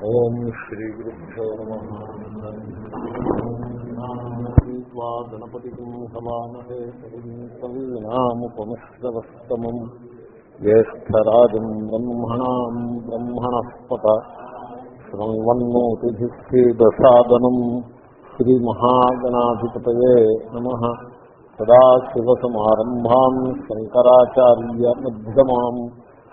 ఓం శ్రీ గురుభ్యో నమా. గణపతి సమానహే కవినాముపమిశ్రవస్తమం జ్యేష్టరాజం బ్రహ్మణా బ్రహ్మణస్పత శృణ్వన్నోతిభిస్సేదసాదనం శ్రీమహాగణాధిపతాశివసమారంభా శంకరాచార్యమ్యమాం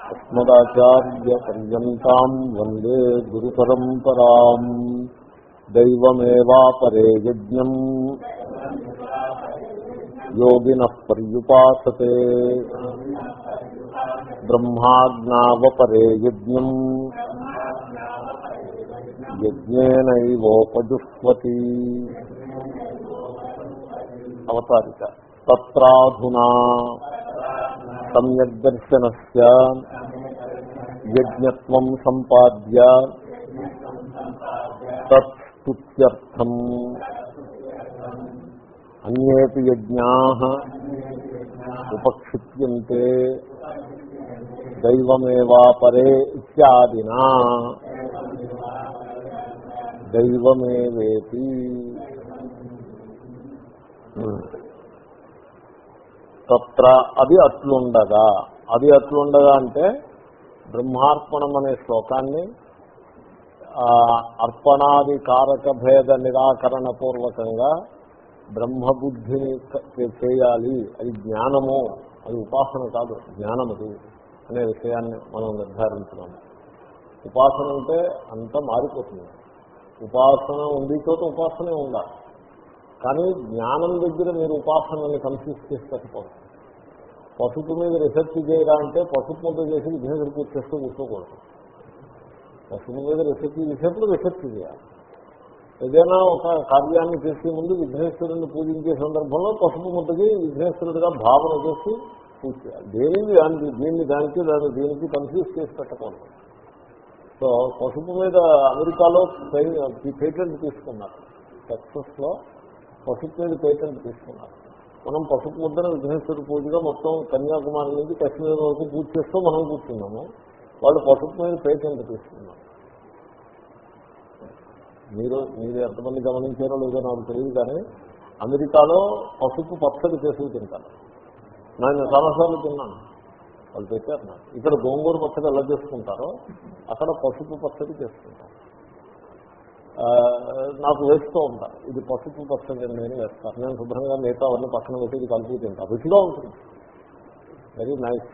అస్మదాచార్యపర్యంతాం వందే గురు పరంపరా దైవమేవాపరే యజ్ఞం. యోగిన పర్యుపాసతే. బ్రహ్మాజ్ఞావపరే యజ్ఞం. యజ్ఞేనైవోపజుష్వతి అవతారిక. తత్రాధునా. సమ్యగ్దర్శనస్య యజ్ఞత్వం సంపాద్య తత్స్తుత్యర్థం. అన్యేపి యజ్ఞా ఉపక్షిప్యంతే దైవమేవాపరే ఇత్యాదినా. దైవమేవేతి? తత్ర అది అట్లుండగా అది అట్లుండగా అంటే బ్రహ్మార్పణం అనే శ్లోకాన్ని అర్పణాది కారక భేద నిరాకరణ పూర్వకంగా బ్రహ్మబుద్ధిని చేయాలి. అది జ్ఞానము. అది ఉపాసన కాదు జ్ఞానం అనే విషయాన్ని మనం నిర్ధారించున్నాము ఉపాసన అంటే అంత మారిపోతుంది. ఉపాసన ఉంది చోట ఉపాసనే ఉండాలి. కానీ జ్ఞానం దగ్గర మీరు ఉపాసనని కన్ఫ్యూజ్ చేసేటప్పుడు పసుపు మీద రీసెర్చ్ చేయరా అంటే పసుపు మీద చేసి విఘ్నేశ్వర పూర్తి చేస్తూ కూర్చోకూడదు. పసుపు మీద రీసెర్చ్ చేసేప్పుడు రీసెర్చ్ చేయాలి. ఏదైనా ఒక కార్యాన్ని చేసే ముందు విఘ్నేశ్వరుడిని పూజించే సందర్భంలో పసుపు ముద్దకి విఘ్నేశ్వరుడిగా భావన చేసి పూజ చేయాలి. దేనిని దానికి దీన్ని దానికి దాన్ని దీనికి కన్ఫ్యూజ్ చేసి పెట్టకూడదు. సో పసుపు మీద అమెరికాలో పేటెంట్ తీసుకున్నారు. టెక్సస్లో పసుపు మీద పేటెంట్ తీసుకున్నారు. మనం పసుపు ముద్దన విఘ్నేశ్వర పూజగా మొత్తం కన్యాకుమారి నుంచి కశ్మీర్ వరకు పూజ చేస్తూ మనం కూర్చున్నాము. వాళ్ళు పసుపు మీద పేటెంట్ తీసుకున్నారు. మీరు మీరు ఎంతమంది గమనించారో లేదో నాకు తెలియదు కానీ అమెరికాలో పసుపు పచ్చడి చేసి తింటారు. నేను చాలాసార్లు తిన్నాను. వాళ్ళు పెట్టారు నాకు. ఇక్కడ గోంగూర పచ్చడి ఎలా చేసుకుంటారో అక్కడ పసుపు పచ్చడి చేసుకుంటారు. నాకు వేస్తూ ఉంటారు ఇది పసుపు పచ్చడి నేను వేస్తాను నేను శుభ్రంగా మిగతా అవన్నీ పక్కన పెట్టి ఇది కలిపి తింటాను రుచిగా ఉంటుంది. వెరీ నైస్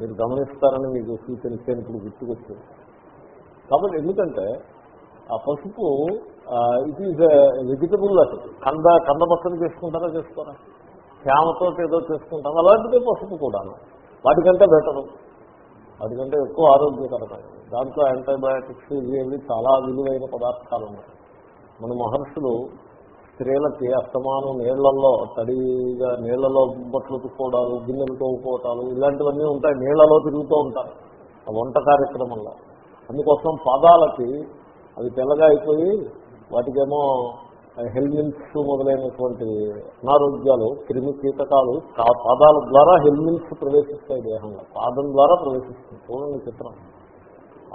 మీరు గమనిస్తారని మీకు సూచన ఇచ్చాను ఇప్పుడు గుర్తుకొచ్చింది. కాబట్టి ఎందుకంటే ఆ పసుపు ఇట్ ఈజ్ వెజిటబుల్ అది. కంద కంద పచ్చడి చేసుకుంటారా చేసుకోరా? శ్యామతో ఏదో చేసుకుంటాం. అలాంటిదే పసుపు కూడాను. వాటికంటే బెటరు వాటికంటే ఎక్కువ ఆరోగ్యకరమైనది. దాంట్లో యాంటీబయాటిక్స్ ఇవి చాలా విలువైన పదార్థాలు ఉన్నాయి. మన మహర్షులు స్త్రీలకి అస్తమానం నీళ్ళలో తడిగా నీళ్ళలో బట్టలు తుక్కోవడాలు గిన్నెలు తోవుకోవటాలు ఇలాంటివన్నీ ఉంటాయి నీళ్ళలో తిరుగుతూ ఉంటారు ఆ వంట కార్యక్రమంలో. అందుకోసం పాదాలకి అవి తెల్లగా అయిపోయి వాటికేమో హెల్మిన్స్ మొదలైనటువంటి అనారోగ్యాలు క్రిమి కీటకాలు పాదాల ద్వారా హెల్మిన్స్ ప్రవేశిస్తాయి దేహంలో. పాదం ద్వారా ప్రవేశిస్తుంది. చూడండి చిత్రం.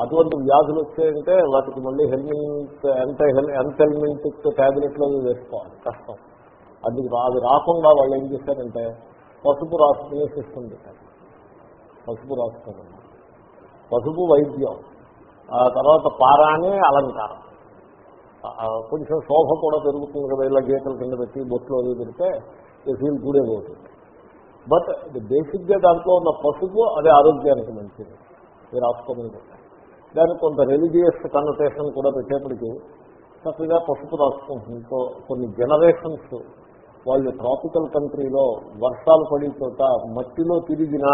అటువంటి వ్యాధులు వచ్చాయంటే వాటికి మళ్ళీ హెల్మింట్ యాంటీ యాంథెల్మింటిక్ ట్యాబ్లెట్లు వేసుకోవాలి. కష్టం. అది అది రాకుండా వాళ్ళు ఏం చేశారంటే పసుపు రాసుకునే సిస్టమ్ పెట్టారు పసుపు రాసుకున్నారు పసుపు వైద్యం. ఆ తర్వాత పారానే అలంకారం. కొంచెం శోభ కూడా పెరుగుతుంది కదా ఇలా గీతల కింద పెట్టి బొట్లు అవి పెడితే ఫీల్ కూడా పోతుంది బట్ బేసిక్గా దాంట్లో ఉన్న పసుపు అదే ఆరోగ్యానికి మంచిది. మీరు రాసుకోమని దానికి కొంత రిలీజియస్ కన్వర్టేషన్ కూడా పెట్టేప్పటికీ చక్కగా పసుపు రాసుకుంటుంది. కొన్ని జనరేషన్స్ వాళ్ళు ట్రాపికల్ కంట్రీలో వర్షాలు పడే చోట మట్టిలో తిరిగినా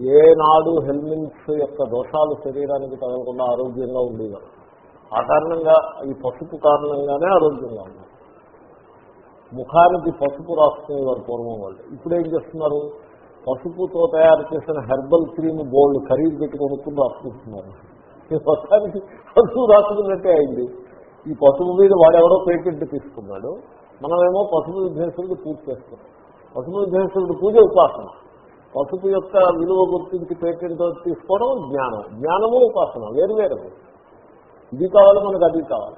ఏనాడు హెల్మిన్స్ యొక్క దోషాలు శరీరానికి తగలకుండా ఆరోగ్యంగా ఉండేవారు. ఆ కారణంగా ఈ పసుపు కారణంగానే ఆరోగ్యంగా ఉన్నారు. ముఖానికి పసుపు రాసుకునేవారు పూర్వం వాళ్ళు. ఇప్పుడు ఏం చేస్తున్నారు? పసుపుతో తయారు చేసిన హెర్బల్ క్రీమ్ బోల్డ్ ఖరీదు పెట్టి కొనుక్కుని రాసుకుంటున్నారు మొత్తానికి పసుపు రాసుకున్నట్టే అయింది. ఈ పసుపు మీద వాడెవడో పేటెంట్ తీసుకున్నాడు. మనమేమో పసుపు విఘ్నేశ్వరుడు పూజ చేస్తున్నాం. పసుపు విఘ్నేశ్వరుడు పూజ ఉపాసన. పసుపు యొక్క విలువ గుర్తించి పేటెంట్ తీసుకోవడం జ్ఞానం. జ్ఞానము ఉపాసన వేరు వేరు. ఇది కావాలి మనకు అది కావాలి.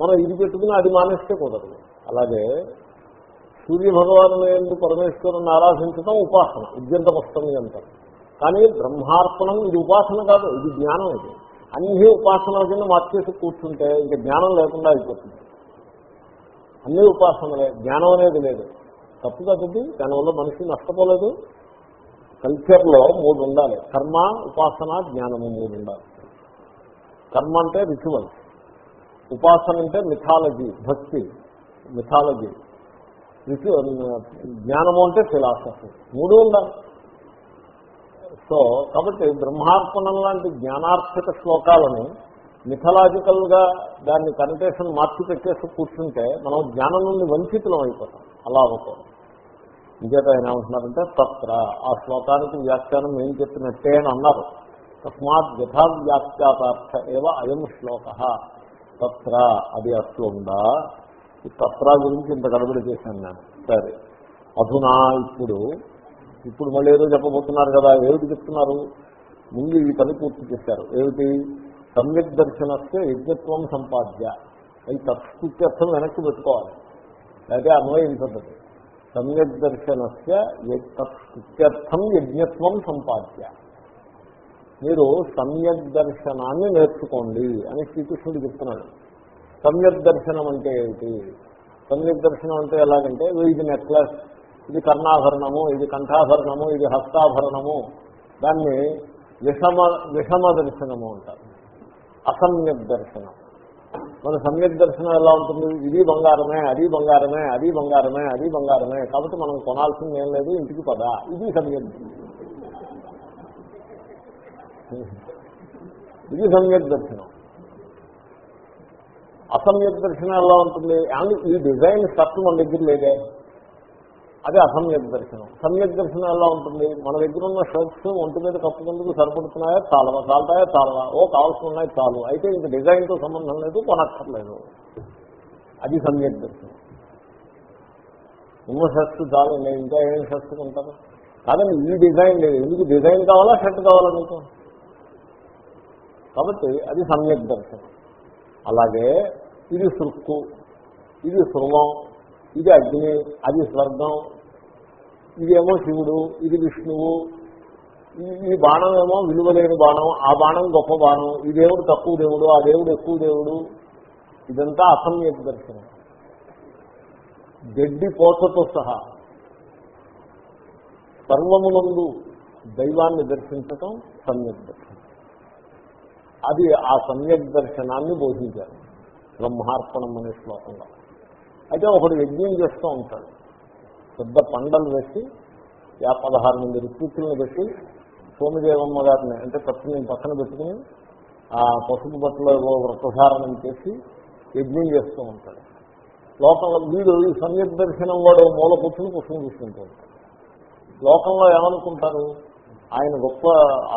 మనం ఇది పెట్టుకుని అది మానేస్తే కుదరదు. అలాగే సూర్య భగవాను ఎందుకు పరమేశ్వరుని ఆరాధించడం ఉపాసన. ఉద్యంతం వస్తుంది అంటారు. కానీ బ్రహ్మార్పణం ఇది ఉపాసన కాదు ఇది జ్ఞానం ఇది. అన్ని ఉపాసన కింద మార్చేసి కూర్చుంటే ఇంకా జ్ఞానం లేకుండా అయిపోతుంది. అన్ని ఉపాసనలే జ్ఞానం అనేది లేదు. తప్పు కదండి? దానివల్ల మనిషి నష్టపోలేదు. కల్చర్లో మూడు ఉండాలి కర్మ ఉపాసన జ్ఞానము మూడు ఉండాలి కర్మ అంటే రిచువల్ ఉపాసన అంటే మిథాలజీ భక్తి మిథాలజీ రిచు జ్ఞానము అంటే ఫిలాసఫీ మూడు ఉండాలి. సో కాబట్టి బ్రహ్మార్పణం లాంటి జ్ఞానార్థక శ్లోకాలను మిథలాజికల్గా దాన్ని కనటేషన్ మార్చి పెట్టేసి కూర్చుంటే మనం జ్ఞానం నుండి వంచితులం అయిపోతాం. అలా అవుతాం ఇంకేత ఆయన ఏమంటున్నారంటే తత్ర ఆ శ్లోకానికి వ్యాఖ్యానం ఏం చెప్పినట్టే అని అన్నారు. తస్మాత్ యథా వ్యాఖ్యాతార్థ ఏవ అయం శ్లోక. తత్ర అది అట్లుందా ఈ తత్ర గురించి ఇంత గడబడి చేశాను నేను. సరే. అధునా ఇప్పుడు ఇప్పుడు మళ్ళీ ఏదో చెప్పబోతున్నారు కదా ఏమిటి చెప్తున్నారు? ముందు ఈ పని పూర్తి చేశారు. ఏమిటి? సమ్యక్ దర్శనస్తే యజ్ఞత్వం సంపాద్య. అది తత్స్థిత్యర్థం వెనక్కి పెట్టుకోవాలి. అయితే అన్వయించదు సమ్యక్ దర్శనస్య తత్స్థిత్యర్థం యజ్ఞత్వం సంపాద్య. మీరు సమ్యక్ దర్శనాన్ని నేర్చుకోండి అని శ్రీకృష్ణుడు చెప్తున్నాడు. సమ్యక్ దర్శనం అంటే ఏమిటి? సమ్యక్ దర్శనం అంటే ఎలాగంటే ఇది నెక్లెస్ ఇది కర్ణాభరణము ఇది కంఠాభరణము ఇది హస్తాభరణము. దాన్ని విషమ విషమ దర్శనము అంటారు. అసమ్యక్ దర్శనం. మన సమ్యక్ దర్శనం ఎలా ఉంటుంది? ఇది బంగారమే అది బంగారమే అది బంగారమే అది బంగారమే. కాబట్టి మనం కొనాల్సింది ఏం లేదు ఇంటికి పదా. ఇది సమ్యక్ ఇది సమ్యక్ దర్శనం. అసమ్యక్ దర్శనం ఎలా ఉంటుంది? అండ్ ఈ డిజైన్ షర్ట్ మన దగ్గర లేదే. అదే అసమ్యక్ దర్శనం. సమ్యక్ దర్శనం ఎలా ఉంటుంది? మన దగ్గర ఉన్న షర్ట్స్ ఒంటి మీద కప్పుకుందుకు సరిపడుతున్నాయా? చాలవా? చాలతాయా చాలవా? ఓ కావాల్సి ఉన్నాయి చాలు. అయితే ఇంక డిజైన్తో సంబంధం లేదు కొనక్కర్లేదు. అది సమ్యక్ దర్శనం. ఉన్న షర్ట్స్ చాలు నేను ఇంకా ఏం షర్ట్స్ కొంటాను? కాదండి ఈ డిజైన్ లేదు. ఎందుకు? డిజైన్ కావాలా షర్ట్ కావాలా మీకు? కాబట్టి అది సమ్యక్ దర్శనం. అలాగే ఇది సృక్కు ఇది శృవం ఇది అగ్ని అది స్వర్గం ఇదేమో శివుడు ఇది విష్ణువు ఈ బాణం ఏమో విలువలేని బాణం ఆ బాణం గొప్ప బాణం ఈ దేవుడు తక్కువ దేవుడు ఆ దేవుడు ఎక్కువ దేవుడు. ఇదంతా అసమ్యక్ దర్శనం. గడ్డి పోతతో సహా సర్వమునందు దైవాన్ని దర్శించటం సమ్యక్ దర్శనం. అది ఆ సమ్యక్ దర్శనాన్ని బోధించారు. బ్రహ్మార్పణం అనే శ్లోకంలో. అయితే ఒకడు యజ్ఞం చేస్తూ ఉంటాడు. పెద్ద పండలు వేసి యా పదహారు మంది రిక్రూట్లను పెట్టి సోమదేవమ్మ గారిని అంటే పత్రిని పక్కన పెట్టుకుని ఆ పసుపు బట్టలో వ్రతధారణం చేసి యజ్ఞం చేస్తూ ఉంటాడు. లోకంలో వీడు ఈ సమ్యక్ దర్శనం వాడు మూల కూర్చుని పుష్పం చూసుకుంటూ ఉంటాడు లోకంలో ఏమనుకుంటారు? ఆయన గొప్ప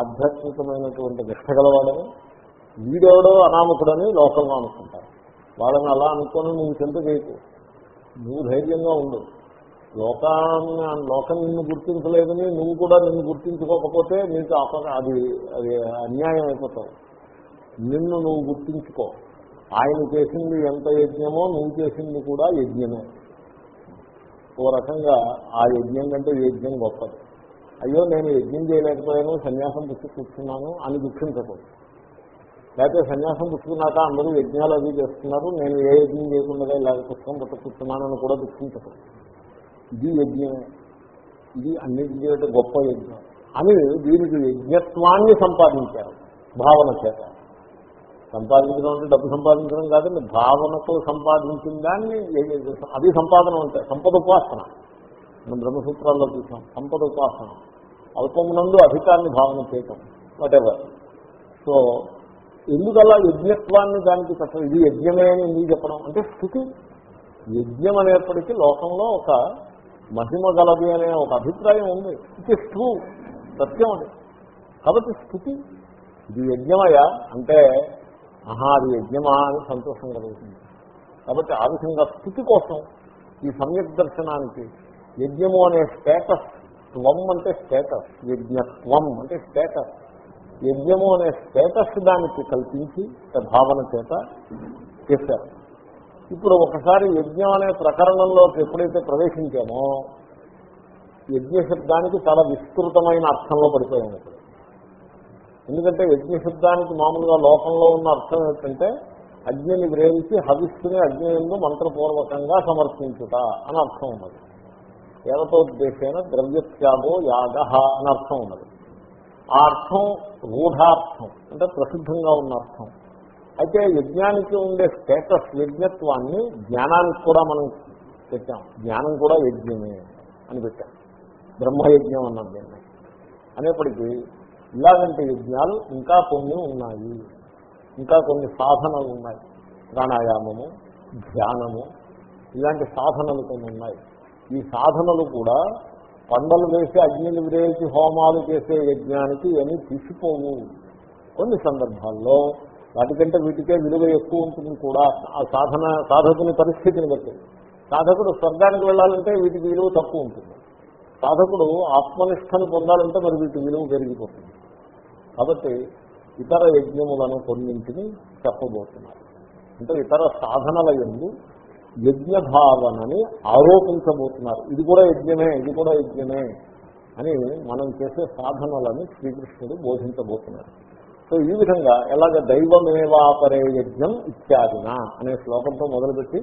ఆధ్యాత్మికమైనటువంటి నిష్ట గలవాడని వీడెవడో అనామకుడని లోకంలో అనుకుంటారు. వాళ్ళని అలా అనుకుని నువ్వు చింత చేయకు. నువ్వు ధైర్యంగా ఉండు. లోకాన్ని లోకం నిన్ను గుర్తించలేదని నువ్వు కూడా నిన్ను గుర్తించుకోకపోతే నీకు అప అది అది అన్యాయం అయిపోతావు. నిన్ను నువ్వు గుర్తించుకో. ఆయన చేసింది ఎంత యజ్ఞమో నువ్వు చేసింది కూడా యజ్ఞమే. ఓ రకంగా ఆ యజ్ఞం కంటే యజ్ఞం గొప్పది. అయ్యో నేను యజ్ఞం చేయలేకపోయాను సన్యాసం పుచ్చి కూర్చున్నాను అని దుఃఖించకూడదు. లేకపోతే సన్యాసం పుచ్చుకున్నాక అందరూ యజ్ఞాలు అవి చేస్తున్నారు నేను ఏ యజ్ఞం చేయకుండా ఇలాగ పుస్తకం పట్టు కూర్చున్నానని కూడా దుఃఖించకూడదు. ఇది యజ్ఞమే ఇది అన్నింటి గొప్ప యజ్ఞం అని దీనికి యజ్ఞత్వాన్ని సంపాదించారు భావన చేత. సంపాదించడం అంటే డబ్బు సంపాదించడం కాదండి భావనతో సంపాదించిన దాన్ని అది సంపాదన అంటే సంపద ఉపాసన మనం బ్రహ్మసూత్రాల్లో చూసాం సంపద ఉపాసన అల్పమునందు అధికారాన్ని భావన చేయటం వాటెవర్ సో ఎందుకలా యజ్ఞత్వాన్ని దానికి చెప్పడం ఇది యజ్ఞమే అని ఎందుకు చెప్పడం? అంటే స్థితి. యజ్ఞం అనేప్పటికీ లోకంలో ఒక మహిమ గలది అనే ఒక అభిప్రాయం ఉంది. ఇట్ ఇస్ ట్రూ సత్యం అది. కాబట్టి స్థుతి. ఇది యజ్ఞమయ్యా అంటే ఆహా అది యజ్ఞమా అని సంతోషం కలుగుతుంది. కాబట్టి ఆ విధంగా స్థితి కోసం ఈ సమ్యక్ దర్శనానికి యజ్ఞము అనే స్టేటస్ త్వం అంటే స్టేటస్ యజ్ఞత్వం అంటే స్టేటస్ యజ్ఞము అనే స్టేటస్ దానికి కల్పించి భావన చేత చేశారు. ఇప్పుడు ఒకసారి యజ్ఞం అనే ప్రకరణంలోకి ఎప్పుడైతే ప్రవేశించామో యజ్ఞశబ్దానికి చాలా విస్తృతమైన అర్థంలో పడిపోయాము ఇప్పుడు. ఎందుకంటే యజ్ఞశబ్దానికి మామూలుగా లోకంలో ఉన్న అర్థం ఏంటంటే అగ్నిని వ్రేయించి హవిస్సుని అగ్నియందు మంత్రపూర్వకంగా సమర్పించుట అని అర్థం ఉన్నది. దేవతోద్దేశేన ద్రవ్యత్యాగో యాగ అని అర్థం ఉన్నది. ఆ అర్థం రూఢార్థం అంటే ప్రసిద్ధంగా ఉన్న అర్థం. అయితే యజ్ఞానికి ఉండే స్టేటస్ యజ్ఞత్వాన్ని జ్ఞానానికి కూడా మనం పెట్టాం. జ్ఞానం కూడా యజ్ఞమే అని పెట్టాం. బ్రహ్మయజ్ఞం అన్నాం దీన్ని. అనేప్పటికీ ఇలాగంటి యజ్ఞాలు ఇంకా కొన్ని ఉన్నాయి. ఇంకా కొన్ని సాధనలు ఉన్నాయి. ప్రాణాయామము ధ్యానము ఇలాంటి సాధనలు కొన్ని ఉన్నాయి. ఈ సాధనలు కూడా పండలు వేసి అగ్నిని విరేసి హోమాలు చేసే యజ్ఞానికి ఏమీ తీసిపోవు. కొన్ని సందర్భాల్లో వాటికంటే వీటికే విలువ ఎక్కువ ఉంటుంది కూడా. ఆ సాధన సాధకుని పరిస్థితిని బట్టి. సాధకుడు స్వర్గానికి వెళ్ళాలంటే వీటికి విలువ తక్కువ ఉంటుంది. సాధకుడు ఆత్మనిష్టను పొందాలంటే మరి వీటి విలువ పెరిగిపోతుంది. కాబట్టి ఇతర యజ్ఞములను కొన్నింటిని చెప్పబోతున్నారు. అంటే ఇతర సాధనల ఎందు యజ్ఞ భావనని ఆరోపించబోతున్నారు. ఇది కూడా యజ్ఞమే ఇది కూడా యజ్ఞమే అని మనం చేసే సాధనలని శ్రీకృష్ణుడు బోధించబోతున్నారు. సో ఈ విధంగా ఎలాగ దైవమేవాపరే యజ్ఞం ఇత్యాదిన అనే శ్లోకంతో మొదలుపెట్టి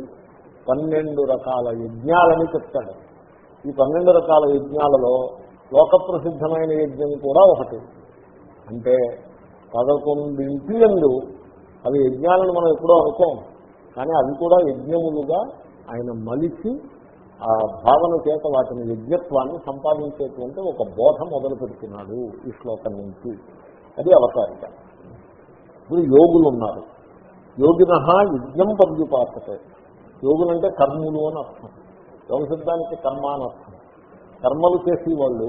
పన్నెండు రకాల యజ్ఞాలని చెప్తాడు. ఈ పన్నెండు రకాల యజ్ఞాలలో లోక ప్రసిద్ధమైన యజ్ఞం కూడా ఒకటి. అంటే పదకొండింటి ఎందు అవి యజ్ఞాలను మనం ఎప్పుడో అనుకోం. కానీ అవి కూడా యజ్ఞములుగా ఆయన మలిచి ఆ భావన చేత వాటిని యజ్ఞత్వాన్ని సంపాదించేటువంటి ఒక బోధ మొదలు పెడుతున్నాడు ఈ శ్లోకం నుంచి. అది అవతారిక. ఇప్పుడు యోగులు ఉన్నారు యోగిన యజ్ఞం పర్యుపాసతే. యోగులంటే కర్ములు అని అర్థం. యోగ సిద్ధానికి కర్మ అని అర్థం. కర్మలు చేసి వాళ్ళు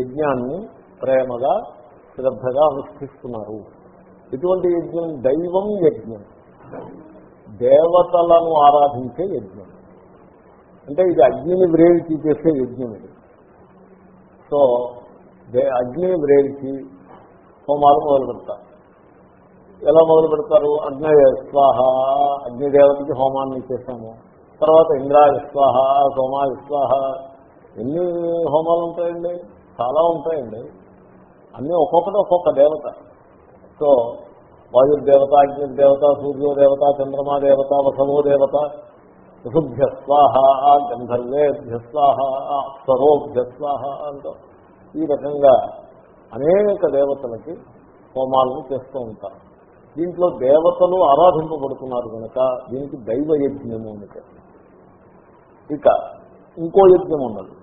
యజ్ఞాన్ని ప్రేమగా శ్రద్ధగా అనుష్ఠిస్తున్నారు. ఎటువంటి యజ్ఞం దైవం యజ్ఞం. దేవతలను ఆరాధించే యజ్ఞం. అంటే ఇది అగ్నిని వ్రేల్చి చేసే యజ్ఞం ఇది. సో అగ్నిని వ్రేల్చి హోమాలు మొదలు పెడతారు. ఎలా మొదలు పెడతారు? అగ్నయ స్వాహ అగ్నిదేవతకి హోమాన్ని చేశాము తర్వాత ఇంద్రా స్వాహ సోమా స్వాహ ఎన్ని హోమాలు ఉంటాయండి? చాలా ఉంటాయండి. అన్నీ ఒక్కొక్కటి ఒక్కొక్క దేవత. సో వాయుర్దేవత అగ్నిర్దేవత సూర్యోదేవత చంద్రమా దేవత వసవో దేవత ఋషుభ్యస్వాహ గంధర్వేభ్యస్వాహ స్వరోభ్యస్వాహ అంటూ. ఈ రకంగా అనేక దేవతలకి హోమాలను చేస్తూ ఉంటారు. దీంట్లో దేవతలు ఆరాధింపబడుతున్నారు కనుక దీనికి దైవ యజ్ఞము అని ఇక ఇంకో యజ్ఞం ఉన్నది.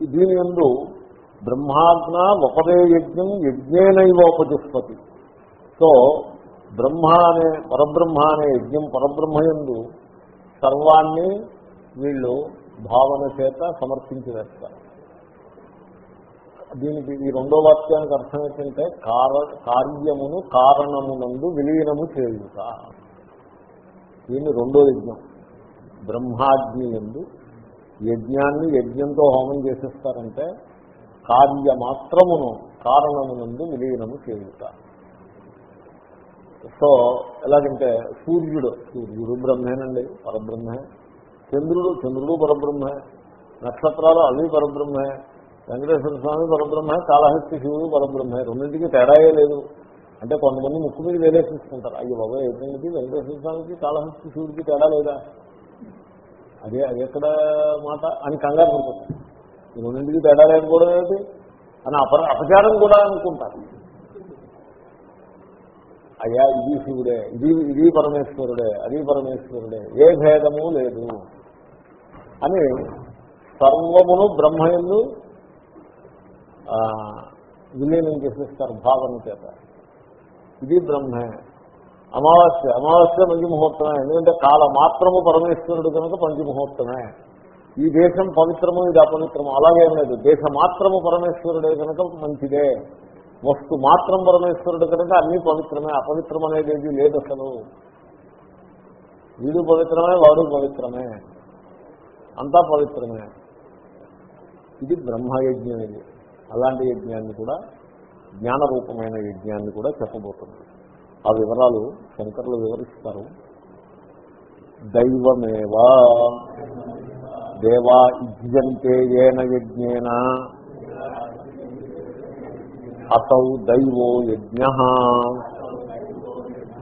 దీని ఎందు బ్రహ్మాజ్ఞ ఒకదే యజ్ఞం యజ్ఞేనైవోపజస్పతి సో బ్రహ్మ అనే పరబ్రహ్మ అనే యజ్ఞం పరబ్రహ్మయందు సర్వాన్ని వీళ్ళు భావన చేత సమర్పించి వేస్తారు. దీనికి ఈ రెండో వాక్యానికి అర్థం ఏంటంటే కార కార్యమును కారణమునందు విలీనము చేయుట. దీన్ని రెండో యజ్ఞం. బ్రహ్మాగ్ని ఎందు యజ్ఞాన్ని యజ్ఞంతో హోమం చేసేస్తారంటే కార్యమాత్రమును కారణమునందు విలీనము చేయుట. సో ఎలాగంటే సూర్యుడు సూర్యుడు బ్రహ్మేనండి పరబ్రహ్మే. చంద్రుడు చంద్రుడు పరబ్రహ్మే. నక్షత్రాలు అవి పరబ్రహ్మే. వెంకటేశ్వర స్వామి పరబ్రహ్మ కాళహస్తి శివుడు పరబ్రహ్మే రెండింటికి తేడాయే లేదు. అంటే కొంతమంది ముక్కు మీద వేలేసేసుకుంటారు. అయ్యో బాబా ఏంటంటే వెంకటేశ్వర స్వామికి కాళహస్తి శివుడికి తేడా లేదా? అదే అది ఎక్కడ మాట అని కంగారు పడుతుంది ఈ రెండింటికి తేడా లేకపోవడం ఏంటి? అని అప అపచారం కూడా అనుకుంటారు. అయ్యా ఇది శివుడే ఇది ఇది పరమేశ్వరుడే అది పరమేశ్వరుడే ఏ భేదము లేదు. అని సర్వమును బ్రహ్మయందు విలీనం చేసేస్తారు భావన చేత. ఇది బ్రహ్మే. అమావాస్య. అమావాస్య పంచముహూర్తమే. ఎందుకంటే కాల మాత్రము పరమేశ్వరుడు కనుక పంచముహూర్తమే. ఈ దేశం పవిత్రము ఇది అపవిత్రము. అలాగేం లేదు దేశ మాత్రము పరమేశ్వరుడే కనుక మంచిదే. వస్తు మాత్రం పరమేశ్వరుడు కనుక అన్ని పవిత్రమే. అపవిత్రం అనేది ఏది లేదు అసలు. వీడు పవిత్రమే వాడు పవిత్రమే. అంతా పవిత్రమే. ఇది బ్రహ్మయజ్ఞం ఇది. అలాంటి యజ్ఞాన్ని కూడా జ్ఞానరూపమైన యజ్ఞాన్ని కూడా చెప్పబోతుంది ఆ వివరాలు శంకర్లు వివరిస్తారు. దైవమేవా? దేవా ఇజ్యంతే ఏన యజ్ఞేన? అసౌ దైవో యజ్ఞ.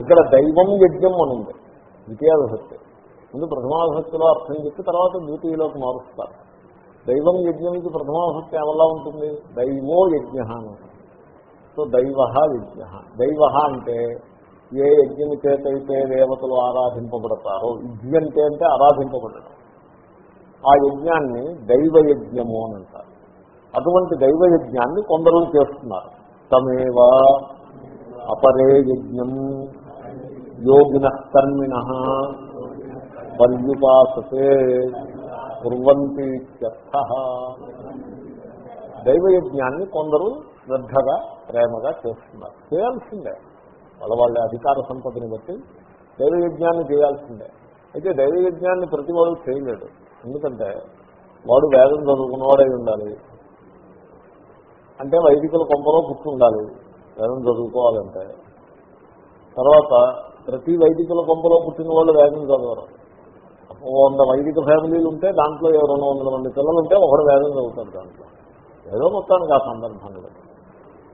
ఇక్కడ దైవం యజ్ఞం అని ఉంది ద్వితీయ విభక్తి ముందు ప్రథమాభక్తిలో అర్థం చెప్పి తర్వాత ద్వితీయలోకి మారుస్తారు. దైవం యజ్ఞంకి ప్రథమాభక్తి ఎవరిలా ఉంటుంది? దైవో యజ్ఞ అని. సో దైవ యజ్ఞ. దైవ అంటే ఏ యజ్ఞం చేతైతే దేవతలు ఆరాధింపబడతారో యజ్ఞంతే అంటే ఆరాధింపబడటం. ఆ యజ్ఞాన్ని దైవ యజ్ఞము అని అంటారు. అటువంటి దైవ యజ్ఞాన్ని కొందరు చేస్తున్నారు. తమేవ అపరే యజ్ఞం యోగిన కర్మిణ పర్యుపాసతే. కుర్వంతి దైవయజ్ఞాన్ని కొందరు శ్రద్ధగా ప్రేమగా చేస్తున్నారు. చేయాల్సిందే. వాళ్ళ వాళ్ళ అధికార సంపదని బట్టి దైవయజ్ఞాన్ని చేయాల్సిందే. అయితే దైవయజ్ఞాన్ని ప్రతి వాడు చేయలేడు. ఎందుకంటే వాడు వేదం చదువుకున్నవాడై ఉండాలి. అంటే వైదికుల కొంపలో పుట్టుండాలి వేదం చదువుకోవాలంటే. తర్వాత ప్రతి వైదికుల కొంపలో పుట్టిన వాళ్ళు వేదం చదవరు. వంద వైదిక ఫ్యామిలీలు ఉంటే దాంట్లో రెండు వందల మంది పిల్లలు ఉంటే ఒకడు వేదం చదువుతాడు దాంట్లో. ఏదో మొత్తానికి ఆ సందర్భంలో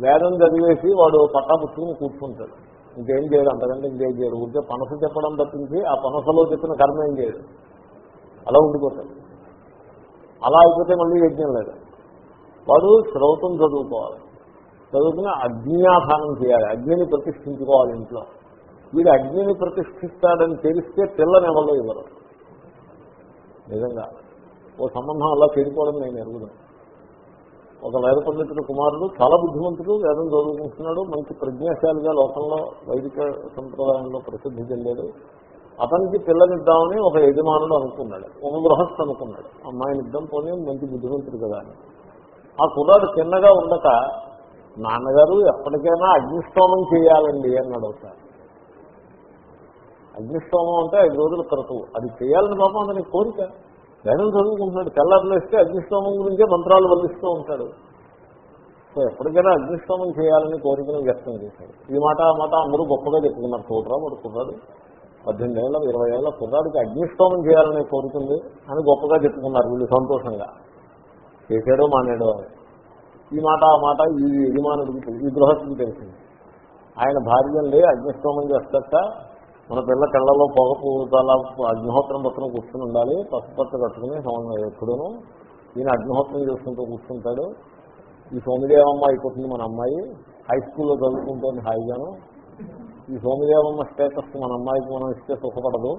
వేదం చదివేసి వాడు పట్టా పుచ్చుకుని కూర్చుంటాడు. ఇంకేం చేయడు అంతకంటే ఇంకేం చేయడు. ఉంటే పనస చెప్పడం తప్పించి ఆ పనసలో చెప్పిన కర్మ ఏం చేయడు. అలా ఉండిపోతాడు. అలా అయిపోతే మళ్ళీ యజ్ఞం లేదు. వాడు శ్రౌతం చదువుకోవాలి. చదువుకుని అగ్నియాధానం చేయాలి. అగ్నిని ప్రతిష్ఠించుకోవాలి ఇంట్లో. వీడు అగ్నిని ప్రతిష్ఠిస్తాడని తెలిస్తే పిల్లని ఎవరో ఇవ్వరు. నిజంగా. ఓ సంబంధం అలా చెడిపోవడం నేను ఎరుగుదాను ఒక వేద పండితుడు కుమారుడు చాలా బుద్ధిమంతుడు వేదం చదువుకుంటున్నాడు మంచి ప్రజ్ఞాశాలిగా లోకంలో వైదిక సంప్రదాయంలో ప్రసిద్ధి చెందాడు. అతనికి పిల్లనిద్దామని ఒక యజమానుడు అనుకున్నాడు ఒక గృహస్థు అనుకున్నాడు. అమ్మాయిని ఇద్దాం పోనీ మంచి బుద్ధిమంతుడు కదా అని. ఆ కుర్రాడు చిన్నగా ఉండక నాన్నగారు ఎప్పటికైనా అగ్నిష్టోమం చేయాలండి అన్నాడు ఒకసారి. అగ్నిష్టోమం అంటే ఐదు రోజుల క్రతువు అది చేయాలని పాపం అతని కోరిక. వేదం చదువుకుంటున్నాడు. తెల్లారులు వేస్తే అగ్నిష్టోమం గురించే మంత్రాలు వల్లిస్తూ ఉంటాడు. సో ఎప్పటికైనా అగ్నిష్టోమం చేయాలని కోరికను వ్యక్తం చేశాడు. ఈ మాట ఆ మాట అందరూ గొప్పగా చెప్పుకున్నారు. చూడరా వాడు కుర్రాడు పద్దెనిమిది ఏళ్ళ ఇరవై ఏళ్ళ కుర్రాడికి అగ్నిష్టోమం చేయాలని కోరుతుంది అని గొప్పగా చెప్పుకున్నారు వీళ్ళు సంతోషంగా. చేశాడో మానేడో అని. ఈ మాట ఆ మాట ఈ యజమానుడికి ఈ గృహస్థికి తెలిసింది. ఆయన భార్యలే అగ్నిష్టోమం చేస్తాక మన పిల్ల కళ్ళలో పొగ పూతాల అగ్నిహోత్రం పక్కన కూర్చుని ఉండాలి పసుపచ్చ కట్టుకుని ఎప్పుడూను. ఈయన అగ్నిహోత్రం చేసుకుంటూ కూర్చుంటాడు. ఈ సోమిదేవమ్మ అయిపోతుంది మన అమ్మాయి. హై స్కూల్లో చదువుకుంటుంది హాయిగాను. ఈ సోమిదేవమ్మ స్టేటస్ మన అమ్మాయికి మనం ఇస్తే సుఖపడదు.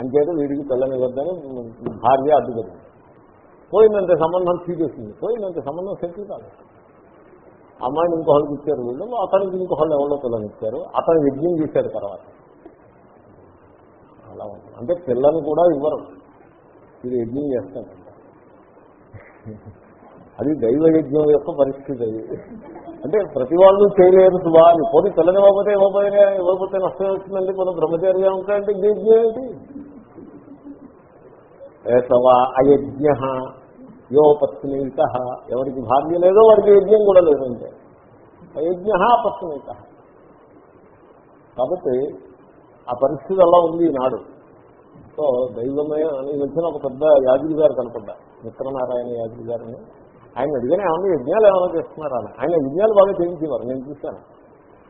అంచేత వీడికి పిల్లనివ్వద్దని భార్య అడ్డుపడింది పోయిందంటే సంబంధం తీసేసింది. పోయిందంటే సంబంధం సెటిల్ కాదు అమ్మాయిని ఇంకొకళ్ళకి ఇచ్చారు వీళ్ళు. అతనికి ఇంకొకళ్ళు ఎవరో పిల్లనిచ్చారు అతను యజ్ఞం చేశారు తర్వాత. అలా ఉంటుంది. అంటే పిల్లని కూడా ఇవ్వరు. ఇది యజ్ఞం చేస్తాడు అది దైవ యజ్ఞం యొక్క పరిస్థితి అది. అంటే ప్రతి వాళ్ళు చేయలేరు సుభా అని. పోనీ పిల్లని ఇవ్వకపోతే ఇవ్వకపోయినా ఇవ్వకపోతే నష్టం వచ్చిందండి కొన్ని బ్రహ్మచారిగా ఉంటాయంటే యజ్ఞం ఏంటి? ఏసవా అయజ్ఞ యో పత్నీక ఎవరికి భార్య లేదో వాడికి యజ్ఞం కూడా లేదంటే. అయజ్ఞ పత్నీక కాబట్టి ఆ పరిస్థితి అలా ఉంది ఈనాడు సో దైవమే అని వచ్చిన ఒక పెద్ద యాదగిరి గారు కనపడ్డా. మిత్రనారాయణ యాదగిరి గారిని. ఆయన అడిగిన ఏమన్నా యజ్ఞాలు ఏమైనా చేస్తున్నారా? అని ఆయన యజ్ఞాలు బాగా చేయించేవారు నేను చూశాను.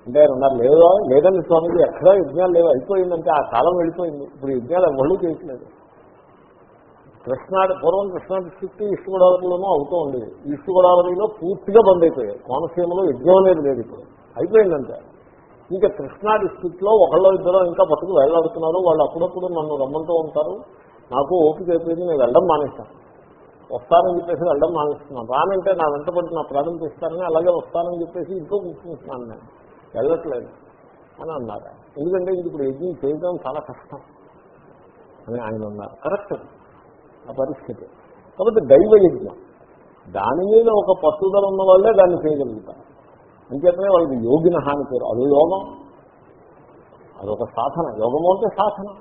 అంటే ఆయన ఉన్నారు లేదా లేదండి స్వామిజీ ఎక్కడా యజ్ఞాలు లేవు అయిపోయిందంటే ఆ కాలం వెళ్ళిపోయింది. ఇప్పుడు యజ్ఞాలు ఎవరు చేయట్లేదు. కృష్ణాడు పూర్వం కృష్ణా డిస్ట్రిక్ట్ ఈస్ట్ గోదావరిలోనూ అవుతూ ఉండేది. ఈస్ట్ గోదావరిలో పూర్తిగా బంద్ అయిపోయాయి. కోనసీమలో యజ్ఞం అనేది లేదు ఇప్పుడు. అయిపోయిందంటే. ఇంకా కృష్ణా డిస్ట్రిక్ట్ ఒకళ్ళో ఇద్దరు ఇంకా పట్టుకు వెళ్ళాడుతున్నారు వాళ్ళు అప్పుడప్పుడు నన్ను రమ్మంటూ ఉంటారు. నాకు ఓపిక అయిపోయింది నేను వెళ్ళడం మానేస్తాను వస్తానని చెప్పేసి వెళ్ళడం మానేస్తున్నాను. రానంటే నా వెంటబడి నా ప్రాణం తీస్తానని అలాగే వస్తానని చెప్పేసి ఇంట్లో కూర్చుంటున్నాను నేను. వెళ్ళట్లేదు అని అన్నారు. ఎందుకంటే ఇది ఇప్పుడు యజ్ఞం చేయడం చాలా కష్టం అని ఆయన అన్నారు. కరెక్ట్. ఆ పరిస్థితి. కాబట్టి దైవ యజ్ఞం దాని మీద ఒక పట్టుదల ఉన్న వాళ్ళే దాన్ని చేయగలుగుతారు. అంచేతనే వాళ్ళకి యోగిన హాని పేరు. అదో యోగం. అదొక సాధన. యోగము అంటే సాధన.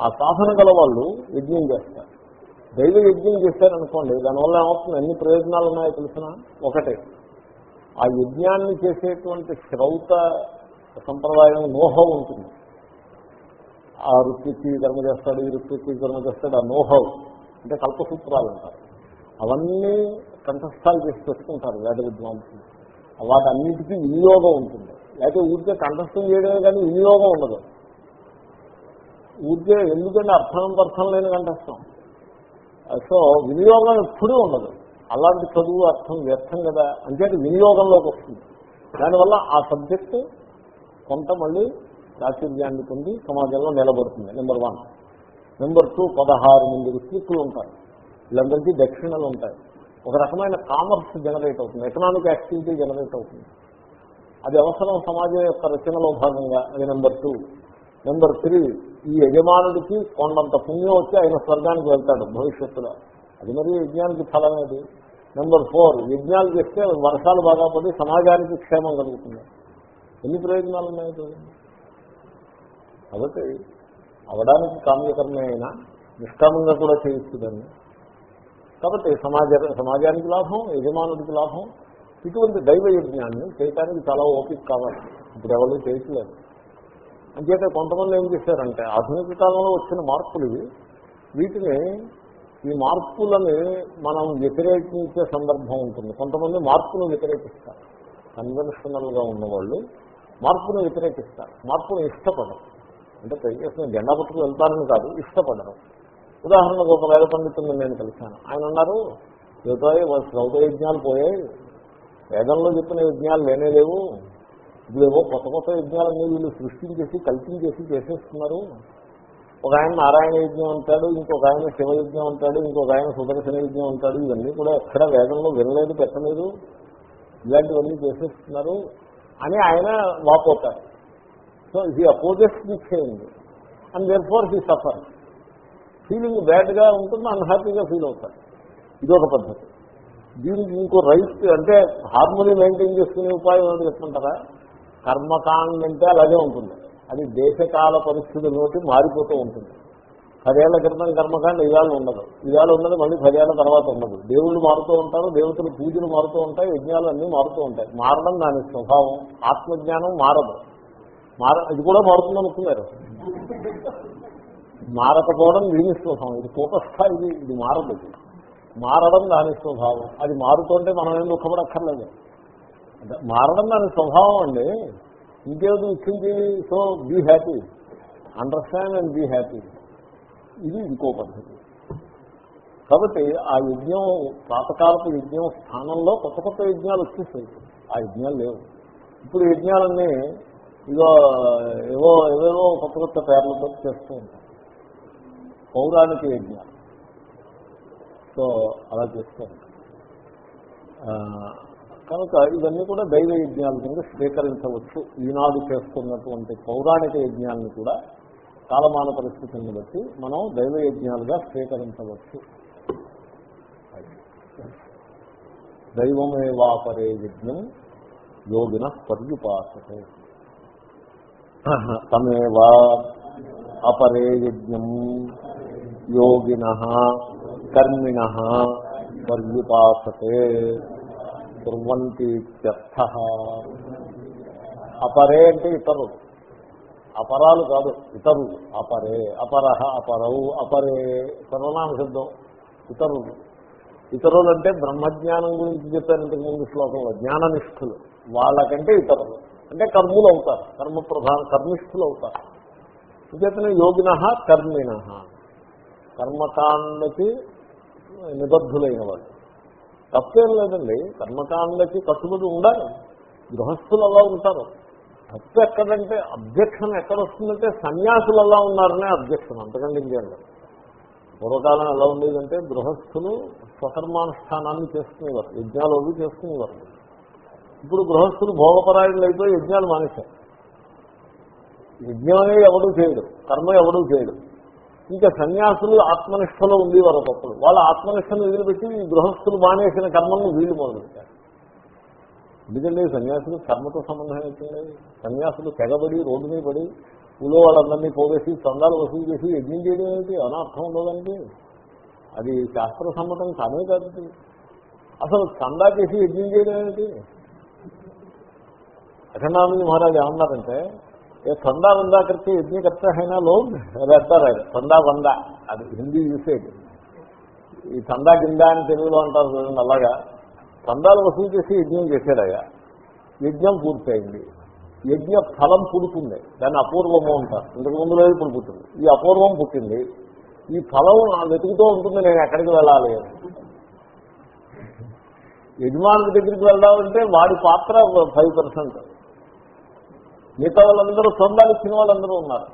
ఆ సాధన గల వాళ్ళు యజ్ఞం చేస్తారు. దైవ యజ్ఞం చేశారనుకోండి దానివల్ల ఏమవుతుంది? ఎన్ని ప్రయోజనాలు ఉన్నాయో తెలిసిన? ఒకటే. ఆ యజ్ఞాన్ని చేసేటువంటి శ్రౌత సంప్రదాయం నోహం ఉంటుంది. ఆ వృత్తికి కర్మ చేస్తాడు ఈ వృత్తికి కర్మ చేస్తాడు ఆ నోహవ్ అంటే కల్పసూత్రాలు అంటారు. అవన్నీ కంఠస్థాలు చేసి పెట్టుకుంటారు వేద విద్వాంసులు. వాటన్నిటికీ వినియోగం ఉంటుంది. లేకపోతే ఊరికే కంఠస్థం చేయడమే కానీ వినియోగం ఉండదు. ఊరికే ఎందుకంటే అర్థం అర్థం లేని కంఠస్థం. సో వినియోగం ఎప్పుడూ ఉండదు. అలాంటి చదువు అర్థం వ్యర్థం కదా. అంటే వినియోగంలోకి వస్తుంది. దానివల్ల ఆ సబ్జెక్టు కొంత మళ్ళీ ప్రాచుర్యాన్ని పొంది సమాజంలో నిలబడుతుంది. నెంబర్ వన్ నెంబర్ టూ పదహారు మంది ఋత్విక్కులు ఉంటారు. వీళ్ళందరికీ దక్షిణలు ఉంటాయి. ఒక రకమైన కామర్స్ జనరేట్ అవుతుంది. ఎకనామిక్ యాక్టివిటీ జనరేట్ అవుతుంది. అది అవసరం సమాజం యొక్క రచనలో భాగంగా. అది నెంబర్ టూ నెంబర్ త్రీ ఈ యజమానుడికి కొండంత పుణ్యం వచ్చి ఆయన స్వర్గానికి వెళ్తాడు భవిష్యత్తులో. అది మరి యజ్ఞానికి ఫలమేది నెంబర్ ఫోర్ యజ్ఞాలు చేస్తే వర్షాలు బాగా పడి సమాజానికి క్షేమం కలుగుతుంది. ఎన్ని ప్రయోజనాలు ఉన్నాయి కాబట్టి అవడానికి కామ్యకర్మే అయినా నిష్కామంగా కూడా చేయిస్తుందండి కాబట్టి సమాజ సమాజానికి లాభం యజమానుడికి లాభం. ఇటువంటి దైవ యజ్ఞాన్ని చేయటానికి చాలా ఓపిక కావాలి. ఇప్పుడు ఎవరు చేయట్లేదు. అంచేతే కొంతమంది ఏం చేశారంటే ఆధునిక కాలంలో వచ్చిన మార్పులు వీటిని ఈ మార్పులని మనం వ్యతిరేకించే సందర్భం ఉంటుంది. కొంతమంది మార్పును వ్యతిరేకిస్తారు. కన్వెన్షనల్గా ఉన్నవాళ్ళు మార్పును వ్యతిరేకిస్తారు. మార్పును ఇష్టపడరు. అంటే ప్రయత్నం జెండా పట్టుకు వెళ్తారని కాదు ఇష్టపడరు. ఉదాహరణకు ఒక వేద పండితుడిని నేను కలిశాను. ఆయన అన్నారు ఏదో శ్రౌత యజ్ఞాలు పోయాయి. వేదంలో చెప్పిన యజ్ఞాలు లేనే లేవు. ఇప్పుడేవో కొత్త కొత్త యజ్ఞాలన్నీ వీళ్ళు సృష్టించేసి కల్పించేసి చేసేస్తున్నారు. ఒక ఆయన నారాయణ యజ్ఞం అంటాడు ఇంకొక ఆయన శివ యజ్ఞం అంటాడు ఇంకొక ఆయన సుదర్శన యజ్ఞం అంటాడు. ఇవన్నీ కూడా ఎక్కడ వేదంలో వినలేదు పెట్టలేదు. ఇలాంటివన్నీ చేసేస్తున్నారు అని ఆయన వాపోతారు. సో హీ అపోజెస్ ది చేయండి and therefore he suffer feeling బ్యాడ్గా ఉంటుంది అన్హ్యాపీగా ఫీల్ అవుతారు. ఇదొక పద్ధతి. దీనికి ఇంకో రైట్ అంటే హార్మోని మెయింటైన్ చేసుకునే ఉపాయం ఏమిటి చెప్తుంటారా? కర్మకాండ అంటే అలాగే ఉంటుంది. అది దేశకాల పరిస్థితులతోటి మారిపోతూ ఉంటుంది. పదేళ్ళ క్రితం కర్మకాండ ఇవాళ ఉండదు. ఇవాళ ఉన్నది మళ్ళీ పదేళ్ళ తర్వాత ఉండదు. దేవుళ్ళు మారుతూ ఉంటారు దేవతలు పూజలు మారుతూ ఉంటాయి యజ్ఞాలు అన్నీ మారుతూ ఉంటాయి. మారడం దాని స్వభావం. ఆత్మజ్ఞానం మారదు. మార ఇది కూడా మారుతుంది అనుకున్నారు. మారకపోవడం దీని స్వభావం. ఇది కూటస్థ ఇది ఇది మారదు. ఇది మారడం దాని స్వభావం. అది మారుతుంటే మనం ఏం దుఃఖపడక్కర్లేదు. మారడం దాని స్వభావం అండి. ఇంకేదో ఇచ్చింది so be happy understand and be happy ఇది ఇంకో పద్ధతి. కాబట్టి ఆ యజ్ఞం పాతకాలపు యజ్ఞం స్థానంలో కొత్త కొత్త యజ్ఞాలు వచ్చేస్తాయి ఆ యజ్ఞాలు లేవు. ఇప్పుడు యజ్ఞాలన్నీ ఇదో ఏవో ఏవేవో కొత్త కొత్త పేర్లతో చేస్తూ ఉంటాయి. పౌరాణిక యజ్ఞాలు. సో అలా చేస్తూ కనుక ఇవన్నీ కూడా దైవ యజ్ఞాల కింద స్వీకరించవచ్చు. ఈనాడు చేస్తున్నటువంటి పౌరాణిక యజ్ఞాలను కూడా కాలమాన పరిస్థితులను బట్టి మనం దైవ యజ్ఞాలుగా స్వీకరించవచ్చు. దైవమేవాపరే యజ్ఞం యోగిన పర్యుపాసతే. తమేవా అపరే యజ్ఞం యోగిన కర్మిణ పర్యుపాసతే కుర్వంతీత్యర్థ. అపరే అంటే ఇతరులు. అపరాలు కాదు ఇతరులు. అపరే అపరహ అపరవు అపరే. సర్వనామ సిద్ధం ఇతరులు. ఇతరులు అంటే బ్రహ్మజ్ఞానం గురించి చెప్పారు ఇంతకు ముందు శ్లోకంలో. జ్ఞాననిష్ఠులు. వాళ్ళకంటే ఇతరులు. అంటే కర్ములు అవుతారు కర్మ ప్రధాన కర్మిష్ఠులు అవుతారు విచేతన యోగిన కర్మిణ కర్మకాండకి నిబద్ధులైన వాళ్ళు తప్పేం లేదండి. కర్మకాండకి కట్టుబడి ఉండాలి. గృహస్థులు అలా ఉంటారు. తప్పు ఎక్కడంటే అబ్జెక్షన్ ఎక్కడ వస్తుందంటే సన్యాసులు అలా ఉన్నారనే అబ్జెక్షన్ అంతకంటే ఇంకేం పూర్వకాలం ఎలా ఉండేదంటే గృహస్థులు స్వకర్మానుష్ఠానాన్ని చేసుకునేవారు. యజ్ఞాలు అవి చేసుకునేవారు. ఇప్పుడు గృహస్థులు భోగపరాయణులు అయిపోయి యజ్ఞాలు మానేశారు. యజ్ఞం అనేది ఎవడూ చేయడు కర్మ ఎవడూ చేయడు. ఇంకా సన్యాసులు ఆత్మనిష్టలో ఉండేవారు ఒకప్పుడు. వాళ్ళ ఆత్మనిష్టను వదిలిపెట్టి ఈ గృహస్థులు మానేసిన కర్మను వీళ్ళు మొదలుపెట్టారు. ఎందుకంటే సన్యాసులు కర్మతో సంబంధం అవుతుంది సన్యాసులు తెగబడి రోడ్డు పడి ఊళ్ళో వాళ్ళందరినీ పోగేసి చందాలు వసూలు చేసి యజ్ఞం చేయడం ఏమిటి? అనర్థం ఉండదండి అది శాస్త్ర సమ్మతం కానే కాదు. అసలు చందా చేసి యజ్ఞం చేయడం ఏమిటి? అఖండానంద మహారాజు ఏమన్నారంటే ఏ సందా వందాకర్తే యజ్ఞకర్త అయినా లోన్? అది లో ఆయన. సందా వంద అది హిందీ చూసేది ఈ చందా కింద అని తెలుగులో అంటారు చూడండి అలాగా. చందాలు వసూలు చేసి యజ్ఞం చేశాడయ్యా యజ్ఞం పూర్తయింది. యజ్ఞ ఫలం పుడుతుంది. దాన్ని అపూర్వము అంటారు. ఇంతకు ముందు లేదు ఇప్పుడు పుట్టింది. ఈ అపూర్వం పుట్టింది. ఈ ఫలం వెతుకుతూ ఉంటుంది నేను ఎక్కడికి వెళ్ళాలి? యజమానుడి దగ్గరికి వెళ్దామంటే వాడి పాత్ర ఫైవ్ పర్సెంట్. మిగతా వాళ్ళందరూ చందాలు ఇచ్చిన వాళ్ళందరూ ఉన్నారు.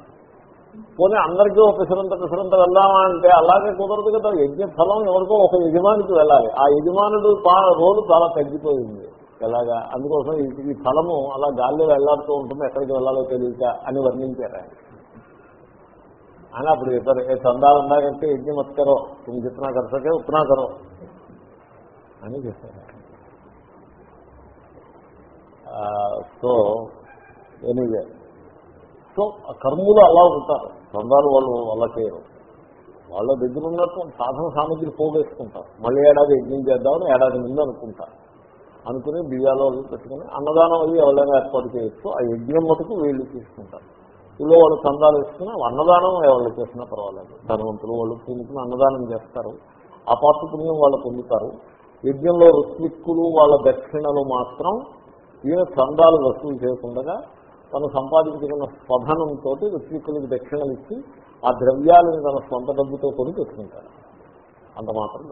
పోనీ అందరికీ ఒక పిసరంత పిసరంత వెళ్దామా అంటే అలాగే కుదరదు కదా. యజ్ఞ ఫలం ఎవరికో ఒక యజమానికి వెళ్ళాలి. ఆ యజమానుడు రోలు చాలా తగ్గిపోయింది. ఎలాగా? అందుకోసం ఈ స్థలము అలా గాల్లో వెళ్ళాడుతూ ఉంటుంది ఎక్కడికి వెళ్ళాలో తెలియక అని వర్ణించారు ఆయన. అని అప్పుడు చెప్పారు ఏ చందాలు ఉన్నాకంటే యజ్ఞం మత్కరో తుమ్మి చిత్నా కరసకే ఉత్నా కరో అని చెప్పారు. So anyway. సో ఆ కర్ములు అలా ఉంటారు. చందాలు వాళ్ళు అలా చేయరు. వాళ్ళ దగ్గర ఉన్నట్టు సాధన సామగ్రి పోగేసుకుంటారు. మళ్ళీ ఏడాది యజ్ఞం చేద్దామని ఏడాది ముందు అనుకుంటారు. అనుకుని బియ్యాలు పెట్టుకుని అన్నదానం అది ఎవరైనా ఏర్పాటు చేయొచ్చు. ఆ యజ్ఞం మటుకు వీళ్ళు తీసుకుంటారు. ఇలా వాళ్ళు చందాలు వేసుకుని అన్నదానం ఎవరు చేసినా పర్వాలేదు. ధనవంతులు వాళ్ళు పూనుకుని అన్నదానం చేస్తారు. ఆ పాత్ర పుణ్యం వాళ్ళు పొందుతారు. యజ్ఞంలో ఋత్విక్కులు వాళ్ళ దక్షిణలు మాత్రం ఈయన చందాలు వసూలు చేయకుండా తను సంపాదించుకున్న స్వధనంతో ఋత్విక్కులకు దక్షిణలు ఇచ్చి ఆ ద్రవ్యాలను తన సొంత డబ్బుతో కొని పెట్టుకుంటాడు అంత మాత్రం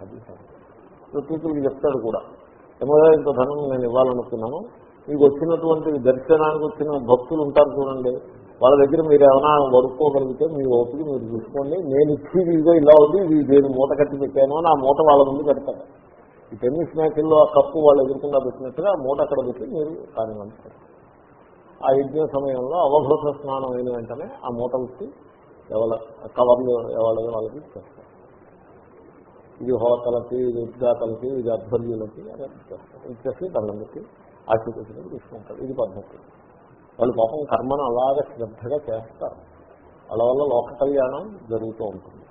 అది సంగతి. చెప్తాడు కూడా ఏమోదా ఇంత ధనం నేను ఇవ్వాలనుకున్నాను. మీకు వచ్చినటువంటి దర్శనానికి వచ్చిన భక్తులు ఉంటారు చూడండి. వాళ్ళ దగ్గర మీరు ఏమైనా వడుకోగలిగితే మీ ఓపిక మీరు చూసుకోండి. నేను ఇచ్చి ఇదిగో ఇలా ఉంది ఇది మూట కట్టి పెట్టాను అని ఆ మూట వాళ్ళ ముందు పెడతాను ఈ టెన్నిస్ మ్యాచ్ల్లో ఆ కప్పు వాళ్ళు ఎదుర్కొండా పెట్టినట్టుగా ఆ మూట అక్కడ పెట్టి మీరు కానివ్వండి ఆ యజ్ఞ సమయంలో అవభూత స్నానం అయిన వెంటనే ఆ మూట వచ్చి ఎవరి కవర్లు ఎవరి వాళ్ళకి ఇచ్చేస్తారు. ఇది హోతలకి ఇది ఉద్గాతలకి ఇది అధ్వర్యులకి ఇచ్చేసి దండం పెట్టి ఆశీర్వచనం తీసుకుంటారు. ఇది పద్ధతి. వాళ్ళు పాపం కర్మను అలాగే శ్రద్ధగా చేస్తారు. వాళ్ళ వల్ల లోక కళ్యాణం జరుగుతూ ఉంటుంది.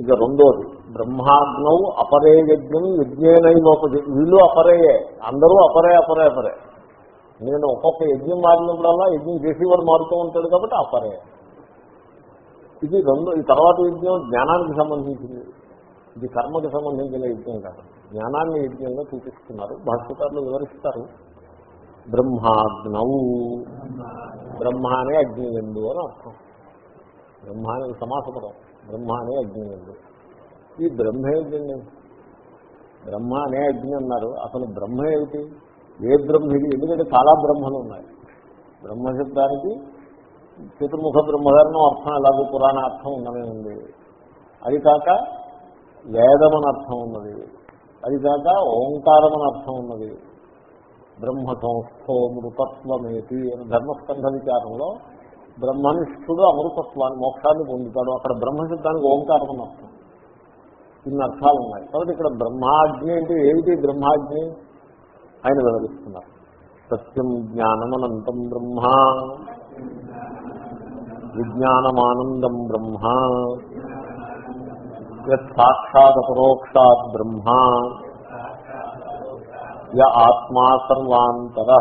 ఇక రెండోది బ్రహ్మాగ్నౌ అపరే యజ్ఞం యజ్ఞేనైలోప వీళ్ళు అపరేయే అందరూ అపరే అపరే అపరే. నేను ఒక్కొక్క యజ్ఞం మారినప్పుడల్లా యజ్ఞం చేసేవాడు మారుతూ ఉంటాడు కాబట్టి అపరే. ఇది రెండు ఈ తర్వాత యజ్ఞం జ్ఞానానికి సంబంధించింది. ఇది కర్మకి సంబంధించిన యజ్ఞం కాదు. జ్ఞానాన్ని యజ్ఞంగా చూపిస్తున్నారు భాష్యకారులు వివరిస్తారు. బ్రహ్మాగ్నౌ. బ్రహ్మ అనే అగ్ని ఎందు అని అర్థం. బ్రహ్మ అనే సమాసపదం. బ్రహ్మ అనే అగ్ని ఉంది. ఈ బ్రహ్మ ఏమిటండి? బ్రహ్మ అనే అగ్ని అన్నారు. అసలు బ్రహ్మ ఏమిటి? ఏ బ్రహ్మ ఇది? ఎందుకంటే చాలా బ్రహ్మలు ఉన్నాయి. బ్రహ్మశబ్దానికి చతుర్ముఖ బ్రహ్మగారిని అర్థం ఎలాగో పురాణ అర్థం ఉన్నదే ఉంది. అది కాక వేదమని అర్థం ఉన్నది. అది కాక ఓంకారం అని అర్థం ఉన్నది. బ్రహ్మ సంస్థో మృతత్వమేతి అని ధర్మస్కంధ విచారంలో బ్రహ్మనిష్ఠుడు అమృతత్వాన్ని మోక్షాన్ని పొందుతాడు. అక్కడ బ్రహ్మశబ్దానికి ఓంకారం అని అర్థం. ఇన్ని అర్థాలు ఉన్నాయి. కాబట్టి ఇక్కడ బ్రహ్మాజ్ఞ అంటే ఏమిటి బ్రహ్మాజ్ఞ? ఆయన వివరిస్తున్నారు. సత్యం జ్ఞానమనంతం బ్రహ్మ. విజ్ఞానమానందం బ్రహ్మ. సాక్షాత్ పరోక్షాత్ బ్రహ్మ. య ఆత్మా సర్వాంతర.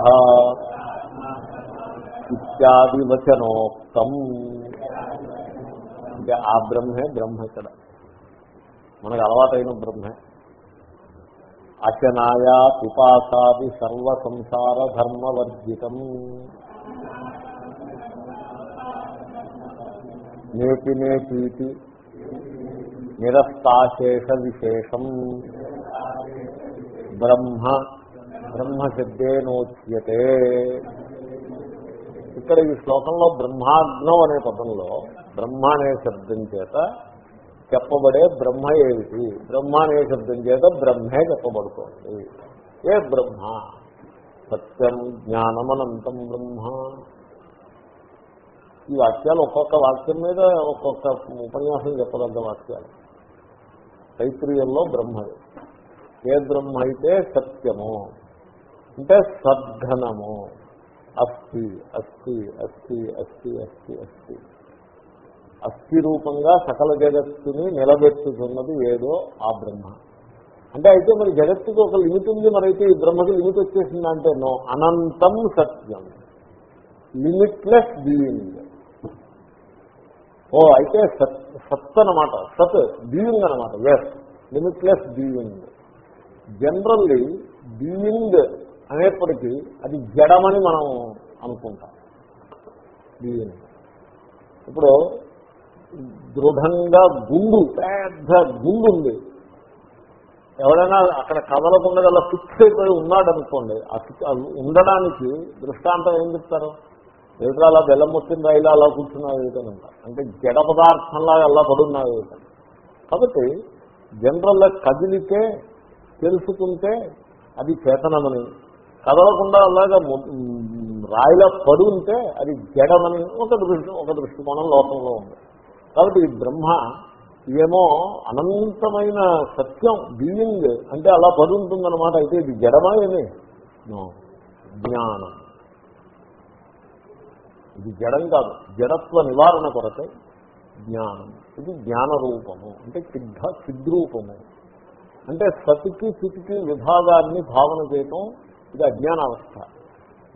ఇత్యాది వచనోక్తం అంటే ఆ బ్రహ్మే బ్రహ్మ ఇక్కడ. మనకు అలవాటైన బ్రహ్మే. అచనాయా పిపాసాది సర్వ సంసార ధర్మవర్జితం. నేతి నేతీతి నిరస్తాశేష విశేషం బ్రహ్మ బ్రహ్మశబ్దేనోచ్యతే ఇక్కడ ఈ శ్లోకంలో బ్రహ్మాగ్నం అనే పదంలో బ్రహ్మ అనే శబ్దం చేత చెప్పబడే బ్రహ్మ ఏమిటి? బ్రహ్మ అనే శబ్దం చేత బ్రహ్మే చెప్పబడుతోంది. ఏ బ్రహ్మ? సత్యం జ్ఞానమనంతం బ్రహ్మ. ఈ వాక్యాలు ఒక్కొక్క వాక్యం మీద ఒక్కొక్క ఉపన్యాసం చెప్పదంత వాక్యాలు. తైత్రీయంలో బ్రహ్మ. ఏ బ్రహ్మ అయితే సత్యము? అంటే సద్ఘనము అస్థి అస్థి అస్థి అస్థి అస్థి అస్థి. అస్థి రూపంగా సకల జగత్తుని నిలబెట్టుతున్నది ఏదో ఆ బ్రహ్మ. అంటే అయితే మరి జగత్తుకి ఒక లిమిట్ ఉంది మరైతే ఈ బ్రహ్మకి లిమిట్ వచ్చేసిందంటే నో. అనంతం సత్యం. Limitless being. ఓ అయితే సత్ సత్ అనమాట సత్ బీయింగ్ అనమాట is limitless being. Generally being అనేప్పటికీ అది జడమని మనం అనుకుంటాం. దీని ఇప్పుడు దృఢంగా గుండు పెద్ద గుండు ఉంది. ఎవరైనా అక్కడ కదలకుండా అలా ఫిక్స్ అయిపోయి ఉన్నాడు అనుకోండి ఉండడానికి దృష్టాంతం ఏం చెప్తారు? ఏమిటో అలా బెల్లం ముట్టిన రైలు అలా కూర్చున్నావు ఏదైనా అంటే జడ పదార్థంలాగా అలా పడున్నావు ఏమిటంట కాబట్టి జనరల్గా కదిలితే తెలుసుకుంటే అది చేతనమని కదలకుండా అలాగా రాయిలా పడి ఉంటే అది జడమని ఒక దృష్టి ఒక దృష్టికోణం లోకంలో ఉంది. కాబట్టి ఈ బ్రహ్మ ఇదేమో అనంతమైన సత్యం బీయింగ్ అంటే అలా పడి ఉంటుందన్నమాట అయితే ఇది జడమా ఏమి? జ్ఞానం. ఇది జడం కాదు జడత్వ నివారణ కొరకై జ్ఞానం. ఇది జ్ఞాన రూపము అంటే సిద్ధ సిద్రూపము అంటే సతికి చితికి విభాగాన్ని భావన చేయటం ఇది అజ్ఞానావస్థ.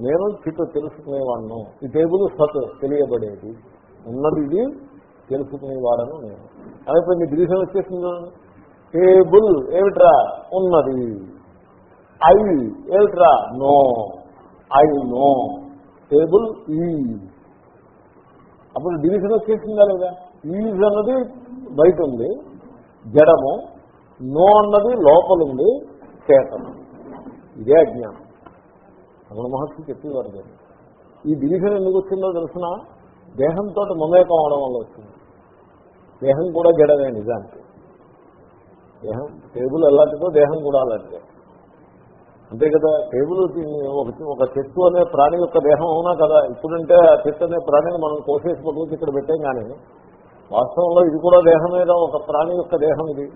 నేను చిట్టు తెలుసుకునేవాడను ఈ టేబుల్ సత్ తెలియబడేది. ఉన్నది ఇది తెలుసుకునేవాడను నేను. అయితే మీ డివిజన్ వచ్చేసింది టేబుల్ ఏమిట్రా? ఉన్నది. ఐ ఏమిట్రా? నో. I know. టేబుల్ ఈ. అప్పుడు డివిజన్ వచ్చేసిందా లేదా? ఈజ్ అన్నది బయట ఉంది జడము. నో అన్నది లోపలుంది. చేతనం ఇదే అజ్ఞానం. రమణ మహర్షి చెప్పేవారు దీన్ని. ఈ డివిజన్ ఎందుకు వచ్చిందో తెలిసిన? దేహంతో మమేకం అవడం వల్ల వచ్చింది. దేహం కూడా జడమే నిజానికి. దేహం టేబుల్ ఎలాంటిదో దేహం కూడా అలాంటిదే అంతే కదా టేబుల్ ఒక ఒక చెట్టు అనే ప్రాణి యొక్క దేహం అవునా కదా? ఇప్పుడంటే ఆ చెట్టు అనే ప్రాణిని మనం కోసేసి పట్టుకొచ్చి ఇక్కడ పెట్టాం కానీ వాస్తవంలో ఇది కూడా దేహమేగా ఒక ప్రాణి యొక్క దేహం ఇది.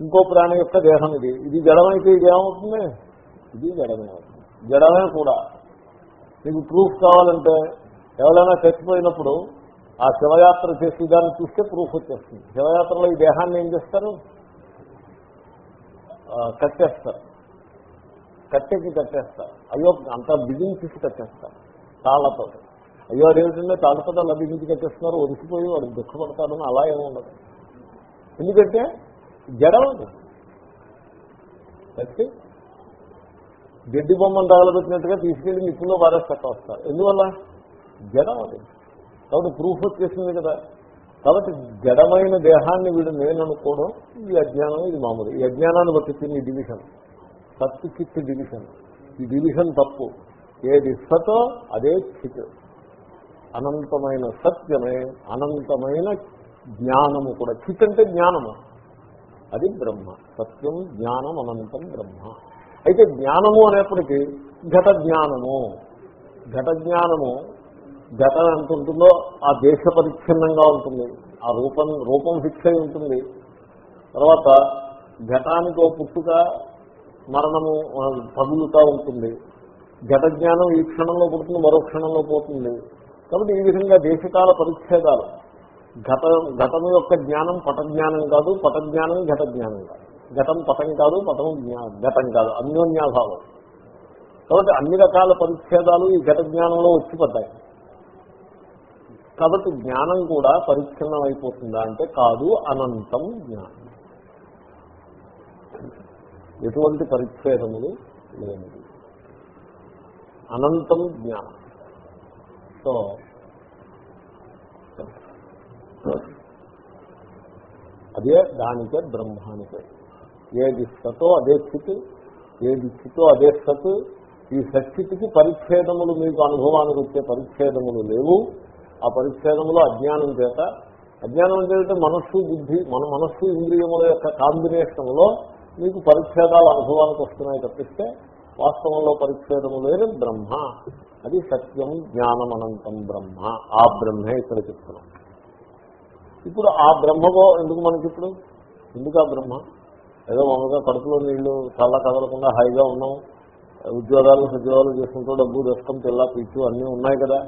ఇంకో ప్రాణి యొక్క దేహం ఇది. ఇది జడమైతే ఇది ఏమవుతుంది? ఇది జడమే అవుతుంది. జడమే కూడా. మీకు ప్రూఫ్ కావాలంటే ఎవరైనా చచ్చిపోయినప్పుడు ఆ శివయాత్ర చేసి దాన్ని చూస్తే ప్రూఫ్ వచ్చేస్తుంది. శివయాత్రలో ఈ దేహాన్ని ఏం చేస్తారు? కట్టేస్తారు. కట్టేసి కట్టేస్తారు. అయ్యో అంత బిగించేసి కట్టేస్తారు తాళ్ళతో అయ్యో అదేమిటంటే తాళ్ళతో అలా బిగించి కట్టేస్తున్నారు. ఒరిసిపోయి వాడు దుఃఖపడతాడని అలా ఏముండదు ఉండదు. ఎందుకంటే జడం అది. గడ్డి బొమ్మను తగలబెట్టినట్టుగా తీసుకెళ్ళి నిప్పులో పారేసి వస్తారు. ఎందువల్ల? జడం అది. కాబట్టి ప్రూఫ్ వచ్చేసింది కదా. కాబట్టి జడమైన దేహాన్ని వీడు నేను అనుకోవడం ఈ అజ్ఞానం ఇది మామూలు. ఈ అజ్ఞానాన్ని బట్టి ఈ డివిజన్ సత్తు చిత్ డివిజన్ ఈ డివిజన్ తప్పు. ఏది సతో అదే చిత్ అనంతమైన సత్యమే అనంతమైన జ్ఞానము కూడా. చిత్ అంటే జ్ఞానము. అది బ్రహ్మ. సత్యం జ్ఞానం అనంతం బ్రహ్మ. అయితే జ్ఞానము అనేప్పటికీ ఘట జ్ఞానము. ఘట జ్ఞానము ఘట ఎంత ఉంటుందో ఆ దేశ పరిచ్ఛిన్నంగా ఉంటుంది. ఆ రూపం రూపం ఫిక్స్ అయి ఉంటుంది. తర్వాత ఘటానికి ఓ పుట్టుక మరణము ఆ, ఉంటుంది. ఘట జ్ఞానం ఈ క్షణంలో పుడుతుంది మరో క్షణంలో పోతుంది. కాబట్టి ఈ విధంగా దేశకాల పరిచ్ఛేదాలు. ఘట ఘటం యొక్క జ్ఞానం పట జ్ఞానం కాదు పట జ్ఞానం ఘట జ్ఞానం కాదు. ఘటం పటం కాదు పటం జ్ఞా- ఘటం కాదు అన్యోన్యాభావం. కాబట్టి అన్ని రకాల పరిచ్ఛేదాలు ఈ ఘట జ్ఞానంలో వచ్చి పడ్డాయి కాబట్టి జ్ఞానం కూడా పరిచ్ఛిన్నం అయిపోతుందా అంటే కాదు అనంతం జ్ఞానం. ఎటువంటి పరిచ్ఛేదములు లేనిది. అనంతం జ్ఞానం. సో అదే దానికే బ్రహ్మానికే ఏది సతో అదే స్థితి ఏది స్థితో అదే సత్ ఈ సత్స్థితికి పరిచ్ఛేదములు మీకు అనుభవానికి వచ్చే పరిచ్ఛేదములు లేవు. ఆ పరిచ్ఛేదములు అజ్ఞానం చేత. అజ్ఞానం అంటే మనస్సు బుద్ధి మన మనస్సు ఇంద్రియముల యొక్క కాంబినేషన్లో మీకు పరిచ్ఛేదాలు అనుభవానికి వస్తున్నాయి తప్పిస్తే వాస్తవంలో పరిచ్ఛేదము లేని బ్రహ్మ. అది సత్యం జ్ఞానం అనంతం బ్రహ్మ. ఆ బ్రహ్మే ఇక్కడ చెప్తున్నాం. ఇప్పుడు ఆ బ్రహ్మగో ఎందుకు మనకి ఇప్పుడు ఎందుకు ఆ బ్రహ్మ? ఏదో మామూలుగా కడుపులో నీళ్ళు చాలా కదలకుండా హాయిగా ఉన్నాం. ఉద్యోగాలు సద్యోగాలు చేసుకుంటూ డబ్బు దశకం తెల్ల పిచ్చు అన్నీ ఉన్నాయి కదా.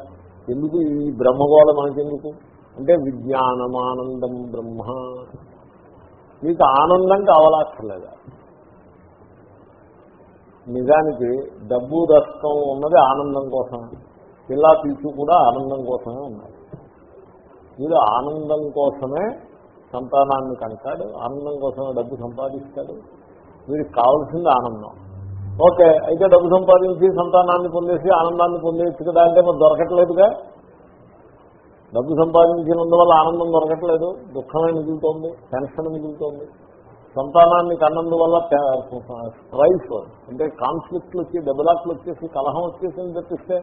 ఎందుకు ఈ బ్రహ్మగోళ మనకెందుకు? అంటే విజ్ఞానమానందం బ్రహ్మ. మీకు ఆనందం కావాలక్కర్లేదా నిజానికి డబ్బు దశకం ఉన్నది ఆనందం కోసం పిల్లా పీచు కూడా ఆనందం కోసమే ఉన్నది మీరు ఆనందం కోసమే సంతానాన్ని కంటాడు ఆనందం కోసం డబ్బు సంపాదిస్తాడు. వీడికి కావాల్సింది ఆనందం. ఓకే అయితే డబ్బు సంపాదించి సంతానాన్ని పొందేసి ఆనందాన్ని పొందేసి కదా అంటే మరి దొరకట్లేదుగా? డబ్బు సంపాదించినందువల్ల ఆనందం దొరకట్లేదు దుఃఖమే మిగులుతోంది టెన్షన్ మిగులుతోంది. సంతానాన్ని కన్నందువల్ల స్ట్రైఫ్ అంటే కాన్ఫ్లిక్ట్లు వచ్చి డెవలప్లు వచ్చేసి కలహం వచ్చేసి తప్పిస్తే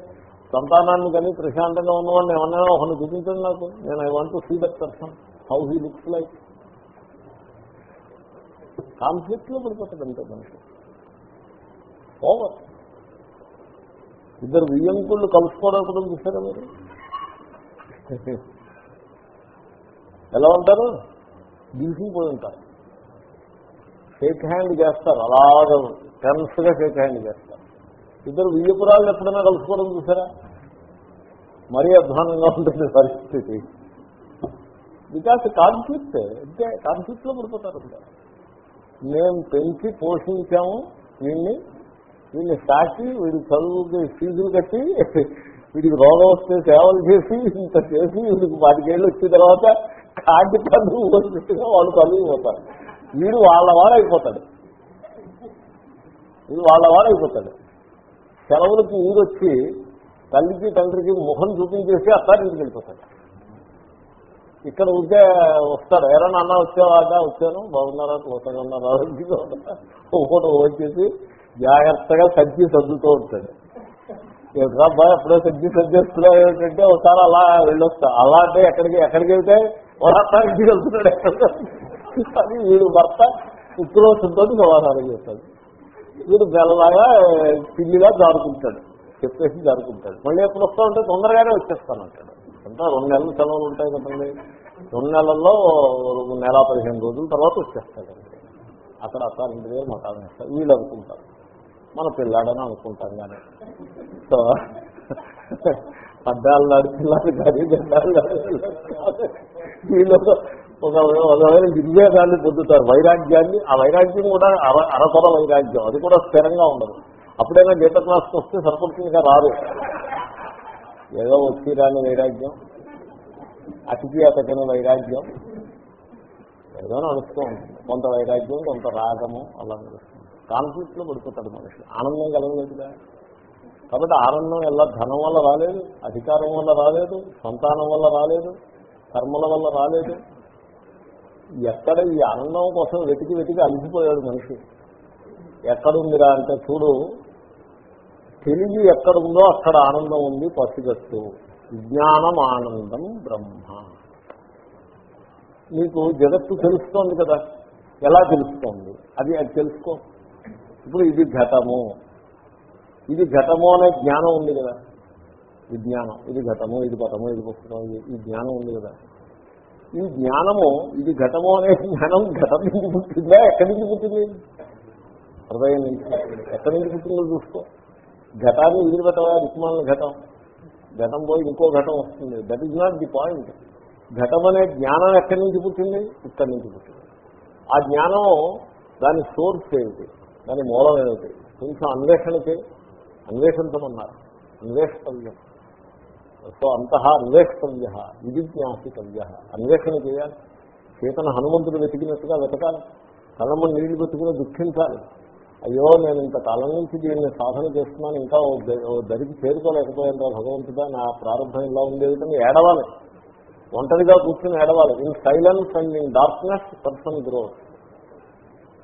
సంతానాన్ని కానీ ప్రశాంతంగా ఉన్నవాడిని ఏమన్నా ఒకరిని చూపించండి నాకు. నేను I want to see that person. How he looks like కాన్ఫ్లిక్ట్లో పడిపోతుంది అంతే మనిషి. ఓవర్ ఇద్దరు వియ్యంకుళ్ళు కలుసుకోవడం చూసారా మీరు? ఎలా ఉంటారు? దిగిపోయి ఉంటారు. షేక్ హ్యాండ్ చేస్తారు. అలాగ టెన్స్గా షేక్ హ్యాండ్ చేస్తారు. ఇద్దరు వియ్యపురాలు ఎప్పుడైనా కలుసుకోవడం చూసారా మరీ అధ్వానంగా ఉంటుంది పరిస్థితి. బికాస్ కాన్ఫ్లిక్ట్ అంటే కాన్ఫ్లిక్ట్లో పడిపోతారు మేము పెంచి పోషించాము వీడిని వీడిని సాకి వీడి చదువుకి ఫీజులు కట్టి వీడికి రోగం వస్తే సేవలు చేసి ఇంత చేసి వీడికి పాతికేళ్ళు వచ్చిన తర్వాత కాటి పన్ను పోసినట్టుగా వాళ్ళు కలిగిపోతారు వీడు వాళ్ళ వారైపోతాడు వీడు వాళ్ళ వారైపోతాడు సెలవులకి ఊరొచ్చి తల్లికి తండ్రికి ముఖం చూపించేసి అత్తారింటికి వెళ్ళిపోతాడు. ఇక్కడ ఉంటే వస్తాడు. ఎవరైనా అన్న వచ్చేవాడా వచ్చాను. బాగున్నారా? కోసంగా ఉన్నారా? ఒకటి వచ్చేసి జాగ్రత్తగా సజ్జి సర్దుతూ ఉంటాడు. అబ్బాయి ఎప్పుడో సజ్జి సజ్జేస్తున్నావు ఏంటంటే ఒకసారి అలా వెళ్ళొస్తా. అలా అంటే ఎక్కడికి ఎక్కడికి వెళ్తే వాళ్ళ ఇంటికి వెళ్తున్నాడు ఎక్కడ వీడు భర్త ఉక్రోషంతో సమాధానం చేస్తాడు వీడు బెల్లలాగా పిల్లిలా జారుకుంటాడు చెప్పేసి జారుకుంటాడు మళ్ళీ ఎప్పుడు వస్తా ఉంటే తొందరగానే వచ్చేస్తాను అంటాడు అంటే రెండు నెలలు సెలవులు ఉంటాయి కదండి. రెండు నెలల్లో నెల పదిహేను రోజుల తర్వాత వచ్చేస్తాడండి అక్కడ అత్తారింటి దగ్గర మతాలు వేస్తారు వీళ్ళు అనుకుంటారు. మన పిల్లాడని అనుకుంటాం కానీ సో పద్దాలు నాడు పిల్లలు కానీ వీళ్ళు ఒక ఒకవేళ నిర్వేదాన్ని పొందుతారు. వైరాగ్యాన్ని ఆ వైరాగ్యం కూడా అర అరకొర వైరాగ్యం. అది కూడా స్థిరంగా ఉండదు. అప్పుడైనా గీత క్లాస్కి వస్తే సరిపడుతుందిగా రాదు. ఏదో వచ్చిరాని వైరాగ్యం అతిథి అతకని వైరాగ్యం ఏదో నడుస్తూ ఉంటుంది. కొంత వైరాగ్యం కొంత రాగము అలా నడుస్తుంది. కాన్ఫ్లిక్ట్లో పడిపోతాడు మనిషి. ఆనందం కలగలేదుగా. కాబట్టి ఆనందం ఎలా ధనం వల్ల రాలేదు అధికారం వల్ల రాలేదు సంతానం వల్ల రాలేదు కర్మల వల్ల రాలేదు. ఎక్కడ ఈ ఆనందం కోసం వెతికి వెతికి అలిసిపోయాడు మనిషి. ఎక్కడుందిరా అంటే చూడు తెలివి ఎక్కడ ఉందో అక్కడ ఆనందం ఉంది పసిగట్టు. జ్ఞానం ఆనందం బ్రహ్మ. నీకు జగత్తు తెలుస్తోంది కదా? ఎలా తెలుస్తోంది? అది అది తెలుసుకో. ఇప్పుడు ఇది ఘటము. ఇది ఘటము అనే జ్ఞానం ఉంది కదా? విజ్ఞానం ఇది ఘటము ఇది పటము ఇది పుస్తకం ఇది ఈ జ్ఞానం ఉంది కదా? ఈ జ్ఞానము ఇది ఘటము అనే జ్ఞానం ఘటం నుంచి పుట్టిందా? ఎక్కడి నుంచి పుట్టింది? హృదయం నుంచి ఎక్కడి నుంచి పుట్టిందో చూసుకో. ఘటాన్ని వదిలిపెట్టవా రిక్మాల ఘటం. ఘటం పోయి ఇంకో ఘటం వస్తుంది. That is not the point ఘటం అనే జ్ఞానం ఎక్కడి నుంచి పుట్టింది? ఇక్కడి నుంచి పుట్టింది. ఆ జ్ఞానం దాని సోర్స్ ఏమిటి? దాని మూలం ఏమిటి? కొంచెం అన్వేషణకి అన్వేషించమన్నారు. అన్వేషితవ్యం. సో అంత అన్వేషితవ్య ఇది జ్ఞాసితవ్య అన్వేషణ చేయాలి. చేతన హనుమంతుడు వెతికినట్టుగా వెతకాలి. కళ్ళమ్మ నీళ్ళు పెట్టుకుని దుఃఖించాలి. అయ్యో నేను ఇంతకాలం నుంచి దీన్ని సాధన చేస్తున్నాను ఇంకా దరికి చేరుకోలేకపోయాను రా భగవంతుడా నా ప్రారంభం ఇలా ఉండేది కానీ ఏడవాలి. ఒంటరిగా కూర్చుని ఏడవాలి. In silence and in darkness person grow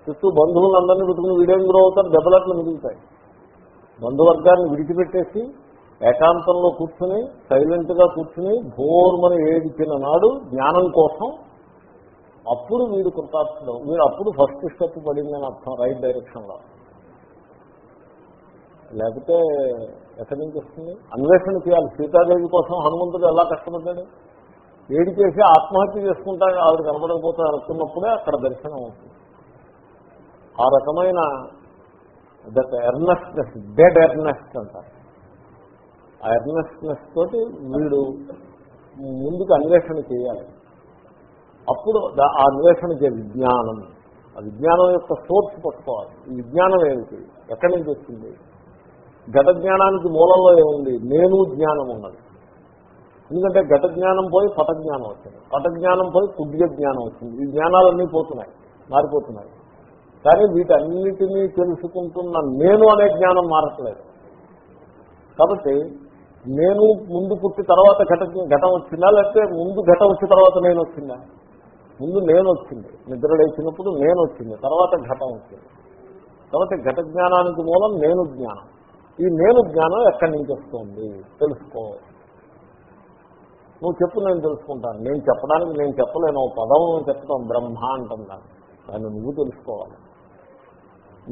చుట్టూ బంధువులందరినీ పెట్టుకుని వీడేం గ్రో అవుతారు? దెబ్బలాట్లు మిగులుతాయి. బంధువర్గాన్ని విడిచిపెట్టేసి ఏకాంతంలో కూర్చుని సైలెంట్గా కూర్చుని భోర్మని ఏడిచిన నాడు జ్ఞానం కోసం అప్పుడు వీడు కృతార్థుడు వీడు అప్పుడు ఫస్ట్ స్టెప్ పడిందని అర్థం రైట్ డైరెక్షన్లో లేకపోతే ఎక్కడి నుంచి వస్తుంది? అన్వేషణ చేయాలి సీతాదేవి కోసం హనుమంతుడు ఎలా కష్టపడ్డాడు? ఏడి చేసి ఆత్మహత్య చేసుకుంటా ఆవిడ కనబడకపోతే అనుకున్నప్పుడే అక్కడ దర్శనం అవుతుంది. ఆ రకమైన దట్ ఎర్నెస్నెస్ డెడ్ ఎర్నెస్ట్ అంటారు. ఆ ఎర్నెస్నెస్ తోటి వీడు ముందుకు అన్వేషణ చేయాలి. అప్పుడు ఆ అన్వేషణకి విజ్ఞానం. ఆ విజ్ఞానం యొక్క సోర్స్ పట్టుకోవాలి. ఈ విజ్ఞానం ఏమిటి? ఎక్కడి నుంచి వచ్చింది? ఘట జ్ఞానానికి మూలంలో ఏముంది? నేను జ్ఞానం ఉన్నది. ఎందుకంటే ఘట జ్ఞానం పోయి పట జ్ఞానం వచ్చింది. పట జ్ఞానం పోయి కుడ్య జ్ఞానం వచ్చింది. ఈ జ్ఞానాలన్నీ పోతున్నాయి మారిపోతున్నాయి. కానీ వీటన్నిటినీ తెలుసుకుంటున్న నేను అనే జ్ఞానం మారట్లేదు. కాబట్టి నేను ముందు పుట్టి తర్వాత ఘట ఘటం వచ్చిందా? లేకపోతే ముందు ఘటం వచ్చిన తర్వాత నేను వచ్చిందా? ముందు నేను వచ్చింది నిద్ర లేచినప్పుడు నేను వచ్చింది తర్వాత ఘటం వచ్చింది. తర్వాత ఘట జ్ఞానానికి మూలం నేను జ్ఞానం. ఈ నేను జ్ఞానం ఎక్కడి నుంచి వస్తుంది? తెలుసుకో. నువ్వు చెప్పు నేను తెలుసుకుంటాను. నేను చెప్పడానికి నేను చెప్పలేను. పదం చెప్తాం బ్రహ్మ అంటున్నాను దాన్ని. నువ్వు తెలుసుకోవాలి.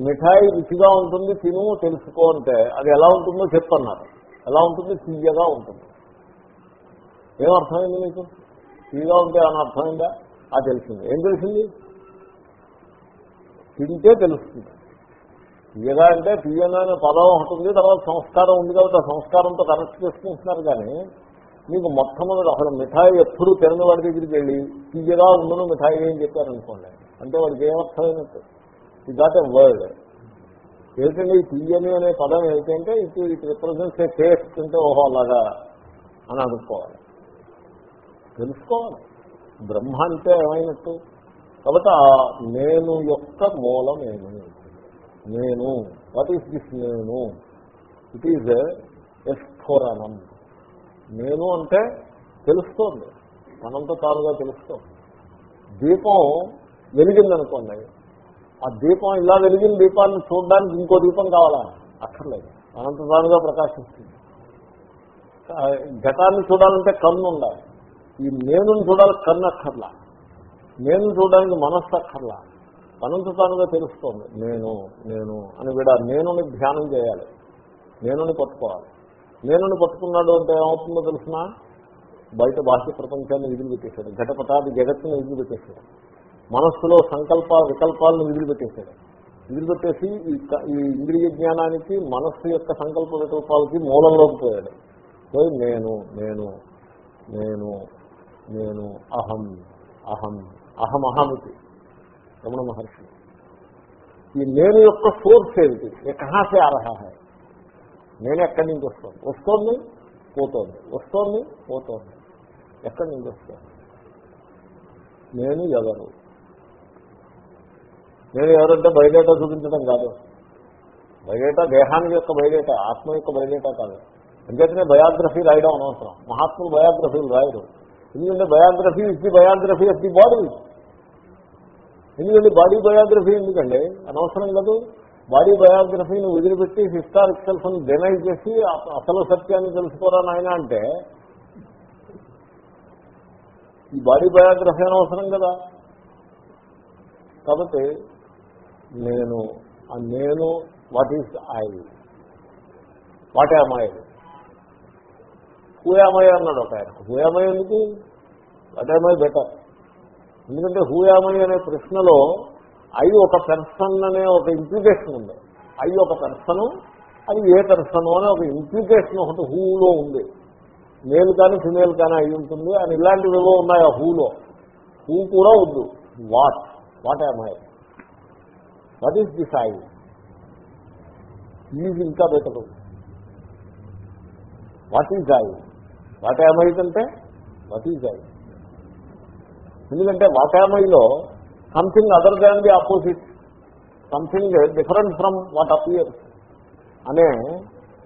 మిఠాయి రుచిగా ఉంటుంది తిను తెలుసుకో అంటే అది ఎలా ఉంటుందో చెప్పన్నారు. ఎలా ఉంటుంది? తీయగా ఉంటుంది. ఏమర్థమైంది అర్థమైంది నీకు? తీయగా ఉంటే ఏమైనా అర్థమైందా? ఆ తెలిసింది. ఏం తెలిసింది? తింటే తెలుస్తుంది. తీయగా అంటే తీయననే పదం ఒకటి ఉంది తర్వాత సంస్కారం ఉంది కాబట్టి ఆ సంస్కారంతో కనెక్ట్ చేసుకుంటున్నారు కానీ మీకు మొట్టమొదటి అసలు మిఠాయి ఎప్పుడు తిరగని వాడి దగ్గరికి వెళ్ళి తీయగా ఉండను మిఠాయి ఏం చెప్పారనుకోండి. అంటే వాడికి ఏమర్థమైనట్టు ఇది గాట్ ఎ వర్డ్ ఏంటంటే ఈ తీయని అనే పదం ఏంటంటే ఇటు ఇటు రిప్రజెంట్స్ ఏ టేస్ట్ అంటే ఓహో అలాగా అని అనుకోవాలి. తెలుసుకోవాలి. బ్రహ్మ అంటే ఏమైనట్టు? కాబట్టి ఆ నేను యొక్క మూలం ఏమి? నేను. వాట్ ఈస్ దిస్ నేను? ఇట్ ఈజ్ ఎ స్ఫురణం నేను అంటే తెలుస్తోంది. మనంతో తానుగా తెలుస్తోంది దీపం వెలిగిందనుకోండి. ఆ దీపం ఇలా వెలిగిన దీపాన్ని చూడడానికి ఇంకో దీపం కావాలా? అక్కర్లేదు. అనంత తానుగా ప్రకాశిస్తుంది. ఘటాన్ని చూడాలంటే కన్ను ఉండాలి ఈ నేను చూడాలి కన్నక్కర్లా నేను చూడడానికి మనస్సు అక్కర్లా. తనంత తానుగా తెలుస్తోంది నేను నేను అని వీడ నేనుని ధ్యానం చేయాలి. నేనుని పట్టుకోవాలి. నేనుని పట్టుకున్నాడు అంటే ఏమవుతుందో తెలిసిన? బయట బాహ్య ప్రపంచాన్ని విదిలిపెట్టేశాడు ఘటపటాది జగత్తుని విదిలిపెట్టేశాడు మనస్సులో సంకల్ప వికల్పాలను విదిలిపెట్టేశాడు విదిలిపెట్టేసి ఈ క- ఈ ఇంద్రియ జ్ఞానానికి మనస్సు యొక్క సంకల్ప వికల్పాలకి మూలంలోకి పోయాడు. పోయి నేను నేను నేను నేను అహం అహం అహం అహమితి రమణ మహర్షి. ఈ నేను యొక్క సోర్స్ ఏమిటి? ఏ కహాసే అర్హ నేను ఎక్కడి నుంచి వస్తాను? వస్తోంది పోతోంది. వస్తోంది పోతోంది. ఎక్కడి నుంచి వస్తాను? నేను ఎవరు? నేను ఎవరంటే బయటేట చూపించడం కాదు. బయట దేహానికి యొక్క బయటేట ఆత్మ యొక్క బయటేట కాదు. అంచేతనే బయోగ్రఫీ రాయడం అనవసరం. మహాత్ములు బయోగ్రఫీలు రాయరు. ఎందుకంటే biography is the biography of the body. ఎందుకంటే బాడీ బయోగ్రఫీ ఎందుకండి అనవసరం కాదు. బాడీ బయోగ్రఫీని వదిలిపెట్టి హిస్టారిక్ సెల్ఫ్ని డెనై చేసి అసలు సత్యాన్ని తెలుసుకోరా నాయన అంటే ఈ బాడీ బయోగ్రఫీ అనవసరం కదా. కాబట్టి నేను నేను what is I what I who am I అన్నాడు ఒక ఆయన. హూయామయ ఎందుకు? వాట్ ఐ బెటర్ ఎందుకంటే హూయామయ అనే ప్రశ్నలో ఐ ఒక పెర్సన్ అనే ఒక ఇంప్లికేషన్ ఉంది. ఐ ఒక పెర్సను అది ఏ పెర్సన్ అనే ఒక ఇంప్లికేషన్ ఒకటి హూలో ఉంది. మేల్ కానీ ఫిమేల్ కానీ అయి ఉంటుంది. అని ఇలాంటివి ఏవో ఉన్నాయి ఆ హూలో హూ కూడా వద్దు. What what I what is this I is ఇంకా better what is I what ఏమైందంటే వాట్ ఈజ్ ఐ ఎందుకంటే వాటామైలో something other than the opposite something different from what appears అనే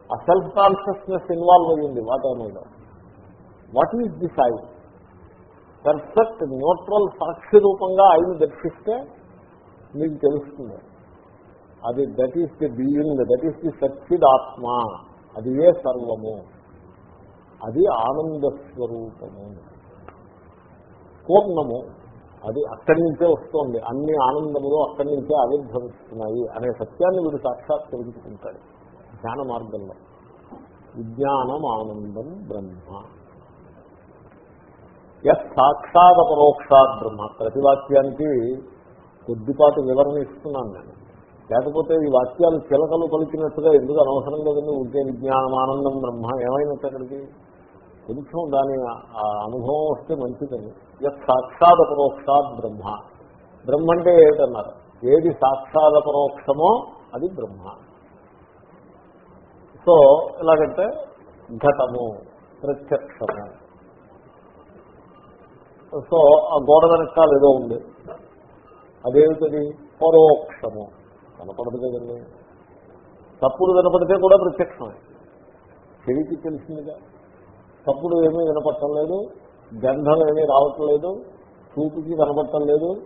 ఆ సెల్ఫ్ కాన్షియస్నెస్ ఇన్వాల్వ్ అయ్యింది వాటామైలో. What is this I perfect neutral సాక్షి రూపంగా ఐని దర్శిస్తే మీకు తెలుస్తుంది. అది that is the being that is the సచ్చిద్ ఆత్మ. అది ఏ సర్వము? అది ఆనందస్వరూపము. పూర్ణము అది అక్కడి నుంచే వస్తోంది. అన్ని ఆనందములు అక్కడి నుంచే ఆవిర్భవిస్తున్నాయి అనే సత్యాన్ని వీడు సాక్షాత్కరించుకుంటాడు ధ్యాన మార్గంలో. విజ్ఞానం ఆనందం బ్రహ్మ. ఎస్ సాక్షాత్ పరోక్షాత్ బ్రహ్మ. ప్రతి వాక్యానికి కొద్దిపాటి వివరణ ఇస్తున్నాను నేను. లేకపోతే ఈ వాక్యాలు చిలకలు పలికినట్టుగా ఎందుకు అనవసరం లేదండి ఉంటే విజ్ఞానం ఆనందం బ్రహ్మ ఏమైనట్టు అక్కడికి కొంచెం దాని ఆ అనుభవం వస్తే మంచిదని. యత్ సాక్షాత్ పరోక్షాత్ బ్రహ్మ. బ్రహ్మ అంటే ఏమిటన్నారు? ఏది సాక్షాత్ పరోక్షమో అది బ్రహ్మ. సో ఎలాగంటే ఘటము ప్రత్యక్షము. సో ఆ గోడ వెనకాల ఏదో ఉంది. అదేమిటది? పరోక్షము. కనపడదు కదండి. తప్పుడు కనపడితే కూడా ప్రత్యక్షమే. చెవికి తెలిసిందిగా. తప్పుడు ఏమీ వినపడటం లేదు గంధం ఏమీ రావటం లేదు చూపుకి కనపడటం లేదు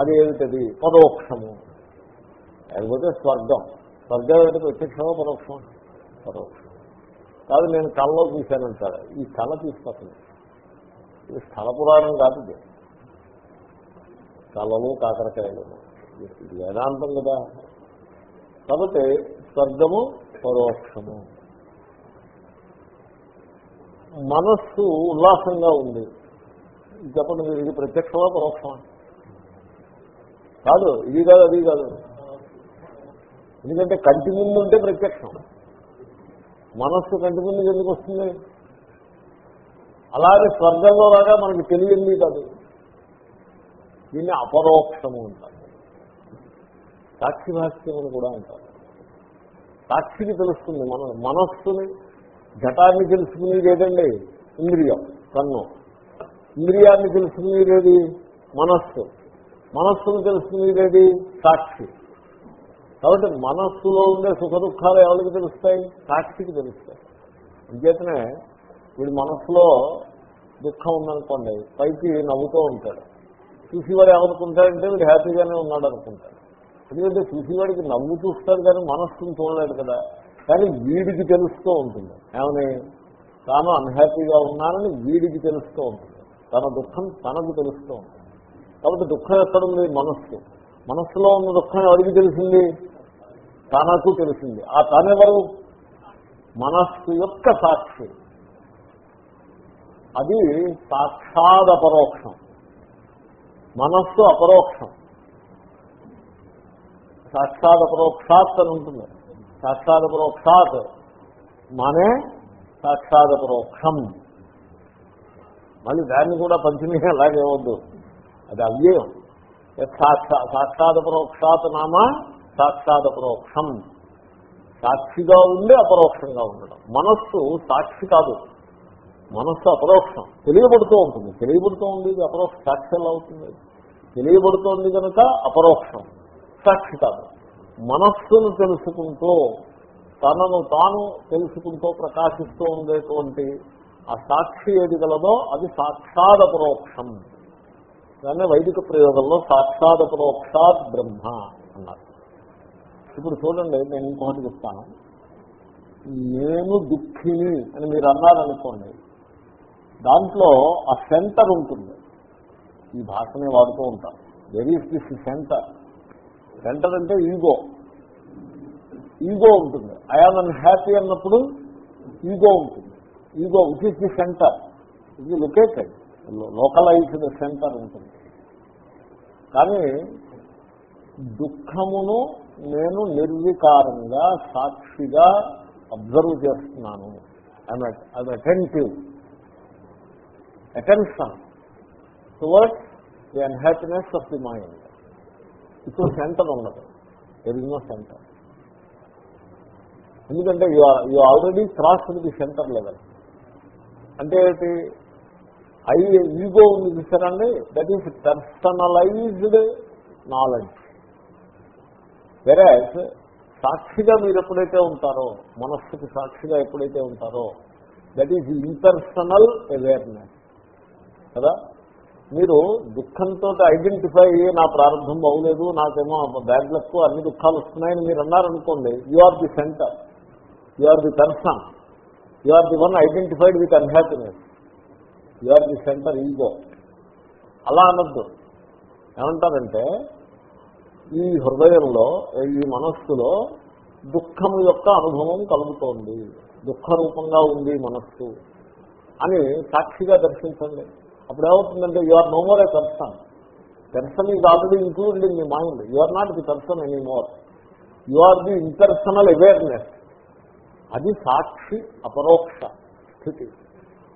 అది ఏమిటది? పరోక్షము. లేకపోతే స్వర్గం. స్వర్గం ఏంటి ప్రత్యక్షమో పరోక్షమో? పరోక్షం. కాదు నేను కళలో చూశానంటాడు ఈ కళ తీసుకొస్తుంది ఇది స్థల పురాణం కాదు ఇది. కళలు కాకరకాయలు. ఇది వేదాంతం కదా. కాబట్టి స్వర్గము పరోక్షము. మనస్సు ఉల్లాసంగా ఉంది. చెప్పండి మీరు ఇది ప్రత్యక్షమా పరోక్షమా? కాదు ఇది కాదు అది కాదు. ఎందుకంటే కంటి ముందు ఉంటే ప్రత్యక్షం. మనస్సు కంటి ముందు ఎందుకు వస్తుంది? అలాగే స్వర్గంలో రాగా మనకి తెలియంది కాదు. దీన్ని అపరోక్షము అంటారు. సాక్షి భాష్యం అని కూడా అంటారు. సాక్షికి తెలుస్తుంది మన మనస్సుని ఘటాన్ని తెలుసుకునేది ఏదండి? ఇంద్రియం కన్ను. ఇంద్రియాన్ని తెలుసుకునేది మనస్సు. మనస్సును తెలుసుకునేది సాక్షి. కాబట్టి మనస్సులో ఉండే సుఖ దుఃఖాలు ఎవరికి తెలుస్తాయి? సాక్షికి తెలుస్తాయి. అంచేతనే వీడి మనస్సులో దుఃఖం ఉందనుకోండి పైకి నవ్వుతూ ఉంటాడు. చూసేవాడు ఏమనుకుంటాడంటే వీడు హ్యాపీగానే ఉన్నాడు అనుకుంటాడు ఎందుకంటే చూసేవాడికి నవ్వు చూస్తాడు కానీ మనస్సును చూడలేడు కదా. కానీ వీడికి తెలుస్తూ ఉంటుంది. ఏమని? తాను అన్హ్యాపీగా ఉన్నానని వీడికి తెలుస్తూ ఉంటుంది. తన దుఃఖం తనకు తెలుస్తూ ఉంటుంది. కాబట్టి దుఃఖం ఎక్కడుంది? మనస్సు. మనస్సులో ఉన్న దుఃఖం ఎవరికి తెలిసింది? తనకు తెలిసింది. ఆ తనెవరు? మనస్సు యొక్క సాక్షి. అది సాక్షాద్ అపరోక్షం. మనస్సు అపరోక్షం. సాక్షాద్ అపరోక్షాత్ అని ఉంటుంది సాక్షాత్ పరోక్షాత్ మానే సాక్షాత్ పరోక్షం మళ్ళీ దాన్ని కూడా పంచమీ అలాగే వద్దు. అది అవ్యయం. సాక్షా సాక్షాత్ పరోక్షాత్ నామ సాక్షాత్ పరోక్షం సాక్షిగా ఉండి అపరోక్షంగా ఉండడం. మనస్సు సాక్షి కాదు. మనస్సు అపరోక్షం. తెలియబడుతూ ఉంటుంది. తెలియబడుతూ ఉంది అపరోక్ష సాక్షి ఎలా అవుతుంది? తెలియబడుతోంది కనుక అపరోక్షం. సాక్షి కాదు. మనస్సును తెలుసుకుంటూ తనను తాను తెలుసుకుంటూ ప్రకాశిస్తూ ఉండేటువంటి ఆ సాక్షి ఏది గలదో అది సాక్షాద పరోక్షం. దాన్ని వైదిక ప్రయోగంలో సాక్షాద అపరోక్షాత్ బ్రహ్మ అన్నారు. ఇప్పుడు చూడండి నేను ఇంకొకటి చెప్తాను. నేను దుఃఖిని అని మీరు అన్నారనుకోండి దాంట్లో ఆ సెంటర్ ఉంటుంది. ఈ భాషనే వాడుతూ ఉంటారు. Where is this centre centre అంటే ఈగో ఈగో ఉంటుంది. ఐఆమ్ అన్ హ్యాపీ అన్నప్పుడు ఈగో ఉంటుంది. Ego which is the centre ఇది లొకేటెడ్ లోకలైజ్డ్ సెంటర్ ఉంటుంది. కానీ దుఃఖమును నేను నిర్వికారంగా సాక్షిగా అబ్జర్వ్ చేస్తున్నాను. అది attentive attention towards the unhappiness of the mind ఇప్పుడు సెంటర్ ఉండదు. దెర్ సెంటర్ ఎందుకంటే you you already cross the centre level అంటే ఏంటి? ఐ ఈగో ఉంది చూసారండి? దట్ ఈస్ పర్సనలైజ్డ్ నాలెడ్జ్ వెరాజ్ సాక్షిగా మీరు ఎప్పుడైతే ఉంటారో మనస్సుకి సాక్షిగా ఎప్పుడైతే ఉంటారో దట్ ఈజ్ ఇంపర్సనల్ అవేర్నెస్ కదా? మీరు దుఃఖంతో ఐడెంటిఫై అయ్యి నా ప్రారంభం బాగులేదు నాకేమో బ్యాడ్ లక్ అన్ని దుఃఖాలు వస్తున్నాయని మీరు అన్నారనుకోండి you are the centre you are the person you are the one identified with unhappiness you are the centre ego అలా అనద్దు. ఏమంటారంటే ఈ హృదయంలో ఈ మనస్సులో దుఃఖం యొక్క అనుభవం కలుగుతోంది దుఃఖ రూపంగా ఉంది మనస్సు అని సాక్షిగా దర్శించండి. అప్పుడు ఏమవుతుందంటే you are no more a person person is already included in me mind you are not the person any more you are the impersonal awareness అది సాక్షి అపరోక్ష స్థితి.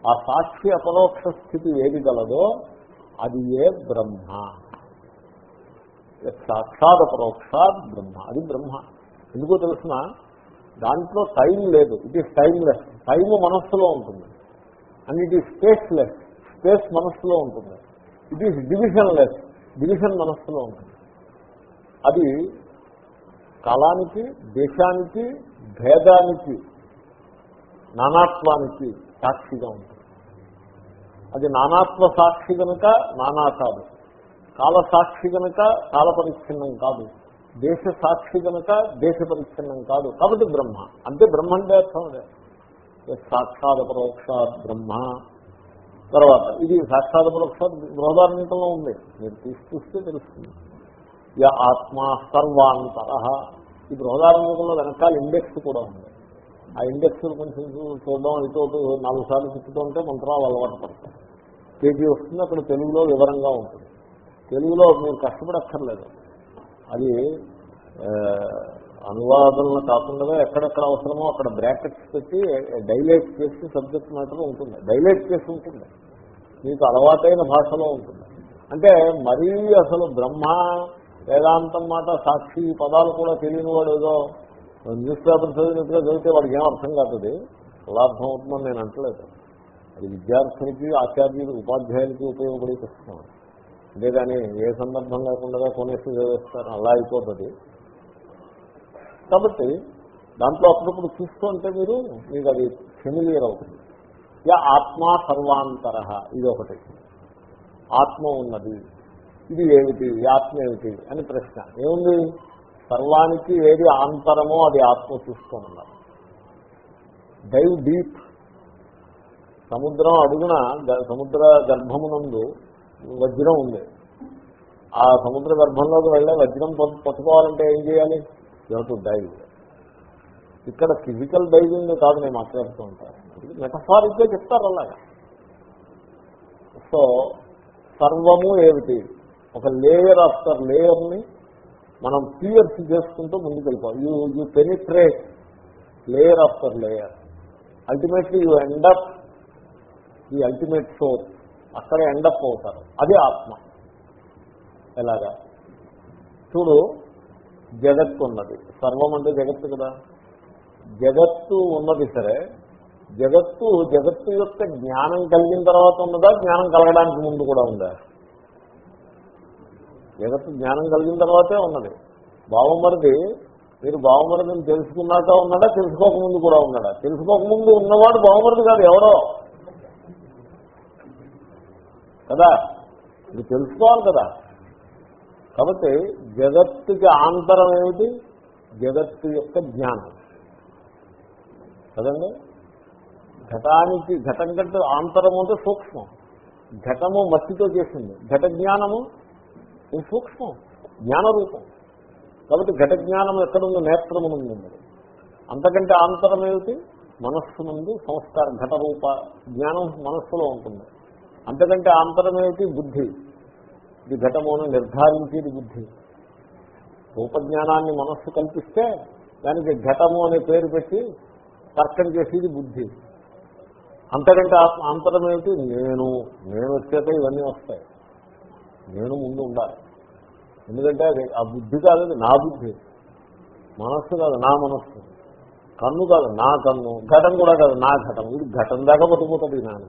ఆ సాక్షి అపరోక్ష స్థితి ఏది గలదో అది ఏ బ్రహ్మ. సాక్షాత్ అపరోక్షాత్ బ్రహ్మ. అది బ్రహ్మ. ఎందుకో తెలిసిన? దాంట్లో టైం లేదు. ఇట్ ఈస్ టైమ్లెస్ టైం మనస్సులో ఉంటుంది. And it is spaceless space మనస్సులో ఉంటుంది. It is division less division మనస్సులో ఉంటుంది. అది కాలానికి దేశానికి భేదానికి నానాత్వానికి సాక్షిగా ఉంటుంది. అది నానాత్వ సాక్షి కనుక నానా కాదు. కాల సాక్షి కనుక కాల పరిచ్ఛిన్నం కాదు. దేశ సాక్షి కనుక దేశ పరిచ్ఛిన్నం కాదు. కాబట్టి బ్రహ్మ. అంటే బ్రహ్మ అంటే అర్థం అదే. సాక్షాత్ పరోక్షాత్ బ్రహ్మ. తర్వాత ఇది సాక్షాత్ పరోక్షాత్ బృహదారణ్యంలో ఉంది. మీరు తీసుకొస్తే తెలుస్తుంది. యా ఆత్మ సర్వాంతర. ఈ బృహదారణ్యంలో వెనకాల ఇండెక్స్ కూడా ఉంది. ఆ ఇండెక్స్ కొంచెం చూడడం ఇటు నాలుగు సార్లు తిప్పుతూ ఉంటే మంత్రాలు అలవాటు పడతాయి. పేజీ వస్తుంది అక్కడ తెలుగులో వివరంగా ఉంటుంది. తెలుగులో మీరు కష్టపడక్కర్లేదు. అది అనువాదంలో కాకుండా ఎక్కడెక్కడ అవసరమో అక్కడ బ్రాకెట్స్ పెట్టి డైలైట్ చేసి సబ్జెక్ట్ మ్యాటర్ ఉంటుంది. డైలైట్ చేసి ఉంటుంది. మీకు అలవాటైన భాషలో ఉంటుంది. అంటే మరీ అసలు బ్రహ్మ వేదాంతం మాట సాక్షి పదాలు కూడా తెలియని వాడు ఏదో న్యూస్ పేపర్ చదివినట్టుగా చదివితే వాడికి ఏం అర్థం కాదు అలా అర్థం అవుతుందని నేను అంటలేదు. అది విద్యార్థులకి ఆచార్యులకి ఉపాధ్యాయులకి ఉపయోగపడే పుస్తకం. అంతేగాని ఏ సందర్భం లేకుండా కొనేసి చదివేస్తారు. అలా అయిపోతుంది. కాబట్టి దాంట్లో అప్పుడప్పుడు చూస్తుంటే మీరు మీకు అది ఫెమిలియర్ అవుతుంది. యా ఆత్మ సర్వాంతర ఇది ఒకటి ఆత్మ ఉన్నది. ఇది ఏమిటి? ఆత్మ ఏమిటి? అని ప్రశ్న. ఏముంది? సర్వానికి ఏది ఆంతరమో అది ఆత్మ చూసుకోమన్నారు. Dive deep. సముద్రం అడుగున సముద్ర గర్భమునందు వజ్రం ఉంది. ఆ సముద్ర గర్భంలోకి వెళ్ళే వజ్రం పట్టుకోవాలంటే ఏం చేయాలి? యూ టు డైవ్ ఇక్కడ ఫిజికల్ డైవింగ్ కాదు నేను మాట్లాడుతూ ఉంటాను మెటఫారిక్గా చెప్తారు అలాగా. సో సర్వము ఏమిటి? ఒక లేయర్ ఆఫ్టర్ లేయర్ని మనం పియర్స్ చేసుకుంటూ ముందుకు వెళ్ళిపోవాలి you you penetrate layer after layer ultimately you end up ఈ అల్టిమేట్ సోర్స్ అక్కడ ఎండప్ అవుతారు. అది ఆత్మ. ఎలాగా? చూడు జగత్తు ఉన్నది సర్వం అంటే జగత్తు కదా. జగత్తు ఉన్నది సరే జగత్తు జగత్తు యొక్క జ్ఞానం కలిగిన తర్వాత ఉన్నదా జ్ఞానం కలగడానికి ముందు కూడా ఉందా? జగత్తు జ్ఞానం కలిగిన తర్వాతే ఉన్నది. బావమరిది మీరు బావమరిదిని తెలుసుకున్నాక ఉన్నాడా తెలుసుకోకముందు కూడా ఉన్నాడా? తెలుసుకోకముందు ఉన్నవాడు బావమరిది కాదు ఎవరో? కదా? ఇది తెలుసుకోవాలి కదా. కాబట్టి జగత్తుకి ఆంతరం ఏమిటి? జగత్తు యొక్క జ్ఞానం. కదండి? ఘటానికి ఘటం కంటే ఆంతరం అంటే సూక్ష్మం. ఘటము మట్టితో చేసింది. ఘట జ్ఞానము ఇది సూక్ష్మం జ్ఞానరూపం. కాబట్టి ఘట జ్ఞానం ఎక్కడుంది? నేత్రము నుండి అంతకంటే ఆంతరం ఏమిటి? మనస్సు నుండి సంస్కార ఘట రూప జ్ఞానం మనస్సులో ఉంటుంది. అంతకంటే ఆంతరం ఏమిటి? బుద్ధి. ఇది ఘటము అని నిర్ధారించేది బుద్ధి. రూపజ్ఞానాన్ని మనస్సు కల్పిస్తే దానికి ఘటము అనే పేరు పెట్టి తర్కం చేసేది బుద్ధి. అంతకంటే అంతరం ఏమిటి? నేను నేను వచ్చాక ఇవన్నీ వస్తాయి. నేను ముందు ఉండాలి. ఎందుకంటే అది ఆ బుద్ధి కాదు నా బుద్ధి. మనస్సు కాదు నా మనస్సు. కన్ను కాదు నా కన్ను. ఘటం కూడా కాదు నా ఘటం. ఇది ఘటం దాకా పట్టుకుపోతుంది నాన్న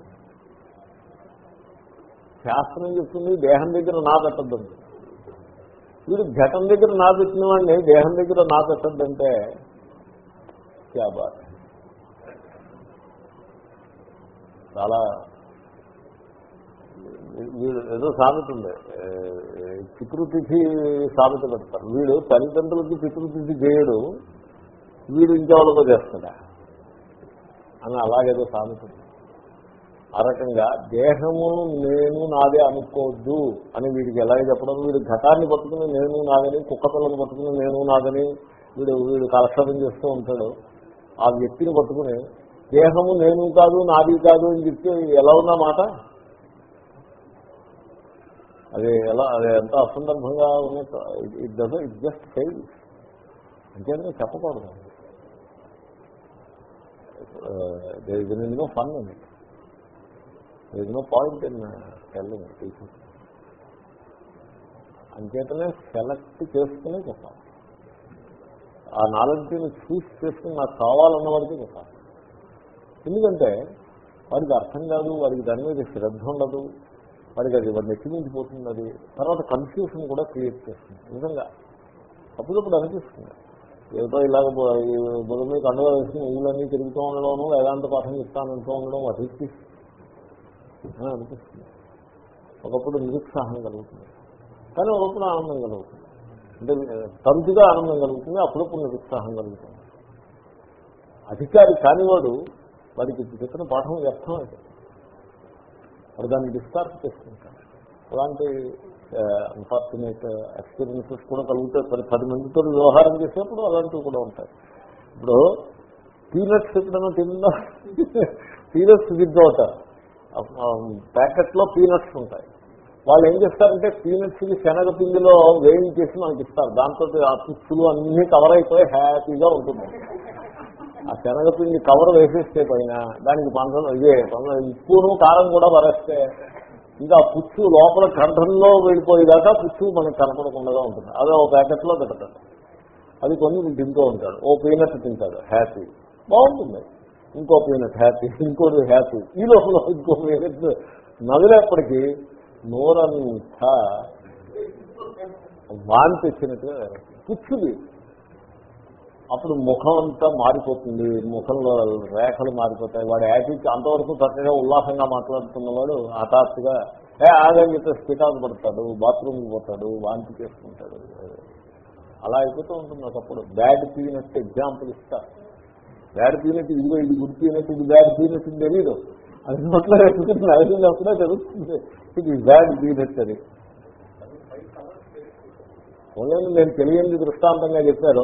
శాస్త్రం చెప్తుంది దేహం దగ్గర నా పెట్టద్దండి వీడు ఘటన దగ్గర నా పెట్టిన వాడిని దేహం దగ్గర నా పెట్టద్దంటే క్యాబాట్ చాలా వీడు ఏదో సామెత ఉంది. పితృతిథి సామెత పెడతారు. వీడు తల్లిదండ్రులకి పితృతిథి చేయడు వీడు ఇంకెవరితో చేస్తాడా? అని అలాగేదో సామెత ఉంది. ఆ రకంగా దేహము నేను నాదే అనుకోవద్దు అని వీడికి ఎలాగ చెప్పడం? వీడు ఘటాన్ని పట్టుకుని నేను నాదని కుక్క పట్టుకుని నేను నాదని వీడు వీడు కాలక్షేపం చేస్తూ ఉంటాడు. ఆ వ్యక్తిని పట్టుకుని దేహము నేను కాదు నాది కాదు అని చెప్తే ఎలా ఉన్నా మాట? అది ఎలా అది ఎంత అసందర్భంగా ఉన్నట్టు it does it just fail. అంతేనా చెప్పకూడదు. దీనిలో ఫన్ అండి ఏదో పాయింట్ ఇన్ టెల్లింగ్ అంచేతనే సెలెక్ట్ చేసుకునే చెప్పాలి. ఆ నాలెడ్జ్ని చూస్ చేసుకుని నాకు కావాలన్న వాడికి చెప్పాలి. ఎందుకంటే వాడికి అర్థం కాదు వాడికి దాని మీద శ్రద్ధ ఉండదు వాడికి అది వాడిని ఎక్కిమించిపోతుంది అది. తర్వాత కన్ఫ్యూషన్ కూడా క్రియేట్ చేస్తుంది. నిజంగా అప్పుడప్పుడు అనిపిస్తుంది. ఏదో ఇలాగ బుధ మీద కండుగా వేసుకుని ఊళ్ళన్నీ తిరుగుతూ ఉండడం వేదాంత పాఠం ఇస్తానంటూ ఉండడం అతిథి అని అనిపిస్తుంది. ఒకప్పుడు నిరుత్సాహం కలుగుతుంది. కానీ ఒకప్పుడు ఆనందం కలుగుతుంది. అంటే తరుచుగా ఆనందం కలుగుతుంది అప్పుడప్పుడు నిరుత్సాహం కలుగుతుంది. అధికారి కానివాడు వాడికి చెప్పిన పాఠం వ్యర్థం అయితే వాడు దాన్ని డిస్కార్డ్ చేసుకుంటాడు. అలాంటి అన్ఫార్చునేట్ ఎక్స్పీరియన్సెస్ కూడా కలుగుతాయి. పది పది మందితో వ్యవహారం చేసేప్పుడు అలాంటివి కూడా ఉంటాయి. ఇప్పుడు పీనట్స్ ఎప్పుడైనా తిన్నా పీనట్స్ విత్ లో పీనట్స్ ఉంటాయి. వాళ్ళు ఏం చేస్తారంటే పీనట్స్ శనగ పిండిలో వేయించేసి మనకి ఇస్తారు దాంతో ఆ పుచ్చులు అన్ని కవర్ అయిపోయి హ్యాపీగా ఉంటుంది. ఆ శనగపిండి కవర్ వేసేస్తే పైన దానికి పంచం ఇదే ఉప్పును కారం కూడా వరేస్తే ఇంకా ఆ పుచ్చు లోపల కంఠంలో వెళ్ళిపోయేదాకా పుచ్చు మనకి కనపడకుండా ఉంటుంది. అదే ఓ ప్యాకెట్లో పెడతాడు అది కొన్ని తింటూ ఉంటాడు. ఓ పీనట్ తింటాడు. హ్యాపీ. బాగుంటుంది. ఇంకో పీనట్ హ్యాపీ ఇంకోటి హ్యాపీ. ఈ లోపల ఇంకో పీనట్ నదిలేప్పటికీ నోరంతా వాంతి వచ్చినట్టుగా పుచ్చుది అప్పుడు ముఖం అంతా మారిపోతుంది. ముఖంలో రేఖలు మారిపోతాయి. వాడు యాటిట్యూడ్ అంతవరకు చక్కగా ఉల్లాసంగా మాట్లాడుతున్నవాడు హఠాత్తుగా ఏ ఆగని చెప్పి స్పిటాకు పడతాడు బాత్రూమ్కి పోతాడు వాంతి చేసుకుంటాడు. అలా అయిపోతూ ఉంటుంది ఒకప్పుడు. బ్యాడ్ పీనట్ ఎగ్జాంపుల్ ఇస్తారు. బ్యాడ్ పీనట్ ఇదిగో ఇది గుడ్ పీనట్ ఇది బ్యాడ్ పీనట్ ఇది తెలీదు. అది నోట్లో వేసుకుని నడిచినప్పుడే తెలుస్తుంది. ఇది బ్యాడ్ పీనట్ అని. ఓన్లీ నేను తెలియని దృష్టాంతంగా చెప్పాను.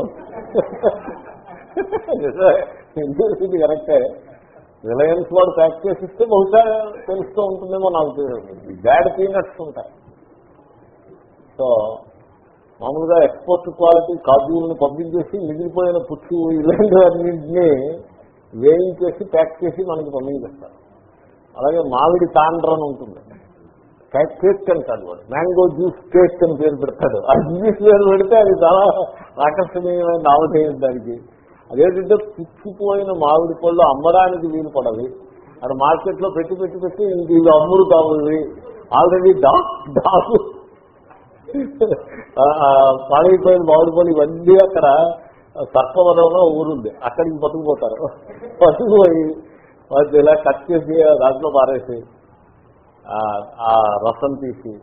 ఇది కరెక్టే. రిలయన్స్ వాడు ప్యాక్ చేసి ఇస్తే బహుశా తెలుస్తూ ఉంటుందేమో నాకు బ్యాడ్ పీనట్స్ ఉంటాయి. సో మామూలుగా ఎక్స్పోర్ట్ క్వాలిటీ కాజులను పంపించేసి మిగిలిపోయిన పుచ్చు ఇలాంటివన్నింటినీ వేయించేసి ప్యాక్ చేసి మనకి పంపించేస్తారు అలాగే మామిడి తాండ్ర అని ఉంటుంది. కేక్ అంటాడు వాడు మ్యాంగో జ్యూస్ కేక్ అని పేరు పెడతాడు ఆ జ్యూస్ పేరు పెడితే అది చాలా ఆకర్షణీయమైన నామధేయం దానికి. అదేంటంటే పుచ్చిపోయిన మామిడి పళ్ళు అమ్మడానికి వీలు పడవి అది మార్కెట్లో పెట్టి పెట్టి పెట్టి ఇంక ఇవి అమ్ముడు కావాలి ఆల్రెడీ డాక్ డాకు పాడైపోయిన మామిడి పళ్ళు ఇవన్నీ అక్కడ సర్పవరంలో ఊరుంది. అక్కడికి పట్టుకుపోతారు పట్టుకుపోయి వాళ్ళు ఇలా కట్ చేసి దాంట్లో పారేసి ఆ రసం తీసి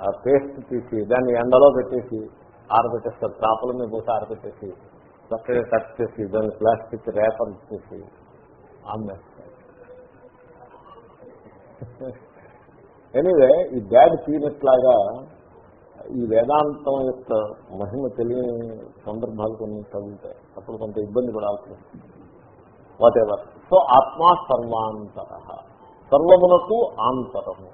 ఆ పేస్ట్ తీసి దాన్ని ఎండలో పెట్టేసి ఆరబెట్టేస్తారు. చేపల మీద పోసి ఆరబెట్టేసి చక్కగా కట్ చేసి దాన్ని ప్లాస్టిక్ రేపర్ చేసి అమ్మేస్తారు. ఎనీవే ఈ బ్యాడ్ పీనట్ లాగా ఈ వేదాంతం యొక్క మహిమ తెలియని సందర్భాలు కొన్ని తగులుతాయి అప్పుడు కొంత ఇబ్బంది పడాల్సి వస్తుంది. వాట్ ఎవర్ సో ఆత్మా సర్వాంతర. సర్వమునకు ఆంతరము.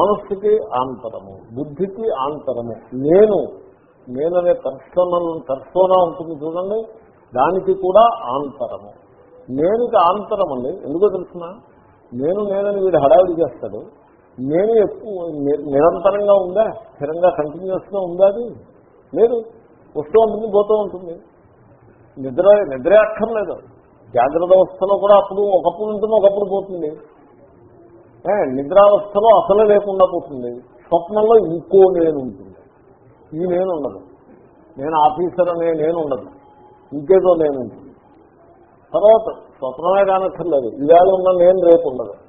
మనస్సుకి ఆంతరము. బుద్ధికి ఆంతరము. నేను నేననే పర్సనల్ పర్సోనా ఉంటుంది చూడండి. దానికి కూడా ఆంతరము. నేనుకి ఆంతరం అండి ఎందుకో తెలుసిన? నేను నేనని వీడు హడావిడి చేస్తాడు. నేను ఎక్కువ నిరంతరంగా ఉందా? స్థిరంగా కంటిన్యూస్గా ఉందా అది? లేదు. వస్తూ ఉంటుంది పోతూ ఉంటుంది. నిద్ర నిద్రే అక్కర్లేదు జాగ్రత్త అవస్థలో కూడా అప్పుడు ఒకప్పుడు ఉంటుంది ఒకప్పుడు పోతుంది. నిద్రావస్థలో అసలే లేకుండా పోతుంది. స్వప్నంలో ఇంకో నేను ఉంటుంది. ఈ నేను ఉండదు. నేను ఆఫీసర్ అనే నేను ఉండదు. ఇంకేదో నేను ఉంటుంది. తర్వాత స్వప్నమే కానక్కర్లేదు. ఇవాళ ఉన్న నేను రేపు ఉండదు.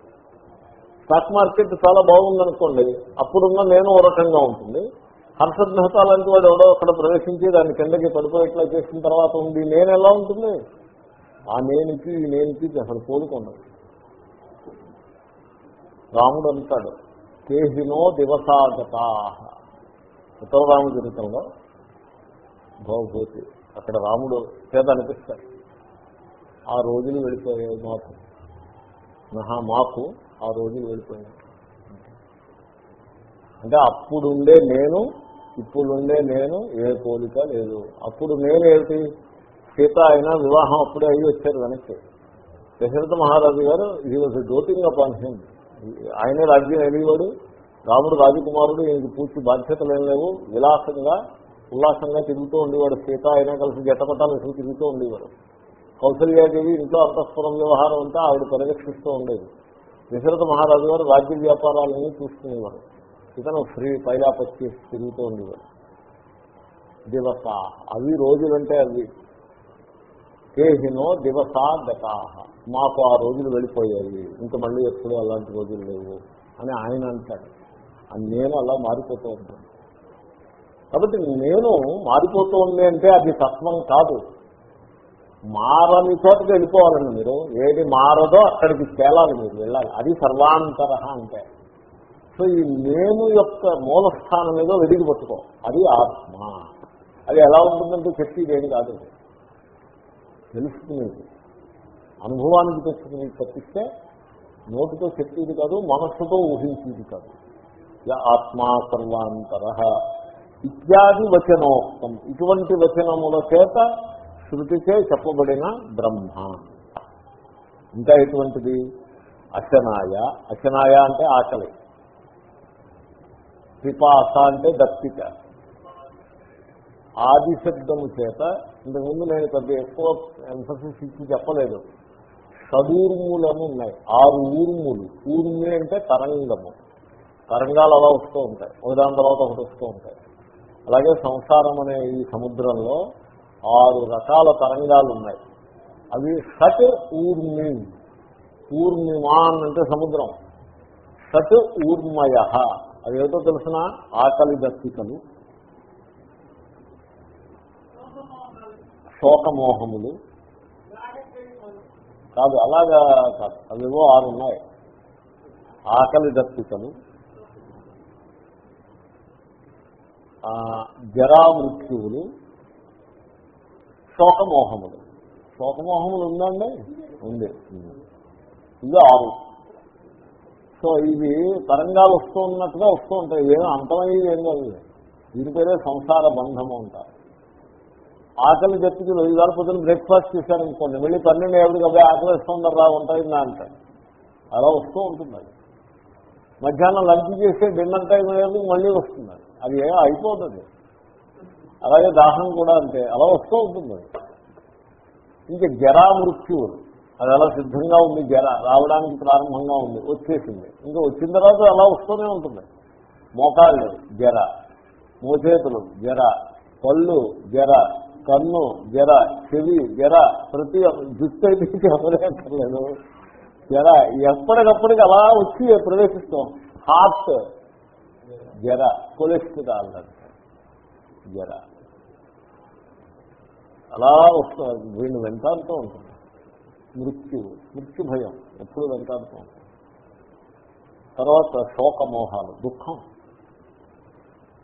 స్టాక్ మార్కెట్ చాలా బాగుందనుకోండి అప్పుడున్న నేను ఓ రకంగా ఉంటుంది. హర్షధ్నత లాంటి వాడు ఎవడో అక్కడ ప్రవేశించి దాన్ని కిందకి పడిపోయేట్లా చేసిన తర్వాత ఉంది నేను ఎలా ఉంటుంది? ఆ నేనుకి ఈ నేనుకి అసలు పోలికొండదు రాముడు అంటాడు కేహినో దివసాగత. ఉత్తరరామచరితంలో భవభూతి అక్కడ రాముడు చేత అనిపిస్తాడు. ఆ రోజులు వెళ్ళిపోయాయి మాకు. మహా మాకు ఆ రోజులు వెళ్ళిపోయాయి అంటే అప్పుడుండే నేను ఇప్పుడుండే నేను ఏ పోలిక లేదు. అప్పుడు నేనేమిటి? సీత అయినా వివాహం అప్పుడే అయ్యి వచ్చారు వెనక్కి. దశరథ మహారాజు గారు ఈ వాజ్ డోటింగ్ అపాన్ హిమ్ ఆయనే రాజ్యం ఎదిగివాడు రాముడు రాజకుమారుడు ఈయనకి పూర్తి బాధ్యతలు ఏం లేవు. విలాసంగా ఉల్లాసంగా తిరుగుతూ ఉండేవాడు. సీత అయినా కలిసి జట్టపట్టాలు వేసుకుని తిరుగుతూ ఉండేవాడు. కౌసల్యాదేవి ఇంట్లో అంతఃపురం వ్యవహారం అంతా ఆవిడ పరిరక్షిస్తూ ఉండేది. దశరథ మహారాజు గారు రాజ్య వ్యాపారాలన్నీ చూసుకునేవారు. ఇతను ఫ్రీ పైలాపచ్చి తిరుగుతూ ఉండేవారు దివస. అవి రోజులంటే అవి. కేహినో దివసా గతాహ మాకు ఆ రోజులు వెళ్ళిపోయాయి. ఇంకా మళ్ళీ ఎప్పుడు అలాంటి రోజులు లేవు అని ఆయన అంటాడు. నేను అలా మారిపోతూ ఉంటాను. కాబట్టి నేను మారిపోతూ ఉంది అంటే అది తత్వం కాదు. మారని చోటకి వెళ్ళిపోవాలండి మీరు. ఏది మారదో అక్కడికి తేలాలి మీరు వెళ్ళాలి. అది సర్వాంతర అంటే. సో ఈ నేను యొక్క మూలస్థానం మీద ఏదో పట్టుకో. అది ఆత్మ. అది ఎలా ఉంటుందంటే చెప్పేది ఏది కాదు తెలుసుకునేది. అనుభవానికి తెచ్చుకుని తప్పిస్తే నోటితో చెప్పేది కాదు మనస్సుతో ఊహించేది కాదు. య ఆత్మా సర్వాంతర. ఇత్యాది వచనోక్తం. ఇటువంటి వచనముల చేత శృతిచే చెప్పబడిన బ్రహ్మ. ఇంకా ఎటువంటిది? అశనాయ. అశనాయ అంటే ఆకలి. పిపాస అంటే దప్పిక. ఆది శబ్దము చేత ఇంతకుముందు నేను పెద్ద ఎక్కువ ఎంఫసిస్ ఇచ్చి చెప్పలేదు. షడూర్ములను ఉన్నాయి. ఆరు ఊర్ములు. ఊర్మి అంటే తరంగము. తరంగాలు అలా వస్తూ ఉంటాయి. ఒకదాని తర్వాత ఒకటి వస్తూ ఉంటాయి. అలాగే సంసారం అనే ఈ సముద్రంలో ఆరు రకాల తరంగాలు ఉన్నాయి అవి షట్ ఊర్మి ఊర్మిమాన్ అంటే సముద్రం. షట్ ఊర్మయ అవేటో తెలిసిన? ఆకలి దత్తికలు. శోకమోహములు. కాదు అలాగా కాదు. అవేవో ఆరు ఉన్నాయి. ఆకలి దత్తికలు. ఆ, శోకమోహములు. శోకమోహములు ఉందండి? ఉంది. ఇది ఆరు. సో ఇవి తరంగాలు వస్తూ ఉన్నట్టుగా వస్తూ ఉంటాయి. ఏమో అంతమయ్యేది ఏం కాదు. దీని పేరే సంసార బంధము అంటారు ఆకలి గట్టికి ఇవాళ పొద్దున బ్రేక్ఫాస్ట్ చేశారనుకోండి. మళ్ళీ పన్నెండు ఏళ్ళకి అబ్బాయి ఆకలి వస్తుందరు ఉంటాయి ఉంటాయిందా అంటారు అలా వస్తూ ఉంటుంది అది మధ్యాహ్నం లంచ్ చేసే డిన్నర్ టైం అయ్యేందుకు మళ్ళీ వస్తుంది. అది. అది ఏమో అయిపోతుంది అలాగే దాహం కూడా అంతే. అలా వస్తూ ఉంటుంది. ఇంకా జరా మృత్యువులు అది అలా సిద్ధంగా ఉంది జర. రావడానికి ప్రారంభంగా ఉంది వచ్చేసింది. ఇంకా వచ్చిన తర్వాత అలా వస్తూనే ఉంటుంది. మోకాళ్ళు జర. మోచేతులు జర. పళ్ళు జర. కన్ను జర. చెవి జర. ప్రతి జుట్టు అయితే చెప్పలేక్కర్లేదు జర. ఎప్పటికప్పటికి అలా వచ్చి ప్రవేశిస్తాం. హార్ట్ జర. కొలెస్ట్రాల్ అంటారు. జర. అలా వస్తుంది వీళ్ళు వెంటాడుతూ ఉంటుంది. మృత్యు మృత్యు భయం ఎప్పుడు వెంటాడుతూ ఉంటుంది. తర్వాత శోకమోహాలు దుఃఖం.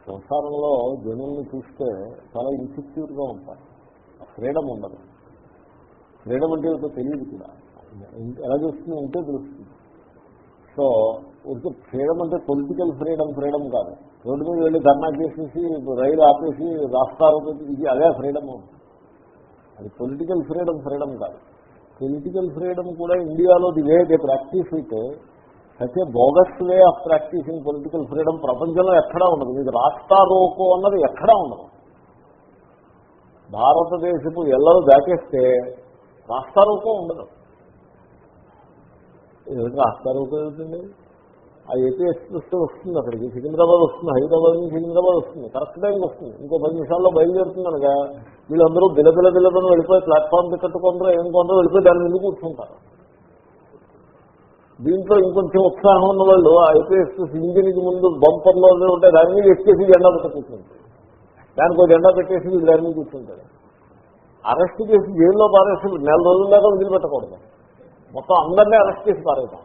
సంసారంలో జనుల్ని చూస్తే చాలా ఇన్సెక్యూర్గా ఉంటారు. ఫ్రీడమ్ ఉండదు. ఫ్రీడమ్ అంటే తెలియదు కూడా. ఎలా చూస్తుంది ఉంటే తెలుస్తుంది. సో ఇంకా ఫ్రీడమ్ అంటే పొలిటికల్ ఫ్రీడమ్ ఫ్రీడమ్ కాదు. రోడ్డు మీద వెళ్ళి ధర్నా చేసేసి రైలు ఆపేసి రాస్తారు ఇది అదే ఫ్రీడమ్. ఉంటుంది అది పొలిటికల్ ఫ్రీడమ్ ఫ్రీడమ్ కాదు. పొలిటికల్ ఫ్రీడమ్ కూడా ఇండియాలో ది వే దే ప్రాక్టీస్ అయితే అయితే bogus way of practising political freedom ప్రపంచంలో ఎక్కడా ఉండదు. మీకు రాస్తారోకో అన్నది ఎక్కడా ఉండదు. భారతదేశపు ఎల్లరూ దాటేస్తే రాస్తారోకో ఉండదు. రాష్ట్ర రాస్తారోకో ఏమిటండి? ఆ ఏపీ ఎక్స్ప్రెస్ వస్తుంది అక్కడికి. సికింద్రాబాద్ వస్తుంది హైదరాబాద్ నుంచి సికింద్రాబాద్ వస్తుంది కరెక్ట్ టైంకి వస్తుంది. ఇంకో పది నిమిషాల్లో బయలుదేరుతుంది అనగా వీళ్ళందరూ బిలబిల బిలబిల వెళ్ళిపోయి ప్లాట్ఫామ్ టికెట్ కొందరు ఏం కొందరు వెళ్ళిపోయి దాని ముందు కూర్చుంటారు. దీంట్లో ఇంకొంచెం ఉత్సాహం ఉన్న వాళ్ళు ఆ ఏపీ ఎక్స్ప్రెస్ ఇంజిన్కి ముందు బంపర్లో ఉంటే దాని మీద ఎక్కేసి జెండా పెట్టి కూర్చుంటారు దానికి ఒక జెండా పెట్టేసి వీళ్ళు దాని మీద కూర్చుంటారు. అరెస్ట్ చేసి జైల్లో పారేసి నెల రోజుల దాకా వదిలిపెట్టకూడదు. మొత్తం అందరినీ అరెస్ట్ చేసి పారేస్తాం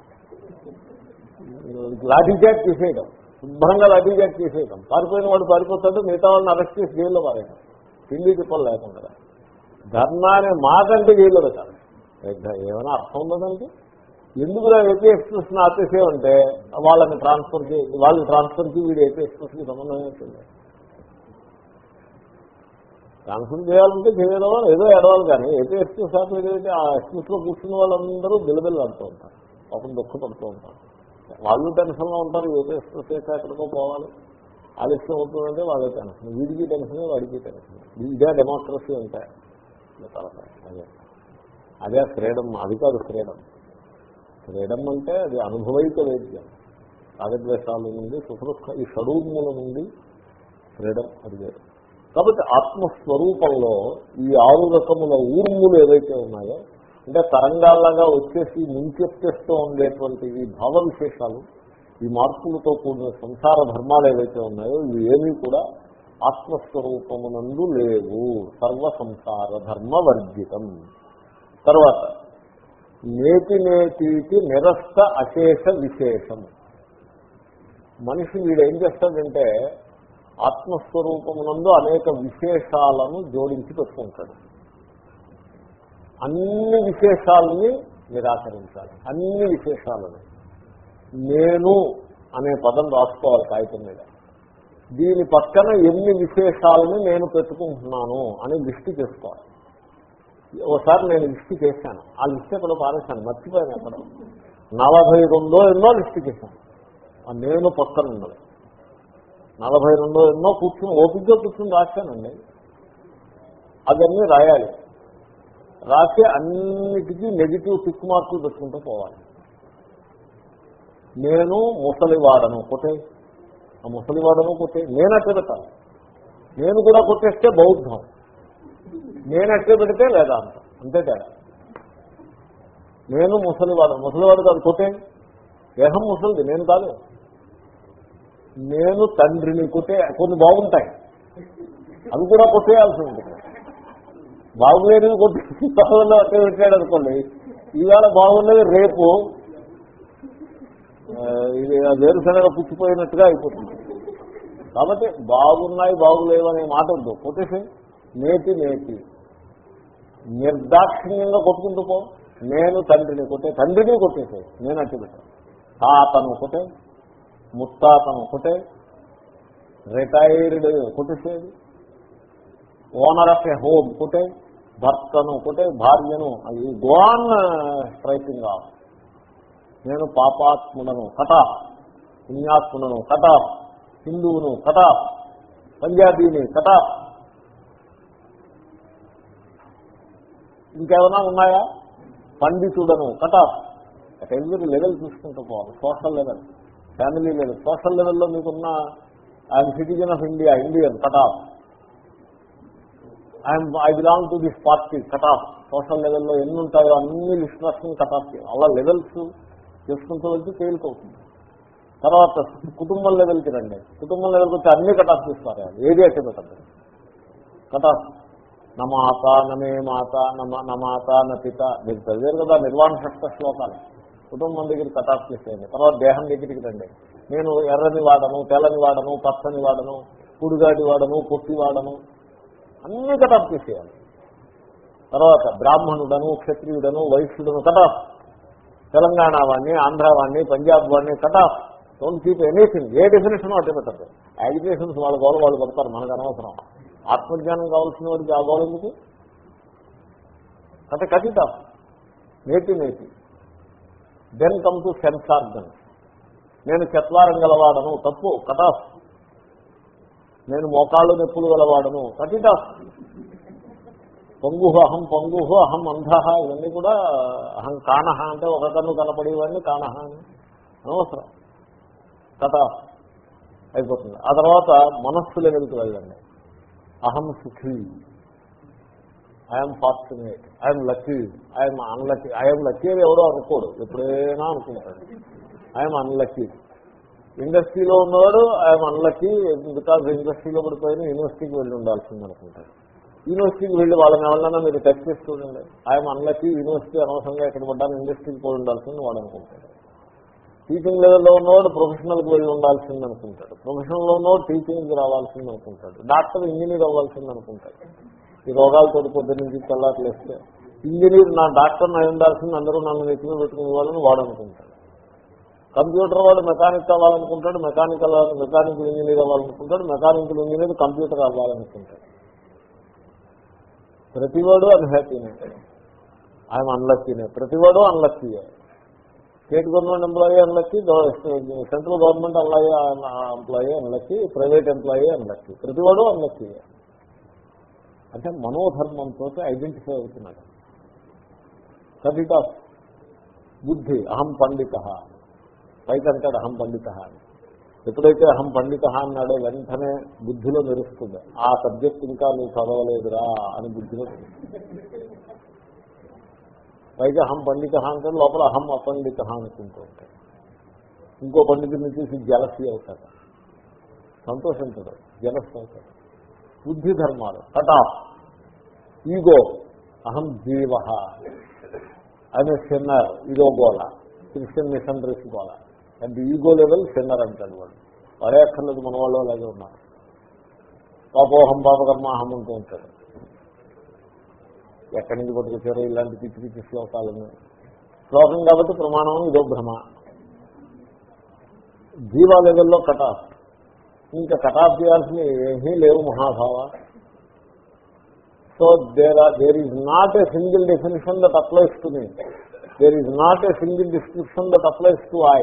లాఠీచార్జ్ చేసేయడం శుభ్రంగా లాఠీచార్జ్ తీసేయడం చేసేయడం పారిపోయిన వాడు పారిపోతాడు మిగతా వాళ్ళని అరెస్ట్ చేసి జైల్లో పారేయడం తిండి తిప్పలు లేకుండా ధర్నా అనే మాట అంటే జైల్లో పెట్టాలి. ఏమైనా అర్థం ఉందండి ఎందుకు ఏపీ ఆపేసేవంటే వాళ్ళని ట్రాన్స్ఫర్ చేసి వాళ్ళని ట్రాన్స్ఫర్కి వీడు ఏపీ ఎక్స్ప్రెస్కి సంబంధం ఏంటండి ట్రాన్స్ఫర్ చేయాలంటే చేయడం ఏదో ఏడవాలి కానీ ఏపీ ఎక్స్ప్రెస్ ఆపేది ఆ ఎక్స్ప్రెస్లో కూర్చున్న వాళ్ళందరూ బిలబిల్లు అంటూ ఉంటారు. పాపం దుఃఖపడుతూ ఉంటారు. వాళ్ళు టెన్షన్లో ఉంటారు ఏ టెస్ట్ చేస్తే ఎక్కడికో పోవాలి. ఆలస్యం అవుతుందంటే వాళ్ళే టెన్షన్. వీడికి టెన్షన్ వాడికి టెన్షన్. ఇదే డెమోక్రసీ అంటే. అదే. అదే ఫ్రీడమ్ అది కాదు ఫ్రీడమ్. ఫ్రీడమ్ అంటే అది అనుభవైక వేద్యం. రాగద్వేషాల నుండి సుఖదుఖ ఈ షడూముల నుండి ఫ్రీడమ్ అది వేరు. కాబట్టి ఆత్మస్వరూపంలో ఈ ఆరు రకముల ఊర్ములు ఏవైతే ఉన్నాయో అంటే తరంగాల్లాగా వచ్చేసి ముంచెత్తేస్తూ ఉండేటువంటి ఈ భావ విశేషాలు ఈ మార్పులతో కూడిన సంసార ధర్మాలు ఏవైతే ఉన్నాయో ఇవి ఏమీ కూడా ఆత్మస్వరూపమునందు లేవు. సర్వ సంసార ధర్మ వర్జితం. తర్వాత నేతి నేతికి నిరస్త అశేష విశేషం. మనిషి వీడేం ఏం చేస్తాడంటే ఆత్మస్వరూపమునందు అనేక విశేషాలను జోడించి పెట్టుకుంటాడు. అన్ని విశేషాలని నిరాకరించాలి. అన్ని విశేషాలను. నేను అనే పదం రాసుకోవాలి కాగితం మీద. దీని పక్కన ఎన్ని విశేషాలను నేను పెట్టుకుంటున్నాను అని లిస్టు చేసుకోవాలి. ఒకసారి నేను లిస్టు చేశాను. ఆ లిస్ట్ ఎక్కడ పారేశాను. మర్చిపోయాను ఎక్కడ. నలభై రెండో ఎన్నో లిస్టు చేశాను. ఆ నేను పక్కన ఉన్నది. నలభై రెండో ఎన్నో కూర్చుని ఓపికగా కూర్చుని రాశానండి. అవన్నీ రాయాలి. రాసే అన్నిటికీ నెగిటివ్ టిక్ మార్కులు పెట్టుకుంటూ పోవాలి. నేను ముసలివాడను కొట్టే. ఆ ముసలివాడను కొట్టే. నేను పెట్టాలి. నేను కూడా కొట్టేస్తే బౌద్ధం. నేను అట్టే పెడితే అంత అంతే తేడా. నేను ముసలివాడు ముసలివాడు కాదు కొట్టే. దేహం ముసలిది నేను కాదు. నేను తండ్రిని కొట్టే. కొన్ని బాగుంటాయి. అవి కూడా కొట్టేయాల్సి ఉంటుంది. బాగులేనివి కొట్టి బాగున్నా అట్టే పెట్టాడు అనుకోండి. ఇవాళ బాగున్నది రేపు. ఆ, ఇది వేరుశనగ పుచ్చిపోయినట్టుగా అయిపోతుంది. కాబట్టి బాగున్నాయి బాగులేవు అనే మాట వద్దు. కొట్టేసి నేతి నేతి. నిర్దాక్షిణ్యంగా కొట్టుకుంటూ పో. నేను తండ్రిని కొట్టే తండ్రిని కొట్టేసే నేను అట్టి పెట్టాను తాతను ఒకటే ముత్తాతను ఒకటే రిటైర్డ్ కొట్టేసేది ఓనర్ ఆఫ్ ఎ హోమ్ కొట్టే భర్తను ఒకటే భార్యను అది గోన్ స్ట్రైకింగ్ ఆఫ్. నేను పాపాత్ముడను కట. పుణ్యాత్ముడను కటాఫ్ హిందువును కట. పంజాబీని కటాఫ్ ఇంకేమైనా ఉన్నాయా? పండితుడను కటాఫ్ అట్ ఎవరి లెవెల్ చూసుకుంటూ పోవాలి social level family level social లెవెల్లో మీకున్న I'm citizen of India Indian cut off I'm I belong to this party cut off. Social లెవెల్లో ఎన్ని ఉంటాయో అన్ని లిస్ట్ కట్ కటాఫ్ అలా లెవెల్స్ చేసుకుంటూ వెళ్తే తేలికవుతుంది తర్వాత కుటుంబం లెవెల్కి రండి. కుటుంబం లెవెల్కి వచ్చి అన్ని కటాఫ్ చేస్తారు. ఏది అయితే పెట్టండి కటాఫ్. నా మాత నమే మాత నమ నా మాత నా పిత. మీరు చదివారు కదా నిర్వాణ శక్త శ్లోకాలు. కుటుంబం దగ్గర కటాఫ్ చేసేయండి. తర్వాత దేహం దగ్గరికి రండి. నేను ఎర్రని వాడను తెల్లని వాడను పచ్చని వాడను పుడుగాటి వాడను పొట్టి వాడను అన్ని కటాఫ్ చేసేయాలి తర్వాత బ్రాహ్మణుడను క్షత్రియుడను వైశ్యుడను కటాఫ్ తెలంగాణ వాడిని ఆంధ్ర వాడిని పంజాబ్ వాడిని cut off don't keep anything a definition అట్టే పెట్టద్దు యాజిటేషన్స్ వాళ్ళ గోల వాళ్ళు పడతారు మనకు అనవసరం. ఆత్మజ్ఞానం కావాల్సిన వాడికి ఆ గోల ఎందుకు? కథ కథిత. నేతి నేతి. Then come to censor then నేను చత్వారం గలవాడను తప్పు కటాఫ్ నేను మోకాళ్ళు నొప్పులు గలవాడను. కటిట పొంగుహ అహం పొంగుహ అహం అంధహ ఇవన్నీ కూడా అహం కానహ అంటే ఒక కన్ను కనపడేవాడిని కానహ అని. అనవసరం. కథ అయిపోతుంది. ఆ తర్వాత మనస్సు లెవెల్కి వెళ్ళండి. అహం సుఖీ. I'm fortunate I'm lucky I'm unlucky I'm lucky అని ఎవడో అనుకోడు ఎప్పుడైనా అనుకుంటాడు ఐఎమ్ అన్లక్కీ ఇండస్ట్రీలో ఉన్నవాడు ఆయన అన్లకి బికాజ్ ఇండస్ట్రీలో పడిపోయిన యూనివర్సిటీకి వెళ్ళి ఉండాల్సింది అనుకుంటారు. యూనివర్సిటీకి వెళ్ళి వాళ్ళని ఎవరన్నా మీరు టచ్ చేసుకోండి ఆయన అన్లకి యూనివర్సిటీ అనవసరంగా ఎక్కడ పడ్డాను ఇండస్ట్రీకి పోయి ఉండాల్సింది వాడు అనుకుంటాడు. టీచింగ్ లెవెల్లో ఉన్నవాడు ప్రొఫెషనల్కి వెళ్ళి ఉండాల్సింది అనుకుంటాడు. ప్రొఫెషనల్లో ఉన్నవాడు టీచింగ్కి రావాల్సింది అనుకుంటాడు. డాక్టర్ ఇంజనీర్ అవ్వాల్సింది అనుకుంటాడు. ఈ రోగాలతో పొద్దు నుంచి తెల్లాట్లేస్తే ఇంజనీర్ నా డాక్టర్ అయి ఉండాల్సింది అందరూ నన్ను నెత్తిన పెట్టుకునే వాళ్ళని వాడు అనుకుంటాడు. కంప్యూటర్ వాడు మెకానిక్ అవ్వాలనుకుంటాడు మెకానికల్ మెకానికల్ ఇంజనీర్ అవ్వాలనుకుంటాడు మెకానికల్ ఇంజనీర్ కంప్యూటర్ అవ్వాలనుకుంటాడు. ప్రతివాడు అన్హ్యాపీనే ఆయన అన్లక్కీనే ప్రతివాడు అన్లక్కీయే state government employee unlucky central government employee employee unlucky private employee unlucky ప్రతివాడు అన్లక్కీయే అంటే మనోధర్మంతో ఐడెంటిఫై అవుతున్నాడు. కదిట బుద్ధి అహం పండిత. పైకి అంటాడు అహం పండిత అని. ఎప్పుడైతే అహం పండిత అన్నాడో వెంటనే బుద్ధిలో మెరుస్తుంది. ఆ సబ్జెక్ట్ ఇంకా నువ్వు చదవలేదురా అని బుద్ధిలో పైగా అహం పండిత అంటే లోపల అహం అపండిత అనుకుంటూ ఉంటాడు ఇంకో పండితుడిని చూసి జలసి అవుతాడు. సంతోషించడు జలస్ అవుతాడు. బుద్ధి ధర్మాలు కటా ఈగో అహం జీవ అనే సిన్నర్ ఇదో గోళ క్రిస్టియన్ మిషనరీస్ గోళ. అండ్ ఈగో లెవెల్ సిన్నర్ అంటాడు వాడు. వాడే అక్కర్లేదు మన వాళ్ళు అలాగే ఉన్నారు. పాపోహం పాపకర్మాహం అంటూ ఉంటాడు ఎక్కడి నుంచి పట్టుకొచ్చారో ఇలాంటి పిచ్చి పిచ్చి శ్లోకాలను. శ్లోకం కాబట్టి ప్రమాణం ఇదో భ్రమ. జీవ లెవెల్లో కటాఫ్ ఇంకా కటాఫ్ చేయాల్సిన ఏమీ లేవు మహాభావ. So there there is not a single definition that applies to me there is not a single description that applies to I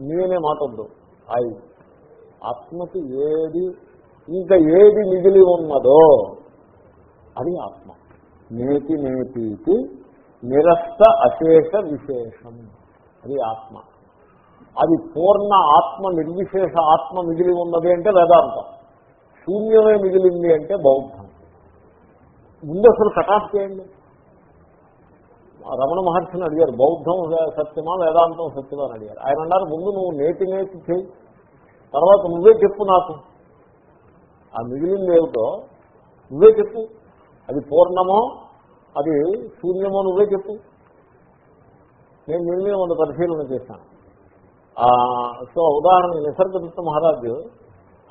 నేనే మాట వద్దు ఐ ఆత్మకి ఏది ఇంకా ఏది మిగిలి ఉన్నదో అది ఆత్మ. నేతి నేతికి నిరస్త అశేష విశేషం. అది ఆత్మ. అది పూర్ణ ఆత్మ నిర్విశేష ఆత్మ మిగిలి ఉన్నది అంటే వేదాంతం. శూన్యమే మిగిలింది అంటే బౌద్ధం. ముందు అసలు కటాఫ్ చేయండి. రమణ మహర్షిని అడిగారు బౌద్ధం సత్యమా వేదాంతం సత్యమా అని అడిగారు. ఆయన అన్నారు ముందు నువ్వు నేతి నేతి చేయి తర్వాత నువ్వే చెప్పు నాకు. ఆ మిగిలింది ఏమిటో నువ్వే చెప్పు. అది పూర్ణమో అది శూన్యమో నువ్వే చెప్పు. నేను మిగిలిన ఉన్న పరిశీలన చేశాను. సో ఉదాహరణ నిసర్గదత్త మహారాజు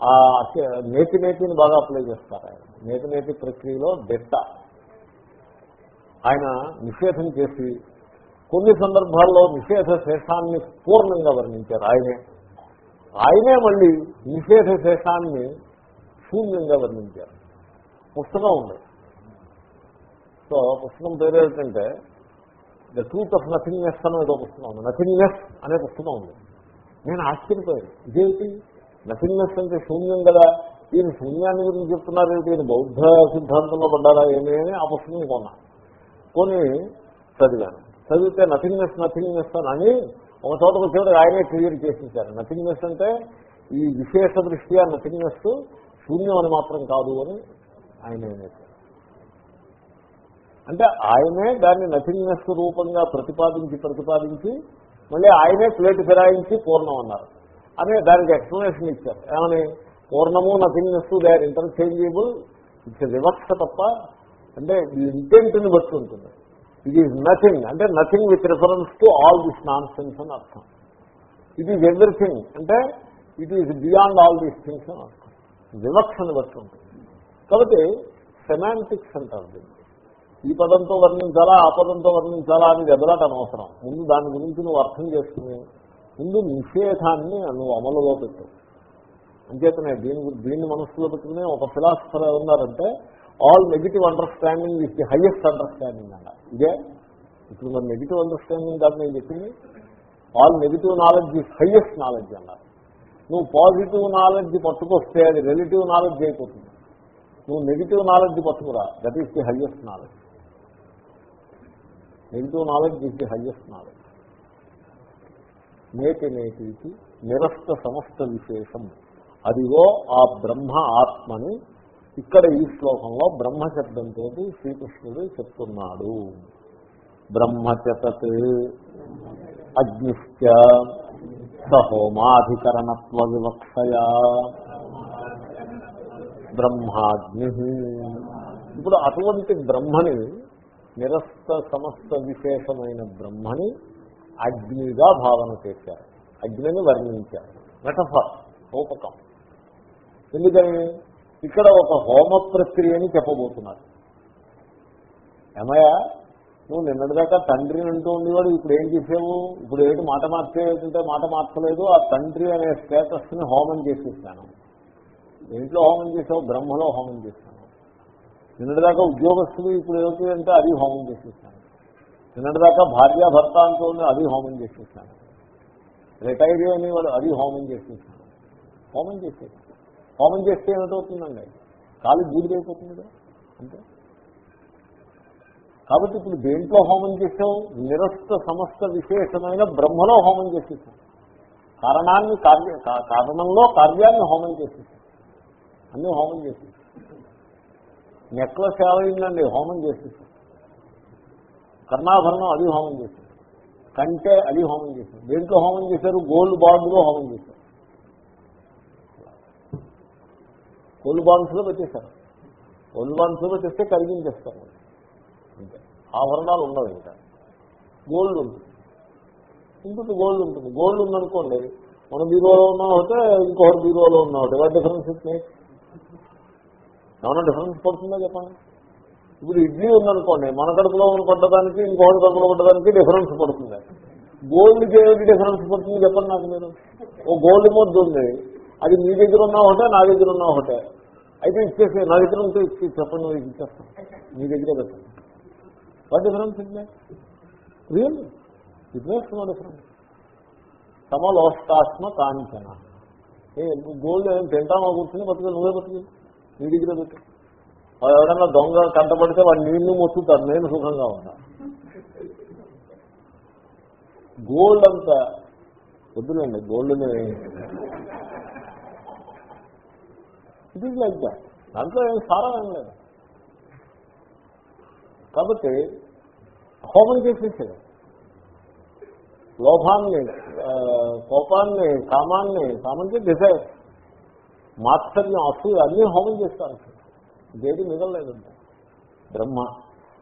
ఆ నేతి నేతిని బాగా అప్లై చేస్తారు ఆయన. నేతి నేతి ప్రక్రియలో డెట్ట. ఆయన నిషేధం చేసి కొన్ని సందర్భాల్లో నిషేధ శేషాన్ని పూర్ణంగా వర్ణించారు. ఆయనే ఆయనే మళ్ళీ నిషేధ శేషాన్ని శూన్యంగా వర్ణించారు. పుస్తకం ఉంది. సో పుస్తకం పేరు ఏంటంటే ద ట్రూత్ ఆఫ్ నథింగ్నెస్ అని ఏదో పుస్తకం ఉంది. నథింగ్నెస్ అనే పుస్తకం ఉంది. నేను ఆశ్చర్యపోయాను. ఇదేంటి నథింగ్నెస్ అంటే శూన్యం కదా? ఈయన శూన్యాన్ని గురించి చెప్తున్నారు. ఏంటి ఈయన బౌద్ధ సిద్ధాంతంలో పడ్డారా? ఏమి? అని ఆ పుస్తకం కొన్నాను కొని చదివాను. చదివితే నథింగ్నెస్ నథింగ్నెస్ అని ఒక చోటకు వచ్చేవాడు ఆయనే క్లియర్ చేసేసారు. నథింగ్నెస్ అంటే ఈ విశేష దృష్ట్యా నథింగ్నెస్ శూన్యం అని మాత్రం కాదు అని ఆయన అంటే ఆయనే దాన్ని నథింగ్నెస్ రూపంగా ప్రతిపాదించి ప్రతిపాదించి మళ్ళీ ఆయనే ప్లేట్ ఫిరాయించి పూర్ణం అన్నారు. అనే దానికి ఎక్స్ప్లెనేషన్ ఇచ్చారు. ఏమని? పూర్ణము nothingness they are interchangeable it's వివక్ష తప్ప అంటే ఇంటెంట్ని బట్టి ఉంటుంది. ఇట్ ఈజ్ నథింగ్ అంటే nothing with reference to all this nonsense అని అర్థం. ఇట్ ఈజ్ ఎవ్రీథింగ్ అంటే it is beyond all these things అని అర్థం. వివక్షను బట్టి ఉంటుంది. కాబట్టి సెమాంటిక్స్ అంటారు దీన్ని. ఈ పదంతో వర్ణించాలా ఆ పదంతో వర్ణించాలా అని ఎదలాట అనవసరం. ముందు దాని గురించి నువ్వు అర్థం చేసుకుని ముందు నిషేధాన్ని నువ్వు అమలులో పెట్టు. అంచేతనే దీని దీన్ని మనస్సులో పెట్టుకుని ఒక ఫిలాసఫర్ ఉన్నారంటే all negative understanding is the highest understanding అన్న ఇదే? ఇప్పుడు మన నెగిటివ్ అండర్స్టాండింగ్ కాదు నేను చెప్పింది? All negative knowledge is highest knowledge అన్నారు నువ్వు పాజిటివ్ నాలెడ్జ్ పట్టుకొస్తే అది రిలేటివ్ నాలెడ్జ్ అయిపోతుంది. నువ్వు నెగిటివ్ నాలెడ్జ్ పట్టుకురా. That is the highest knowledge negative knowledge is the highest knowledge నేటి నేటికి నిరస్త సమస్త విశేషం. అదిగో ఆ బ్రహ్మ ఆత్మని ఇక్కడ ఈ శ్లోకంలో బ్రహ్మ శబ్దంతో శ్రీకృష్ణుడు చెప్తున్నాడు. బ్రహ్మచతత్ అగ్నిశ్చ సహోమాధికరణత్వ వివక్షయా. బ్రహ్మాగ్ని. ఇప్పుడు అటువంటి బ్రహ్మని నిరస్త సమస్త విశేషమైన బ్రహ్మని అగ్నిగా భావన చేశారు. అగ్నిని వర్ణించారు. మెటఫర్ రూపకం. ఎందుకని? ఇక్కడ ఒక హోమ ప్రక్రియని చెప్పబోతున్నారు. ఏమయ్యా? నువ్వు నిన్నటిదాకా తండ్రిని అంటూ ఉండేవాడు ఇప్పుడు ఏం చేసావు? ఇప్పుడు ఏంటి మాట మార్చేదంటే మాట మార్చలేదు ఆ తండ్రి అనే స్టేటస్ని హోమం చేసేసాను. ఇంట్లో హోమం చేసావు? బ్రహ్మలో హోమం చేశాను నిన్నటిదాకా ఉద్యోగస్తులు ఇప్పుడు ఏమిటి అంటే అది హోమం చేసేసాను. నిన్నటిదాకా భార్య భర్త అంటూ అది హోమం చేసేసాను. రిటైర్ అనేవాడు అది హోమం చేసేసాడు హోమం చేసేది హోమం చేస్తే ఏమిటవుతుందండి? కాలు బూడిదైపోతుంది కదా కాబట్టి ఇప్పుడు దేంట్లో హోమం చేసావు నిరస్త సమస్త విశేషమైన బ్రహ్మలో హోమం చేసేసాం కారణాన్ని కార్య కారణంలో కార్యాన్ని హోమం చేసేసాం అన్నీ హోమం చేసేసాం నెక్లెస్ ఏమైందండి? హోమం చేసేసాం కర్ణాభరణం అది హోమం చేశారు కంటే అది హోమం చేశారు దేంట్లో హోమం చేశారు? గోల్డ్ బాండ్లో హోమం చేశారు గోల్డ్ బాండ్స్లో పెట్టేశారు. గోల్డ్ బాండ్స్లో పెట్టేస్తే కరిగించేస్తారు. అంతే. ఆభరణాలు ఉండవు ఇంకా. గోల్డ్ ఉంటుంది. ఇంకొక గోల్డ్ ఉంటుంది. గోల్డ్ ఉందనుకోండి మన బీరోలో ఉన్నా ఒకటే ఇంకొకటి బీరోలో ఉన్నా ఒకటి ఎలా డిఫరెన్స్ వచ్చినాయి ఏమన్నా డిఫరెన్స్ పడుతుందా చెప్పండి? ఇప్పుడు ఇడ్లీ ఉందనుకోండి మన కడుపులో పడ్డదానికి ఇంకొకటి కడుపులో పడ్డదానికి డిఫరెన్స్ పడుతుంది. గోల్డ్కి ఏమిటి డిఫరెన్స్ పడుతుంది చెప్పండి నాకు మీరు? ఓ గోల్డ్ ముద్ద ఉంది. అది మీ దగ్గర ఉన్నా ఒకటే నా దగ్గర ఉన్నా ఒకటే అయితే ఇచ్చేసి నా దగ్గర ఉంటే ఇచ్చి చెప్పండి నువ్వు ఇచ్చేస్తాను. మీ దగ్గరే పెట్టండి. What difference it real it makes no difference సమలోష్టాత్మ కాంచన. ఏ గోల్డ్ ఏం తింటామో కూర్చుని బతుకు నువ్వే బతుకు. నీ దగ్గర పెట్టు. వాడు ఎవడన్నా దొంగ కంటపడితే వాడు నీళ్ళు మొత్తుతారు నేను సుఖంగా ఉన్నా. గోల్డ్ అంతా వద్దులేండి గోల్డ్ని ఇట్ ఈజ్ లైక్ దాట్ దాంట్లో ఏం సారం ఏం లేదు. కాబట్టి హోమం చేసేసాడు లోభాన్ని కోపాన్ని కామాన్ని కామంటే డిజైర్ మాత్సర్యం అసూయ అన్నీ హోమం చేస్తారు. దేవి మిగలలేదంట బ్రహ్మ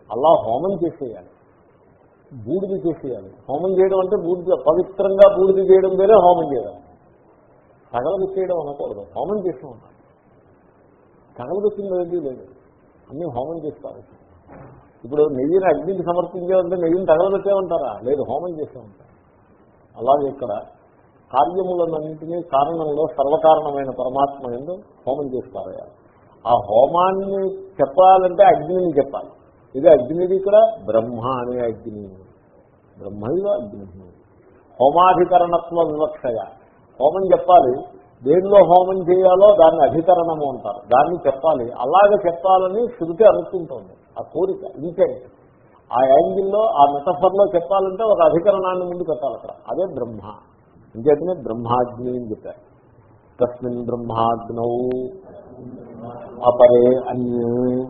అలా హోమం చేసేయాలి. బూడిది చేసేయాలి. హోమం చేయడం అంటే బూడిద పవిత్రంగా బూడిది చేయడం వేరే హోమం చేయాలి తగలబెట్టేయడం అనకూడదు. హోమం చేసి ఉంటాం తగలబెట్టింది ఏది లేదు. అన్నీ హోమం చేస్తారు. ఇప్పుడు నెయ్యిని అగ్నికి సమర్పించామంటే నెయ్యిని తగలబెట్టామంటారా? లేదు హోమం చేసే అలాగే ఇక్కడ కార్యములన్నింటినీ కారణంలో సర్వకారణమైన పరమాత్మ ఎందు హోమం చేస్తారు ఆ హోమాన్ని చెప్పాలంటే అగ్నిని చెప్పాలి. ఇది అగ్నిది ఇక్కడ బ్రహ్మ అనే అగ్ని. బ్రహ్మైవ అగ్ని. హోమాధికరణత్వ వివక్షయ. హోమం చెప్పాలి. దేనిలో హోమం చేయాలో దాన్ని అధికరణము అంటారు. దాన్ని చెప్పాలి. అలాగే చెప్పాలని శృతి అనుకుంటుంది. ఆ కోరిక ఇంటెంట్ ఆ యాంగిల్లో ఆ మెటఫర్లో చెప్పాలంటే ఒక అధికరణాన్ని ముందు పెట్టాలి అక్కడ. అదే బ్రహ్మ. ఇంకేతనే బ్రహ్మాగ్ని అని చెప్పారు. తస్మిన్ బ్రహ్మాగ్నౌ అపరే అన్యే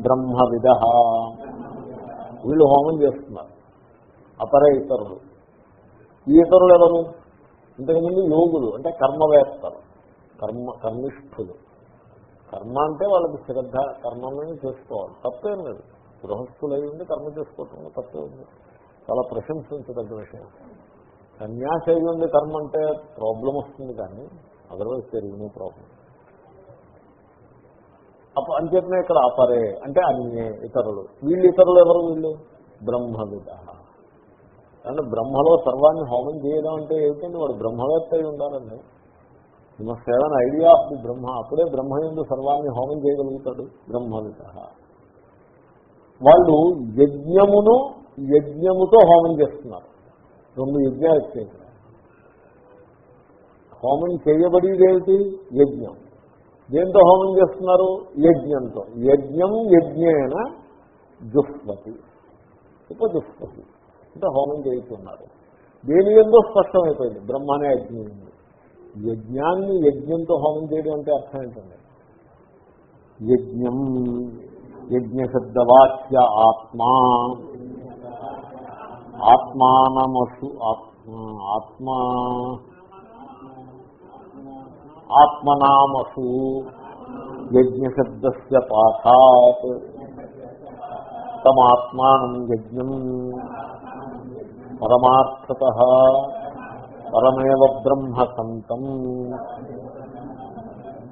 బ్రహ్మవిద. వీళ్ళు హోమం చేస్తున్నారు. అపరే ఇతరులు. ఈ ఇతరులు ఎవరు? ఇంతకుముందు యోగులు అంటే కర్మవేత్తలు కర్మ కర్మిష్ఠులు. కర్మ అంటే వాళ్ళకి శ్రద్ధ కర్మని చేసుకోవాలి. తప్పేం లేదు. గృహస్థులై ఉండి కర్మ చేసుకోవటం తప్పే ఉంది. చాలా ప్రశంసించదగ్గ విషయం. సన్యాసి అయి ఉండి కర్మ అంటే ప్రాబ్లం వస్తుంది కానీ అదర్వైజ్ తెలియని ప్రాబ్లం అప్పుడు అంచేతనే ఇక్కడ అపరే అంటే అన్యే ఇతరులు. వీళ్ళు ఇతరులు ఎవరు వీళ్ళు? బ్రహ్మవిద అంటే బ్రహ్మలో సర్వాన్ని హోమం చేయడం అంటే ఏమిటండి? వాడు బ్రహ్మవేత్త అయి ఉండాలండి. Must have idea of the Brahma అప్పుడే బ్రహ్మ ఎందు సర్వాన్ని హోమం చేయగలుగుతాడు. బ్రహ్మవిత వాళ్ళు యజ్ఞమును యజ్ఞముతో హోమం చేస్తున్నారు. రెండు యజ్ఞాలు చేశారు హోమం చేయబడేది ఏమిటి? యజ్ఞం. దేంతో హోమం చేస్తున్నారు? యజ్ఞంతో. యజ్ఞం యజ్ఞేన జుహ్వతి. ఉపజుహ్వతి. అంటే హోమం చేస్తున్నారు దేని ఎందో స్పష్టమైపోయింది. బ్రహ్మనే అగ్ని ఉంది. యజ్ఞాన్ని యజ్ఞంతో హోమం చేయడం అంటే అర్థం ఏంటండి? యజ్ఞం యజ్ఞశబ్దవాక్య ఆత్మా. ఆత్మానమసు ఆత్మా. ఆత్మనామసు యజ్ఞశబ్దస్య పాఠాత్. తమాత్మానం యజ్ఞం. పరమార్థత. పరమేవ బ్రహ్మ సంతం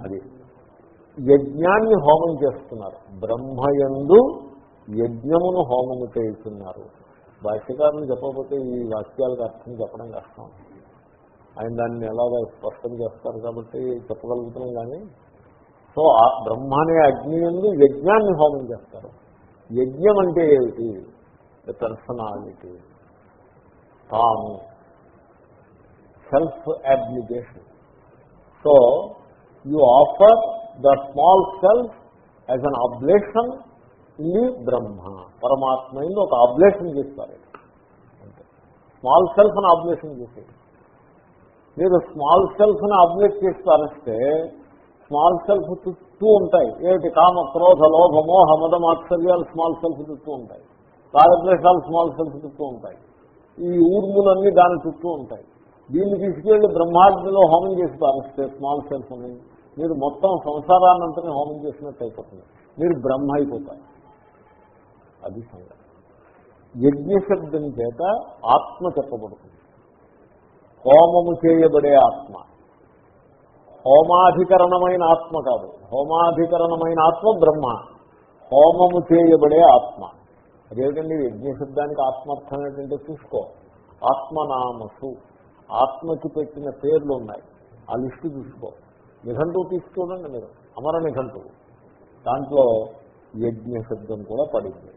అది యజ్ఞాన్ని హోమం చేస్తున్నారు. బ్రహ్మయందు యజ్ఞమును హోమము చేస్తున్నారు. భాష్యకారులు చెప్పకపోతే ఈ వాక్యాలకు అర్థం చెప్పడం కష్టం. ఆయన దాన్ని ఎలాగో స్పష్టం చేస్తారు కాబట్టి చెప్పగలుగుతున్నాం కానీ సో ఆ బ్రహ్మ అనే అగ్ని ఎందు యజ్ఞాన్ని హోమం చేస్తారు. యజ్ఞం అంటే ఏమిటి? పర్సనాలిటీ తాను self obligation so you offer the small self as an ablation in the Brahma పరమాత్మ ఇందు ఒక అబ్లేషన్ చేస్తారు. స్మాల్ సెల్ఫ్ అని అబ్లేషన్ చేసేది. మీరు స్మాల్ సెల్ఫ్ని అబ్లేట్ చేస్తారంటే స్మాల్ సెల్ఫ్ చుట్టూ ఉంటాయి. ఏమిటి? కామ క్రోధ లోభ మోహ మద మాత్సర్యాలు స్మాల్ సెల్ఫ్ చుట్టూ ఉంటాయి. రాగద్వేషాలు స్మాల్ సెల్ఫ్ చుట్టూ ఉంటాయి. ఈ ఊర్ములన్నీ దాని చుట్టూ ఉంటాయి. దీన్ని తీసుకెళ్ళి బ్రహ్మాగ్నిలో హోమం చేసి పారిస్తే స్మాల్ సెల్ఫ్ అని మీరు మొత్తం సంసారాన్నంతనే హోమం చేసినట్టు అయిపోతుంది. మీరు బ్రహ్మ అయిపోతారు. అది సంగతి. యజ్ఞశబ్దం చేత ఆత్మ చెప్పబడుతుంది. హోమము చేయబడే ఆత్మ. హోమాధికరణమైన ఆత్మ కాదు. హోమాధికరణమైన ఆత్మ బ్రహ్మ. హోమము చేయబడే ఆత్మ. అదేవిధండి యజ్ఞశబ్దానికి ఆత్మార్థం ఏంటంటే చూసుకో. ఆత్మనామసు. ఆత్మకి పెట్టిన పేర్లు ఉన్నాయి. ఆ లిస్టు చూసుకో. నిఘంటువు తీసుకోనండి మీరు. అమర నిఘంటువు. దాంట్లో యజ్ఞ శబ్దం కూడా పడింది.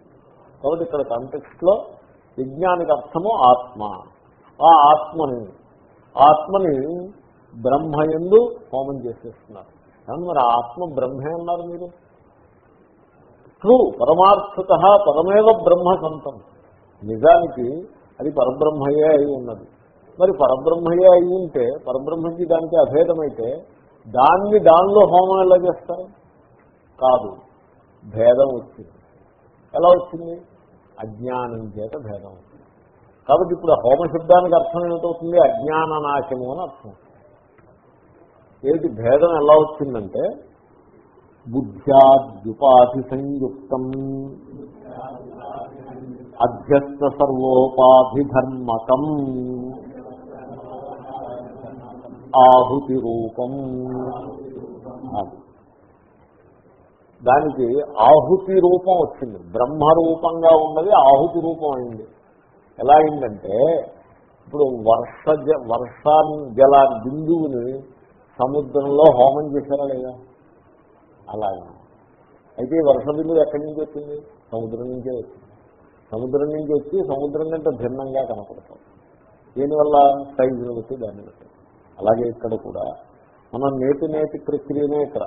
కాబట్టి ఇక్కడ కాంటెక్స్ట్లో యజ్ఞానికి అర్థము ఆత్మ. ఆ ఆత్మని ఆత్మని బ్రహ్మయందు హోమం చేసేస్తున్నారు. కానీ మరి ఆత్మ బ్రహ్మే అన్నారు మీరు? ట్రూ పరమార్థత పరమేవ బ్రహ్మ సంతం నిజానికి అది పరబ్రహ్మయే అయి ఉన్నది. మరి పరబ్రహ్మయే అయి ఉంటే పరబ్రహ్మకి దానికి అభేదమైతే దాన్ని దానిలో హోమం ఎలా చేస్తారు? కాదు భేదం వచ్చింది. ఎలా వచ్చింది? అజ్ఞానం చేత భేదం వచ్చింది. కాబట్టి ఇప్పుడు హోమశబ్దానికి అర్థం ఏమిటవుతుంది? అజ్ఞాన నాశము అని అర్థం. ఏమిటి? భేదం ఎలా వచ్చిందంటే బుద్ధ్యాద్యుపాధి సంయుక్తం అధ్యస్థ సర్వోపాధిధర్మకం. ఆహుతి రూపం దానికి ఆహుతి రూపం వచ్చింది. బ్రహ్మ రూపంగా ఉన్నది ఆహుతి రూపం అయింది. ఎలా అయిందంటే ఇప్పుడు వర్ష వర్షా జల బిందువుని సముద్రంలో హోమం చేశారా లేదా? అలాగే. అయితే వర్ష బిందు ఎక్కడి నుంచి వచ్చింది? సముద్రం నుంచే వచ్చింది. సముద్రం నుంచి వచ్చి సముద్రం కంటే భిన్నంగా కనపడతాం. దీనివల్ల సైజును బట్టి దాన్ని బట్టి. అలాగే ఇక్కడ కూడా. మనం నేటి నేటి ప్రక్రియనే ఇక్కడ.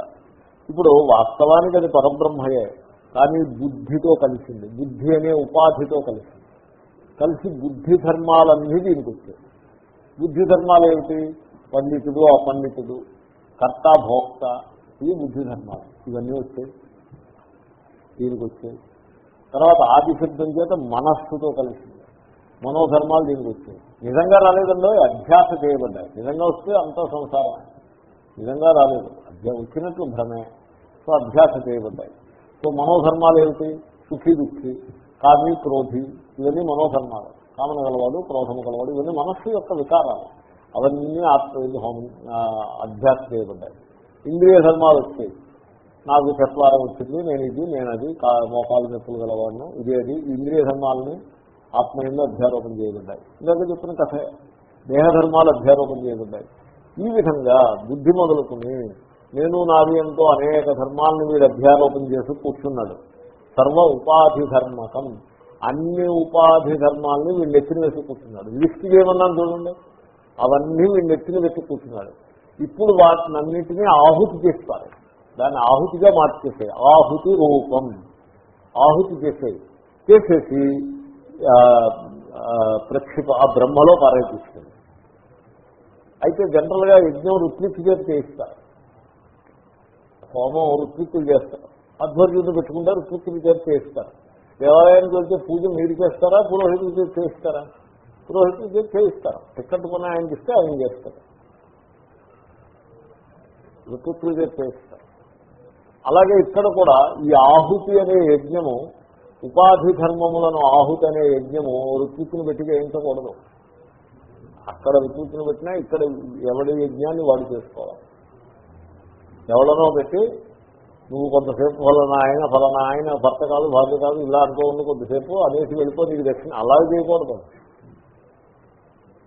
ఇప్పుడు వాస్తవానికి అది పరబ్రహ్మయే. కానీ బుద్ధితో కలిసింది. బుద్ధి అనే ఉపాధితో కలిసింది. కలిసి బుద్ధి ధర్మాలన్నీ దీనికి వచ్చాయి. బుద్ధి ధర్మాలు ఏమిటి పండితుడు అపండితుడు కర్త భోక్త ఇవి బుద్ధి ధర్మాలు. ఇవన్నీ వచ్చాయి. దీనికి వచ్చాయి. తర్వాత ఆదిశబ్దం చేత మనస్సుతో కలిసింది. మనోధర్మాలు దీనికి వచ్చాయి. నిజంగా రాలేదండో అధ్యాస చేయబడ్డాయి. నిజంగా వస్తే అంతా సంసారం నిజంగా రాలేదు. అధ్యా వచ్చినట్లు భ్రమే. సో అధ్యాస చేయబడ్డాయి. సో మనోధర్మాలు ఏమిటి? సుఖి దుఃఖి కామి క్రోధి ఇవన్నీ మనోధర్మాలు. కామన గలవాడు క్రోధము గలవాడు ఇవన్నీ మనస్సు యొక్క వికారాలు. అవన్నీ ఆత్మ హోమం అధ్యాస చేయబడ్డాయి. ఇంద్రియ ధర్మాలు వచ్చాయి. నాకు చత్వారం వచ్చింది నేను ఇది నేను అది మోకాలు నొప్పులు గలవాడిను. ఇది అది ఇంద్రియ ధర్మాలని ఆత్మయంలో అధ్యారోపణ చేయబడ్డాయి. ఇందాక చెప్పిన కథ దేహధర్మాలు అధ్యారోపణ చేయబడ్డాయి. ఈ విధంగా బుద్ధి మొదలుకుని నేను నాది ఎంతో అనేక ధర్మాలను వీడు అధ్యారోపణ చేసి కూర్చున్నాడు. సర్వ ఉపాధి ధర్మకం. అన్ని ఉపాధి ధర్మాలని వీళ్ళు ఎత్తిన వేసి కూర్చున్నాడు. లిస్ట్ చేయమన్నాను చూడండి. అవన్నీ వీళ్ళు ఎత్తిన వేసి కూర్చున్నాడు. ఇప్పుడు వాటిని అన్నింటినీ ఆహుతి చేస్తారు. దాన్ని ఆహుతిగా మార్చేసే ఆహుతి రూపం. ఆహుతి చేసే చేసేసి ప్రక్షిప ఆ బ్రహ్మలో పారేపిస్తుంది. అయితే జనరల్గా యజ్ఞం రుత్విక్ చేతి చేయిస్తారు. హోమం రుత్విక్కులు చేస్తారు. అధ్వర్యులు పెట్టుకుంటే రుత్విక్కులు చేతి చేయిస్తారు. దేవాలయానికి వెళ్తే పూజ మీరు చేస్తారా పురోహితులు చేతి చేయిస్తారా? పురోహితులు చేతి చేయిస్తారు. టికెట్ కొని ఆయనకి ఇస్తే ఆయన చేస్తారు. రుత్విక్కులు చేతి చేయిస్తారు. అలాగే ఇక్కడ కూడా ఈ ఆహుతి అనే యజ్ఞము ఉపాధి ధర్మములను ఆహుతి అనే యజ్ఞము ఋత్విక్కుని పెట్టి చేయించకూడదు. అక్కడ ఋత్విక్కుని పెట్టినా ఇక్కడ ఎవడి యజ్ఞాన్ని వాడు చేసుకోవాలి. ఎవడనో పెట్టి నువ్వు కొంతసేపు ఫలానా ఆయన ఫలానా ఆయన భర్త కాదు భార్య కాదు ఇలా అనుకో ఉంది కొద్దిసేపు అనేసి వెళ్ళిపో నీకు దక్షిణ. అలా చేయకూడదు.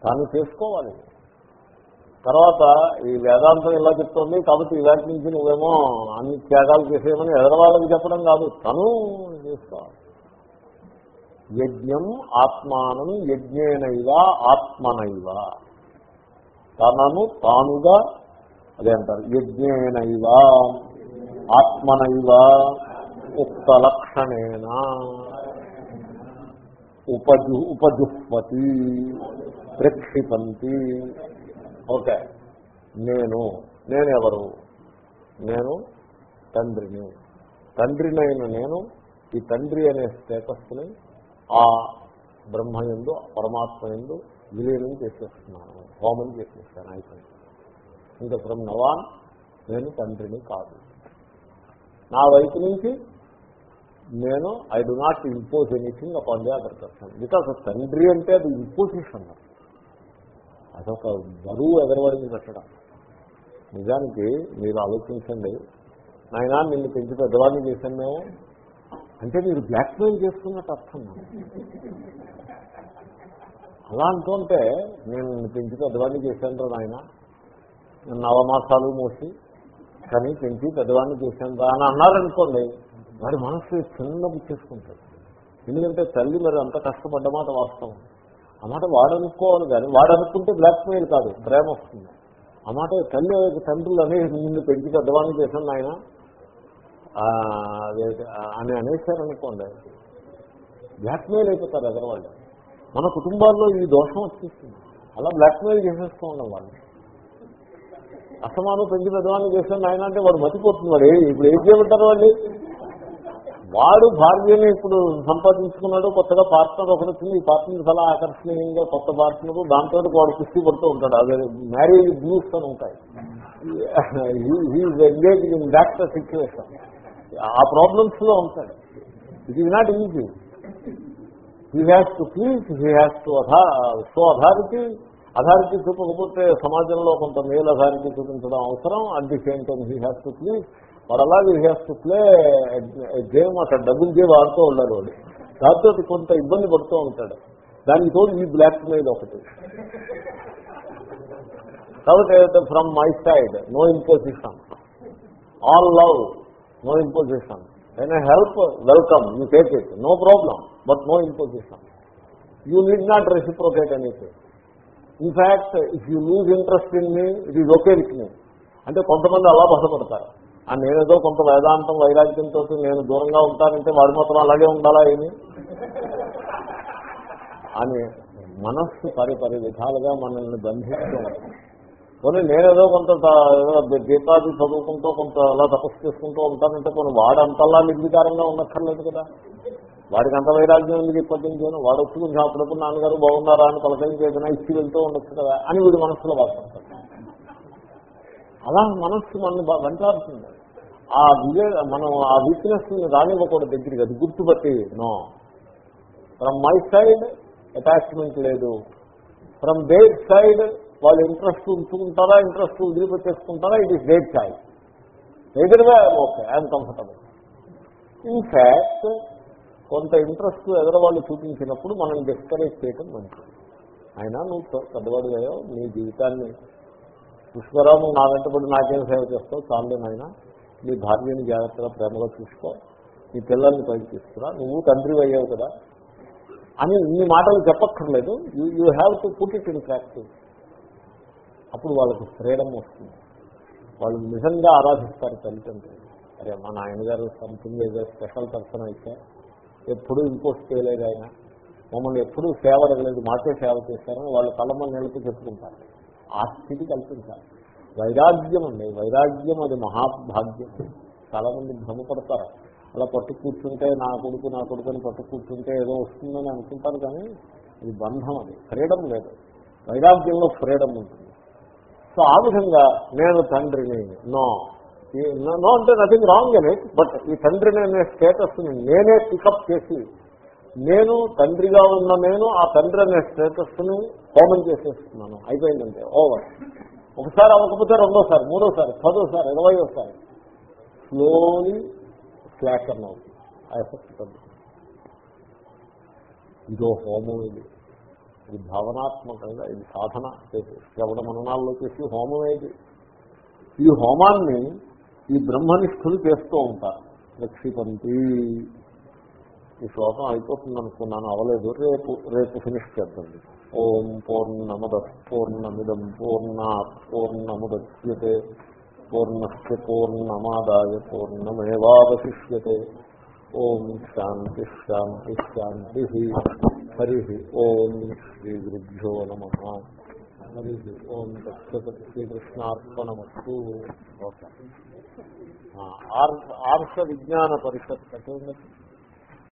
తాను చేసుకోవాలి. తర్వాత ఈ వేదాంతం ఇలా చెప్తోంది కాబట్టి ఇలాంటి నుంచి నువ్వేమో అన్ని త్యాగాలు చేసేయమని ఎదరవాళ్ళకి చెప్పడం కాదు. తను చేసుకోవాలి యజ్ఞం ఆత్మానం యజ్ఞేనైవ ఆత్మనైవ. తనను తానుగా అదే అంటారు. యజ్ఞేనైవ ఆత్మనైవ ఉక్త లక్షణేన ఉపజు ఉపజుహ్వతి ప్రక్షిపంతి ఓకే. నేను నేనెవరు? నేను తండ్రిని. తండ్రినైన నేను ఈ తండ్రి అనే స్టేటస్ని ఆ బ్రహ్మయందు పరమాత్మ ఎందు విలీనం చేసేస్తున్నాను హోమం చేసేస్తాను అయిపోయింది. ఇంకా ఫ్రమ్ నవాన్ నేను తండ్రిని కాదు. నా వైపు నుంచి నేను I do not impose anything upon the other person. Because తండ్రి అంటే అది ఇంపోజిషన్. అదొక బరువు ఎదరవాడిని పెట్టడం. నిజానికి మీరు ఆలోచించండి. నాయన నిన్ను పెంచి పెద్దవాడిని చేశాను మేము. అంటే మీరు బ్లాక్మెయిల్ చేస్తున్నట్టు అర్థం అలా అంటుంటే నేను నిన్ను పెంచి పెద్దవాడిని చేశాను రా నాయన నవమాసాలు మోసి కానీ పెంచి పెద్దవాడిని చేశాను రా అని అన్నారనుకోండి వాడి మనసు చిన్న చేసుకుంటారు ఎందుకంటే తల్లి మరి అంత కష్టపడ్డ మాట వాస్తవం. ఆ మాట వాడనుకోవాలి కానీ వాడనుకుంటే బ్లాక్మెయిల్ కాదు ప్రేమ వస్తుంది. ఆ మాట తల్లి తండ్రులు అనేది నిన్ను పెంచి పెద్దవాడిని చేశాను ఆయన అని అనేసారనుకోండి బ్లాక్మెయిల్ అయిపోతారు ఎదరవాళ్ళు. మన కుటుంబాల్లో ఈ దోషం వచ్చేస్తుంది. అలా బ్లాక్మెయిల్ చేసేస్తూ ఉన్నాం వాళ్ళు. అసమానం పెంచి పెద్దవాడిని చేశాను ఆయన అంటే వాడు మతిపోతుంది వాడు. ఇప్పుడు ఏం చేయమంటారు వాళ్ళు? వాడు భార్యని ఇప్పుడు సంపాదించుకున్నాడు కొత్తగా పార్ట్నర్ ఒకటి వచ్చింది ఈ పార్ట్నర్ చాలా ఆకర్షణీయంగా కొత్త పార్ట్నర్ దాంతో వాడు కుస్తీ పడుతూ ఉంటాడు. అదే మ్యారేజ్ బ్లూస్ అని ఉంటాయి. ఎంగేజ్ ఇన్ దాట్ సిచ్యువేషన్ ఆ ప్రాబ్లమ్స్లో ఉంటాడు. It is not easy he has to please he has to అథా so authority authority చూపకపోతే సమాజంలో కొంత మేల్ అథారిటీ చూపించడం అవసరం. At the same time he has to please మరలా అలాగే హీ టు ప్లే గేమ్ అక్కడ డబుల్ గేమ్ ఆడుతూ ఉండాలి వాడు దాంతో కొంత ఇబ్బంది పడుతూ ఉంటాడు దానికి తోడు ఈ బ్లాక్ మెయిల్ ఒకటి కాబట్టి from my side no imposition all love no imposition then I help welcome you take it no problem but no imposition you need not reciprocate anything in fact if you lose interest in me it is okay with me అంటే కొంతమంది అలా బాధపడతారు ఆ నేనేదో కొంత వేదాంతం వైరాగ్యంతో నేను దూరంగా ఉంటానంటే వాడు మాత్రం అలాగే ఉండాలా ఏమి? అని మనస్సు పరి పరి విధాలుగా మనల్ని బంధిస్తూ కొన్ని నేనేదో కొంత గీతాది చదువుకుంటూ కొంత అలా తపస్సు చేసుకుంటూ ఉంటానంటే కొన్ని వాడు అంతలా నిర్వికారంగా ఉండక్కర్లేదు కదా. వాడికి అంత వైరాగ్యం ఎందుకు ఇప్పటించాను వాడు వచ్చి కొంచెం అప్పుడప్పుడు నాన్నగారు బాగున్నారా అని పలకరించి ఇచ్చి వెళ్తూ ఉండొచ్చు కదా అని వీడి మనస్సులో బాధపడతాడు అలా మనస్సు మనల్ని వెంటాడుతుంది. ఆ విజయ మనం ఆ వీక్నెస్ రానివ్వకూడదు దగ్గరికి. అది గుర్తుపట్టి no from my side attachment లేదు. ఫ్రమ్ దేర్ సైడ్ వాళ్ళు ఇంట్రెస్ట్ ఉంచుకుంటారా ఇంట్రెస్ట్ వదిలిపెట్టేసుకుంటారా ఇట్ ఈస్ దేర్ సైడ్ ఎదురుగా okay I'm comfortable in fact కొంత ఇంట్రెస్ట్ ఎదరవాళ్ళు చూపించినప్పుడు మనం డిస్కరేజ్ చేయటం మంచిది. అయినా నువ్వు పెద్దవాడు నీ జీవితాన్ని పుష్కరాము నా వెంటబడి నాకేం సేవ చేస్తావు చాలు నాయన. నీ భార్యని జాగ్రత్తగా ప్రేమగా చూసుకో నీ పిల్లల్ని పైకి తీసుకురా నువ్వు తండ్రి అయ్యావు కదా అని ఇన్ని మాటలు చెప్పక్కర్లేదు. You you have to put it in practice అప్పుడు వాళ్ళకి ఫ్రీడమ్ వస్తుంది. వాళ్ళు నిజంగా ఆరాధిస్తారు తల్లిదండ్రులు. అరే మా నాయనగారు సంథింగ్ ఏదో స్పెషల్ పర్సన్ అయితే ఎప్పుడూ ఇంపోజ్ చేయలేదు ఆయన. మమ్మల్ని ఎప్పుడూ సేవ అడగలేదు. మాకే సేవ చేశారని వాళ్ళు తలమని నీళ్ళతో చెప్పుకుంటారు. ఆ స్థితి కల్పించాలి. వైరాగ్యం అండి వైరాగ్యం అది మహాభాగ్యం. చాలా మంది భ్రమపడతారు. అలా పట్టు కూర్చుంటే నా కొడుకు నా కొడుకు అని పట్టు కూర్చుంటే ఏదో వస్తుందని అనుకుంటారు కానీ ఇది బంధం అది. ఫ్రీడమ్ లేదు. వైరాగ్యంలో ఫ్రీడమ్ ఉంటుంది. సో ఆ విధంగా నేను తండ్రిని నో నో అంటే నథింగ్ రాంగ్ అని బట్ ఈ తండ్రిని అనే స్టేటస్ని నేనే పికప్ చేసి నేను తండ్రిగా ఉన్న నేను ఆ తండ్రి అనే స్టేటస్ని హోమం చేసేస్తున్నాను. అయిపోయిందంటే ఓవర్. ఒకసారి అవ్వకపోతే రెండోసారి మూడోసారి పదోసారి ఇరవయోసారి స్లోలీ ఫ్లాషన్ అవుతుంది ఆ ఎఫెక్ట్ తగ్గుతుంది. ఇదో హోమం ఇది. ఇది భావనాత్మకంగా ఇది సాధన శ్రవణ మననాల్లో చేసి హోమం ఏది ఈ హోమాన్ని ఈ బ్రహ్మనిష్ఠులు చేస్తూ ఉంటారు. రక్షిపంతి ఈ శ్లోకం అయిపోతుంది అనుకున్నాను అవలేదు. రేపు రేపు ఫినిష్ చేద్దాం ఓం పూర్ణమద పూర్ణమిదం పూర్ణ పూర్ణముద్యతే పూర్ణస్ పూర్ణమాదాయ పూర్ణమేవాశిష్యతే ఓం శాంతి శాంతి శాంతి హరి ఓం శ్రీ గురుభ్యో నమ. హరి ఓం దక్షపతి శ్రీకృష్ణార్పణమస్తు ఆర్ష విజ్ఞాన పరిషత్. అంటే